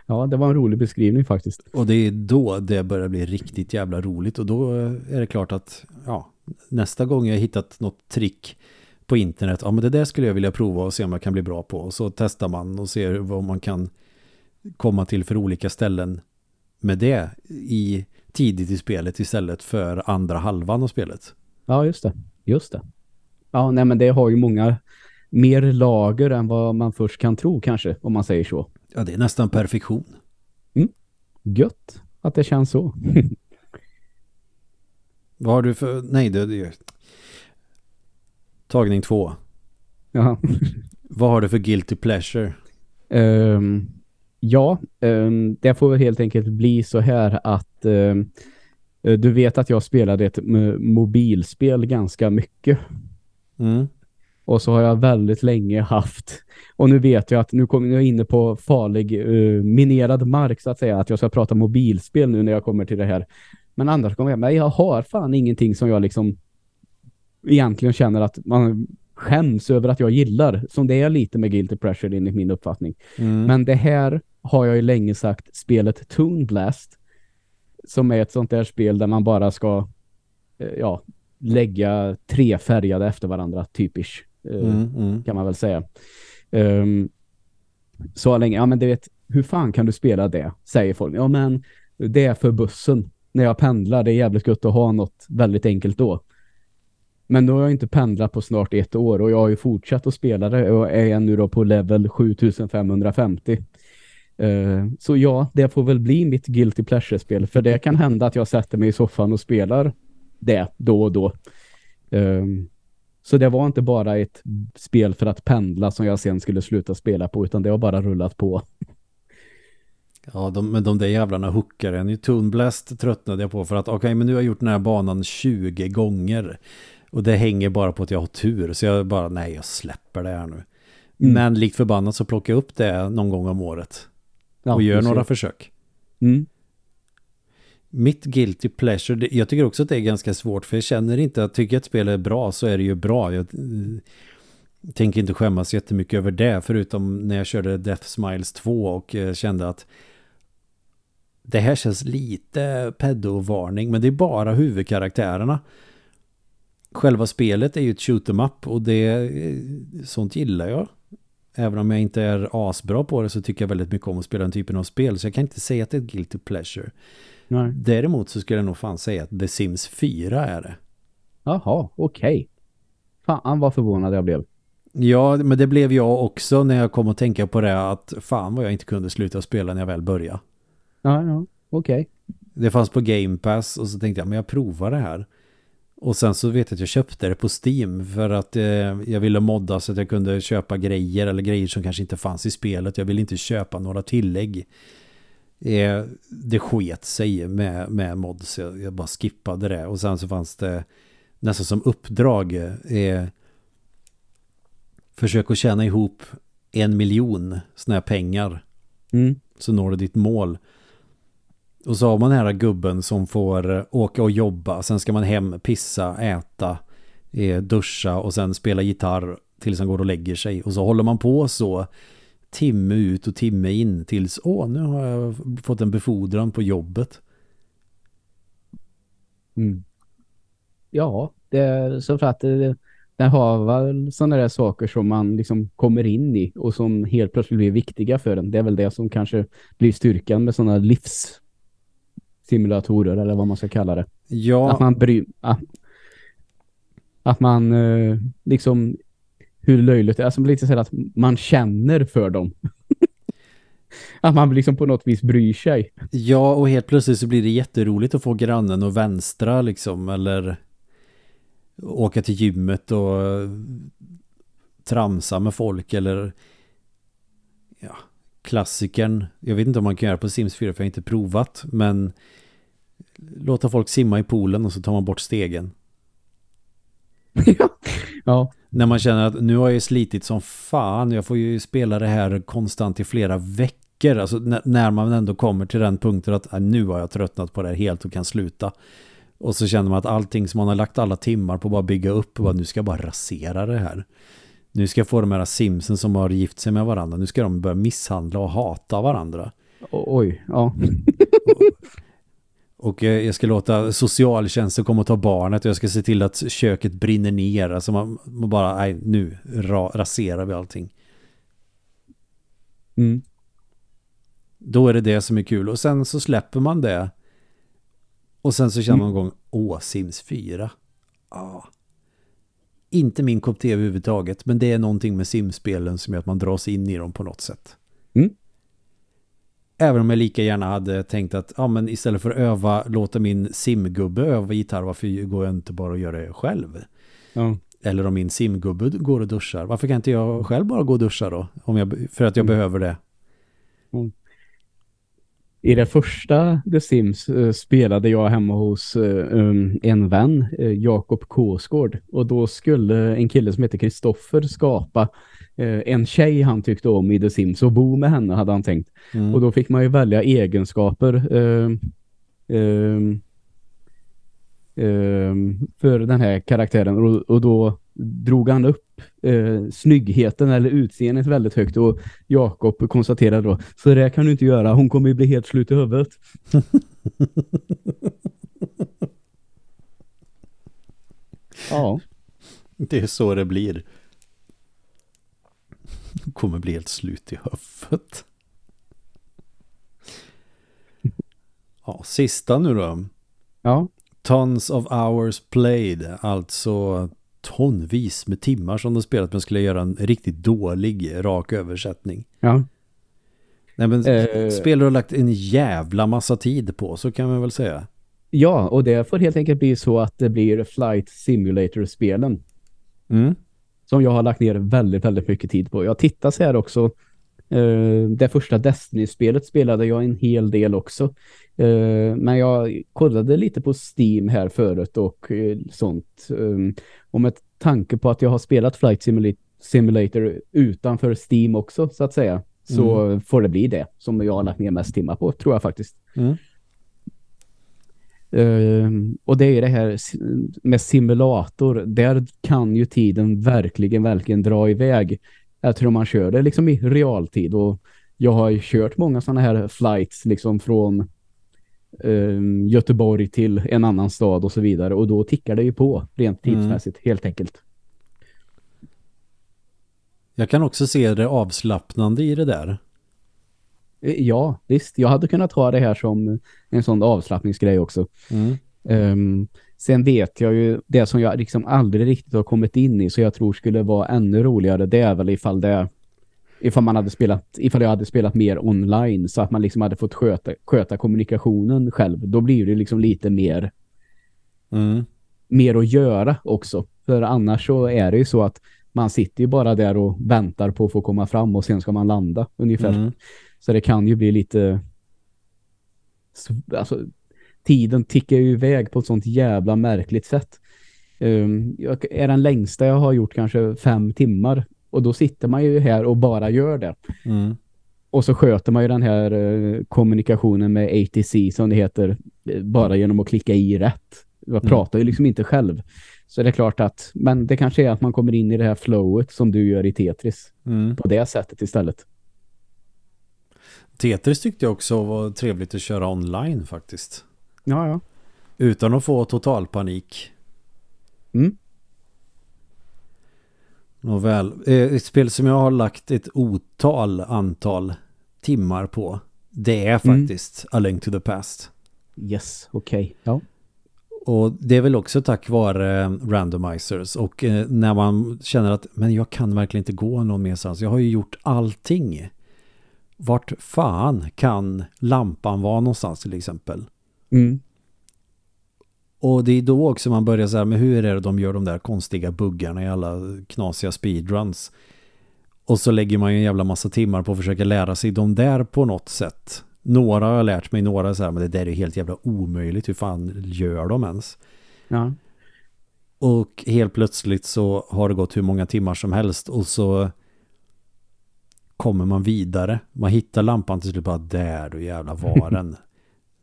ja, det var en rolig beskrivning faktiskt. Och det är då det börjar bli riktigt jävla roligt. Och då är det klart att ja, nästa gång jag hittat något trick på internet, ja men det där skulle jag vilja prova och se om jag kan bli bra på. Och så testar man och ser vad man kan komma till för olika ställen med det i tidigt i spelet istället för andra halvan av spelet. Ja, just det. Just det. Ja, nej men det har ju många mer lager än vad man först kan tro kanske, om man säger så. Ja, det är nästan perfektion. Mm. Gött att det känns så. vad har du för... Nej, det är Tagning två. Ja. vad har du för guilty pleasure? Um, Ja, um, det får helt enkelt bli så här att um, du vet att jag spelade ett mobilspel ganska mycket. Mm. Och så har jag väldigt länge haft, och nu vet jag att nu kommer jag inne på farlig uh, minerad mark så att säga, att jag ska prata mobilspel nu när jag kommer till det här. Men annars kommer jag, men jag har fan ingenting som jag liksom egentligen känner att man skäms över att jag gillar. Som det är lite med Guilty Pressure enligt min uppfattning. Mm. Men det här har jag ju länge sagt spelet Toon Blast som är ett sånt där spel där man bara ska eh, ja, lägga tre färgade efter varandra typisch eh, mm, mm. kan man väl säga. Um, så länge, ja men du vet, hur fan kan du spela det? Säger folk. Ja men det är för bussen. När jag pendlar, det är jävligt gott att ha något väldigt enkelt då. Men då har jag inte pendlat på snart ett år och jag har ju fortsatt att spela det och är nu då på level 7550. Uh, så ja, det får väl bli mitt guilty pleasure-spel. För det kan hända att jag sätter mig i soffan och spelar det då och då. Uh, så det var inte bara ett spel för att pendla som jag sen skulle sluta spela på utan det har bara rullat på. Ja, de, men de där jävlarna hookar en. I Toonblast tröttnade jag på för att okej, okay, men nu har jag gjort den här banan 20 gånger. Och det hänger bara på att jag har tur. Så jag bara, nej jag släpper det här nu. Mm. Men likt förbannat så plockar jag upp det någon gång om året. Ja, och gör några försök. Mm. Mitt guilty pleasure, jag tycker också att det är ganska svårt för jag känner inte att tycker ett spel är bra så är det ju bra. Jag eh, tänker inte skämmas jättemycket över det förutom när jag körde Death Smiles 2 och eh, kände att det här känns lite pedovarning men det är bara huvudkaraktärerna. Själva spelet är ju ett shoot em up och det eh, sånt gillar jag. Även om jag inte är asbra på det så tycker jag väldigt mycket om att spela den typen av spel. Så jag kan inte säga att det är ett guilty pleasure. Nej. Däremot så skulle jag nog fan säga att The Sims 4 är det. Jaha, okej. Okay. Fan vad förvånad jag blev. Ja, men det blev jag också när jag kom att tänka på det att fan vad jag inte kunde sluta spela när jag väl började. Ja, ja, okej. Okay. Det fanns på Game Pass och så tänkte jag, men jag provar det här. Och sen så vet jag att jag köpte det på Steam för att eh, jag ville modda så att jag kunde köpa grejer eller grejer som kanske inte fanns i spelet. Jag ville inte köpa några tillägg. Eh, det sket sig med, med mods. Jag, jag, bara skippade det. Och sen så fanns det nästan som uppdrag. Eh, försök att tjäna ihop en miljon sådana här pengar. Mm. Så når du ditt mål. Och så har man den här gubben som får eh, åka och jobba. Sen ska man hem, pissa, äta, eh, duscha och sen spela gitarr tills han går och lägger sig. Och så håller man på så timme ut och timme in tills åh, nu har jag fått en befordran på jobbet. Mm. Ja, det är så för att det, det har väl sådana där saker som man liksom kommer in i och som helt plötsligt blir viktiga för en. Det är väl det som kanske blir styrkan med sådana livs simulatorer eller vad man ska kalla det. Ja. Att man bry att, att man eh, liksom hur löjligt det är. Alltså lite så att man känner för dem. att man liksom på något vis bryr sig. Ja, och helt plötsligt så blir det jätteroligt att få grannen att vänstra liksom, eller åka till gymmet och tramsa med folk eller ja, klassikern. Jag vet inte om man kan göra på Sims 4 för jag har inte provat, men låta folk simma i poolen och så tar man bort stegen. ja. När man känner att nu har jag slitit som fan, jag får ju spela det här konstant i flera veckor. Alltså när man ändå kommer till den punkten att äh, nu har jag tröttnat på det här helt och kan sluta. Och så känner man att allting som man har lagt alla timmar på att bara bygga upp, bara, nu ska jag bara rasera det här. Nu ska jag få de här simsen som har gift sig med varandra. Nu ska de börja misshandla och hata varandra. Oj, ja. och eh, jag ska låta socialtjänsten komma och ta barnet och jag ska se till att köket brinner ner. Alltså man, man bara, nej nu ra, raserar vi allting. Mm. Då är det det som är kul. Och sen så släpper man det. Och sen så känner man en gång, åh, Sims 4. Ah. Inte min kopp te överhuvudtaget, men det är någonting med simspelen som gör att man dras in i dem på något sätt. Mm. Även om jag lika gärna hade tänkt att ja, men istället för att öva, låta min simgubbe öva gitarr, varför går jag inte bara och gör det själv? Ja. Eller om min simgubbe går och duschar, varför kan inte jag själv bara gå och duscha då? Om jag, för att jag mm. behöver det. Mm. I det första The Sims uh, spelade jag hemma hos uh, um, en vän, uh, Jakob Kåsgård. Och då skulle en kille som heter Kristoffer skapa en tjej han tyckte om i The Sims och bo med henne hade han tänkt. Mm. Och då fick man ju välja egenskaper för den här karaktären. Och, och då drog han upp eh, snyggheten eller utseendet väldigt högt och Jakob konstaterade då så det kan du inte göra, hon kommer ju bli helt slut i huvudet. ja. Det är så det blir. Kommer bli helt slut i huvudet. Ja, sista nu då. Ja. Tons of hours played, alltså tonvis med timmar som de spelat men skulle göra en riktigt dålig rak översättning. Ja. Nej men eh, spelare har lagt en jävla massa tid på så kan man väl säga. Ja, och det får helt enkelt bli så att det blir Flight Simulator-spelen. Mm. Som jag har lagt ner väldigt, väldigt mycket tid på. Jag tittar så här också. Uh, det första Destiny-spelet spelade jag en hel del också. Uh, men jag kollade lite på Steam här förut och uh, sånt. Um, och med tanke på att jag har spelat Flight Simulator utanför Steam också så att säga. Så mm. får det bli det som jag har lagt ner mest timmar på, tror jag faktiskt. Mm. Uh, och det är det här med simulator. Där kan ju tiden verkligen, verkligen dra iväg. Jag tror man kör det liksom i realtid. Och jag har ju kört många sådana här flights liksom från um, Göteborg till en annan stad och så vidare. Och då tickar det ju på rent mm. tidsmässigt, mm. helt enkelt. Jag kan också se det avslappnande i det där. Eh, ja, visst. Jag hade kunnat ha det här som en sån avslappningsgrej också. Mm. Um, sen vet jag ju det som jag liksom aldrig riktigt har kommit in i så jag tror skulle vara ännu roligare. Det är väl ifall det ifall man hade spelat ifall jag hade spelat mer online så att man liksom hade fått sköta, sköta kommunikationen själv. Då blir det liksom lite mer mm. mer att göra också. För annars så är det ju så att man sitter ju bara där och väntar på att få komma fram och sen ska man landa ungefär. Mm. Så det kan ju bli lite alltså tiden tickar ju iväg på ett sånt jävla märkligt sätt. Um, är den längsta jag har gjort kanske fem timmar och då sitter man ju här och bara gör det. Mm. Och så sköter man ju den här uh, kommunikationen med ATC som det heter eh, bara genom att klicka i rätt. Jag mm. pratar ju liksom inte själv. Så det är klart att, men det kanske är att man kommer in i det här flowet som du gör i Tetris. Mm. På det sättet istället. Tetris tyckte jag också var trevligt att köra online faktiskt. Ja, ja. Utan att få total panik. Mm. Nåväl, eh, ett spel som jag har lagt ett otal antal timmar på. Det är mm. faktiskt mm. A Link to the Past. Yes, okej. Okay. Ja. Och det är väl också tack vare eh, randomizers och eh, när man känner att men jag kan verkligen inte gå någon mer sans. Jag har ju gjort allting. Vart fan kan lampan vara någonstans till exempel? Mm. Och det är då också man börjar så här, men hur är det de gör de där konstiga buggarna i alla knasiga speedruns? Och så lägger man ju en jävla massa timmar på att försöka lära sig de där på något sätt. Några har jag lärt mig, några så här, men det där är helt jävla omöjligt. Hur fan gör de ens? Ja. Och helt plötsligt så har det gått hur många timmar som helst och så kommer man vidare. Man hittar lampan till slut bara där då jävla var den.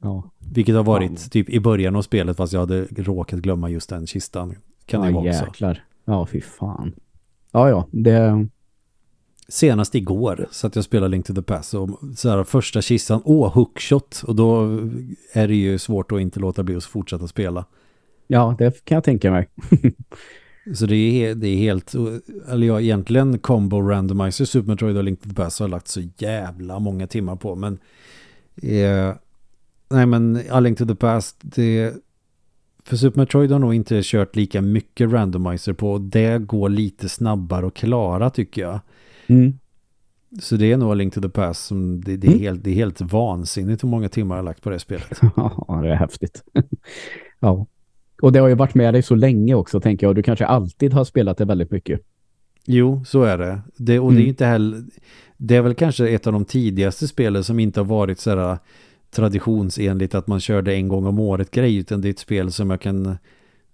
Ja. Vilket har varit typ i början av spelet fast jag hade råkat glömma just den kistan. Kan det ja, vara också. jäklar. Ja, fy fan. Ja, ja. Det... Senast igår så att jag spelade Link to the Past och så här första kistan, åh hookshot och då är det ju svårt att inte låta bli att fortsätta spela. Ja, det kan jag tänka mig. Så det är, det är helt, eller ja, egentligen Combo Randomizer, Super Metroid och Link to the Past har jag lagt så jävla många timmar på. Men, eh, nej men A Link to the Past, det, för Super Metroid har nog inte kört lika mycket randomizer på. och Det går lite snabbare att klara tycker jag. Mm. Så det är nog A Link to the Past som, det, det, är, Mm. helt, det är helt vansinnigt hur många timmar jag har lagt på det spelet. Ja, det är häftigt. ja. Och det har ju varit med dig så länge också, tänker jag. Du kanske alltid har spelat det väldigt mycket. Jo, så är det. det och det är Mm. inte heller, det är väl kanske ett av de tidigaste spelen som inte har varit så här traditionsenligt att man körde en gång om året grej, utan det är ett spel som jag kan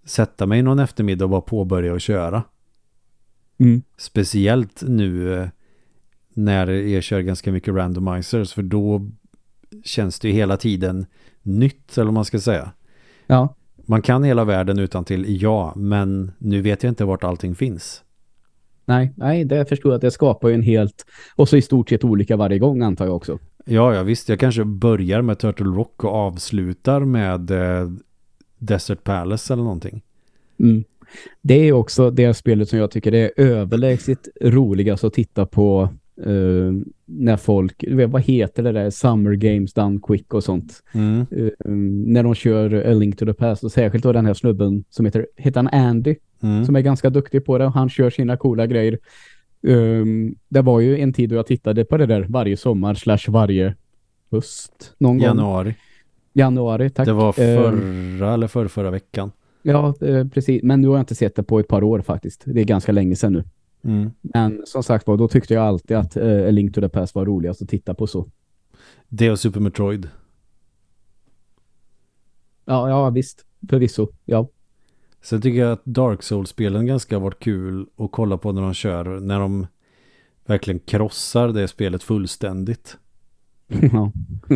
sätta mig någon eftermiddag och bara påbörja och köra. Mm. Speciellt nu eh, när jag kör ganska mycket randomizers, för då känns det ju hela tiden nytt, eller vad man ska säga. Ja. Man kan hela världen utan till ja, men nu vet jag inte vart allting finns. Nej, nej, det förstår jag att det skapar ju en helt... Och så i stort sett olika varje gång, antar jag också. Ja, ja visst. Jag kanske börjar med Turtle Rock och avslutar med eh, Desert Palace eller någonting. Mm. Det är också det spelet som jag tycker är överlägset roligast att titta på eh, när folk, vet, vad heter det där, Summer Games Done Quick och sånt. Mm. Eh, när de kör A Link to the Past och särskilt då den här snubben som heter, heter han Andy Mm. som är ganska duktig på det och han kör sina coola grejer. Um, det var ju en tid då jag tittade på det där varje sommar slash varje höst någon gång. Januari. Januari, tack. Det var Eh, förra eller förra, förra veckan. Ja, eh, precis. Men nu har jag inte sett det på ett par år faktiskt. Det är ganska länge sedan nu. Mm. Men som sagt var, då tyckte jag alltid att eh, A Link to the Past var roligast att titta på så. Det och Super Metroid. Ja, ja visst. Förvisso. Ja. Sen tycker jag att Dark Souls-spelen ganska har varit kul att kolla på när de kör. När de verkligen krossar det spelet fullständigt. ja,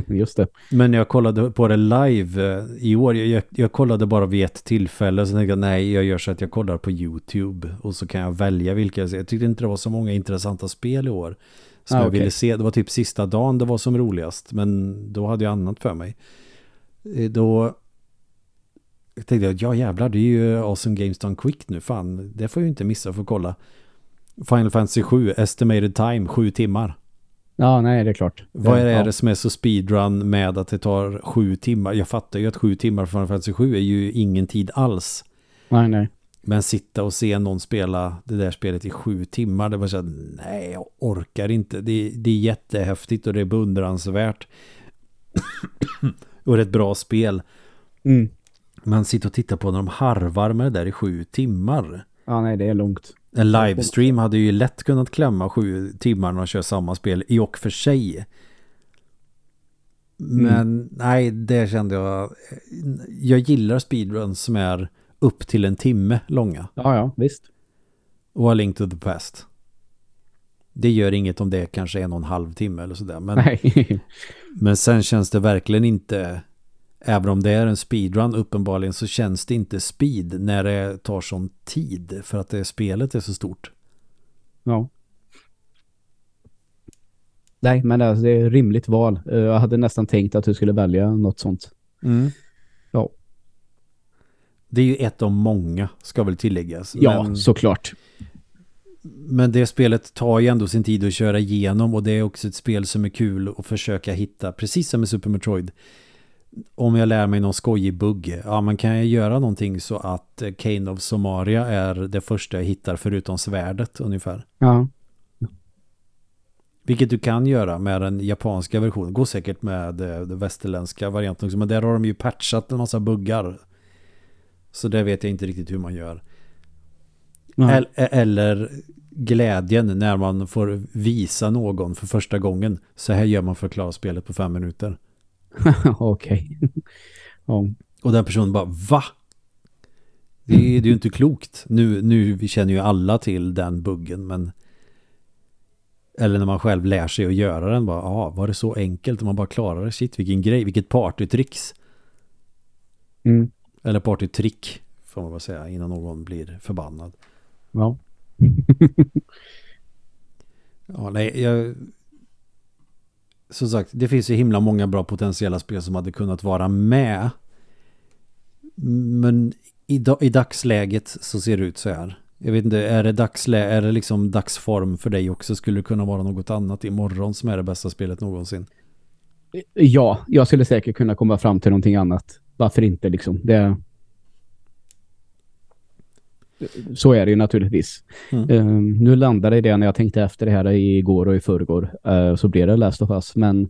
just det. Men jag kollade på det live eh, i år, jag, jag, kollade bara vid ett tillfälle, så tänkte jag nej, jag gör så att jag kollar på YouTube och så kan jag välja vilka jag ser. Jag tyckte inte det var så många intressanta spel i år som Ah, jag ville se. Det var typ sista dagen det var som roligast, men då hade jag annat för mig. Eh, Då tänkte jag, ja jävlar, det är ju Awesome Games Done Quick nu, fan, det får jag ju inte missa för att kolla. Final Fantasy 7, Estimated Time, 7 timmar. Ja, nej, det är klart. Vad är det, ja. som är så speedrun med att det tar sju timmar? Jag fattar ju att sju timmar för Final Fantasy 7 är ju ingen tid alls. Nej, nej. Men sitta och se någon spela det där spelet i sju timmar, det var så att nej, jag orkar inte. Det, det är jättehäftigt och det är beundransvärt. och det är ett bra spel. Mm. Men sitta och titta på när de harvar med det där i sju timmar. Ja, nej, det är långt. En livestream hade ju lätt kunnat klämma sju timmar när de kör samma spel i och för sig. Men nej, det kände jag. Jag gillar speedruns som är upp till en timme långa. Ja, ja, visst. Och A Link to the Past. Det gör inget om det kanske är en och en halv timme eller sådär. Men, men sen känns det verkligen inte, även om det är en speedrun uppenbarligen, så känns det inte speed när det tar sån tid för att det spelet är så stort. ja. Nej, men alltså, det är ett rimligt val. Eh, Jag hade nästan tänkt att du skulle välja något sånt. Ja. Det är ju ett av många, ska väl tilläggas. Ja, men, såklart. men det spelet tar ju ändå sin tid att köra igenom och det är också ett spel som är kul att försöka hitta, precis som med Super Metroid. Om jag lär mig någon skojig bugg, ja men kan jag göra någonting så att eh, Kane of Somaria är det första jag hittar förutom svärdet ungefär. Ja. Vilket du kan göra med den japanska versionen. Går säkert med eh, den västerländska varianten också. Men där har de ju patchat en massa buggar. Så det vet jag inte riktigt hur man gör. Eller, eller glädjen när man får visa någon för första gången. Så här gör man för att klara spelet på fem minuter. Okej. ja. Och den personen bara, va? Det är, det är ju inte klokt. Nu, nu vi känner ju alla till den buggen, men... Eller när man själv lär sig att göra den, bara, ja, var det så enkelt? Och man bara klarar det, shit, vilken grej, vilket partytricks. Mm. Eller partytrick, får man bara säga, innan någon blir förbannad. ja. Ja, nej, jag... Som sagt, det finns ju himla många bra potentiella spel som hade kunnat vara med. Men i, i dagsläget så ser det ut så här. Jag vet inte, är det, dagslä är det liksom dagsform för dig också? Skulle det kunna vara något annat imorgon som är det bästa spelet någonsin? Ja, jag skulle säkert kunna komma fram till någonting annat. Varför inte liksom? Det... Så är det ju naturligtvis. Mm. Ehm, nu landade i det när jag tänkte efter det här igår och i förrgår. Uh, så blev det Last of Us. Men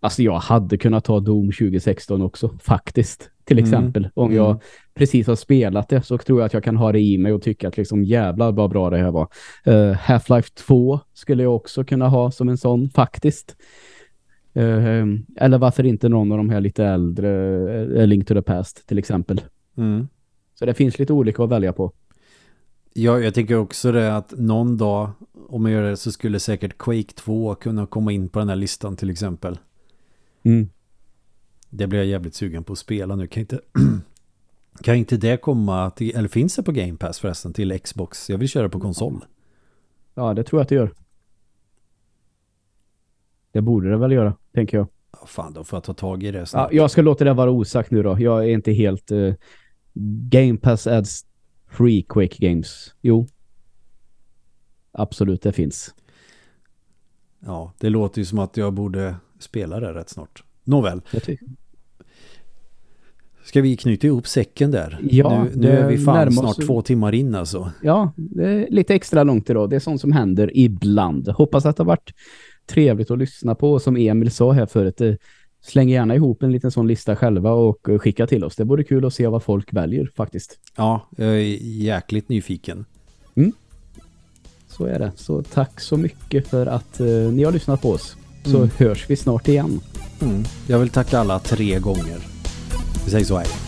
alltså jag hade kunnat ta Doom 2016 också, faktiskt. Till Mm. exempel. Om Mm. jag precis har spelat det så tror jag att jag kan ha det i mig och tycka att liksom jävlar vad bra det här var. Uh, Half-Life 2 skulle jag också kunna ha som en sån, faktiskt. Ehm, eller varför inte någon av de här lite äldre, uh, Link to the Past till exempel. Mm. Så det finns lite olika att välja på. Ja, jag tycker också det att någon dag, om jag gör det så skulle säkert Quake 2 kunna komma in på den här listan till exempel. Mm. Det blir jag jävligt sugen på att spela nu. Kan inte, kan inte det komma till, eller finns det på Game Pass förresten till Xbox? Jag vill köra på konsol. Ja, det tror jag att det gör. Det borde det väl göra, tänker jag. Ja, fan, då får jag ta tag i det Ja, snart. jag ska låta det vara osagt nu då. Jag är inte helt... eh, Game Pass adds free Quake Games. Jo. Absolut, det finns. Ja, det låter ju som att jag borde spela det rätt snart. Nåväl, ska vi knyta ihop säcken där? Ja, nu, nu det är vi fan snart oss- två timmar in alltså. Ja, det är lite extra långt idag. Det är sånt som händer ibland. Hoppas att det har varit trevligt att lyssna på. Som Emil sa här förut, eh, släng gärna ihop en liten sån lista själva och eh, skicka till oss. Det vore kul att se vad folk väljer faktiskt. Ja, jag är jäkligt nyfiken. Så är det. Så tack så mycket för att eh, ni har lyssnat på oss. Så Mm. hörs vi snart igen. Mm. Jag vill tacka alla tre gånger. Vi säger så här.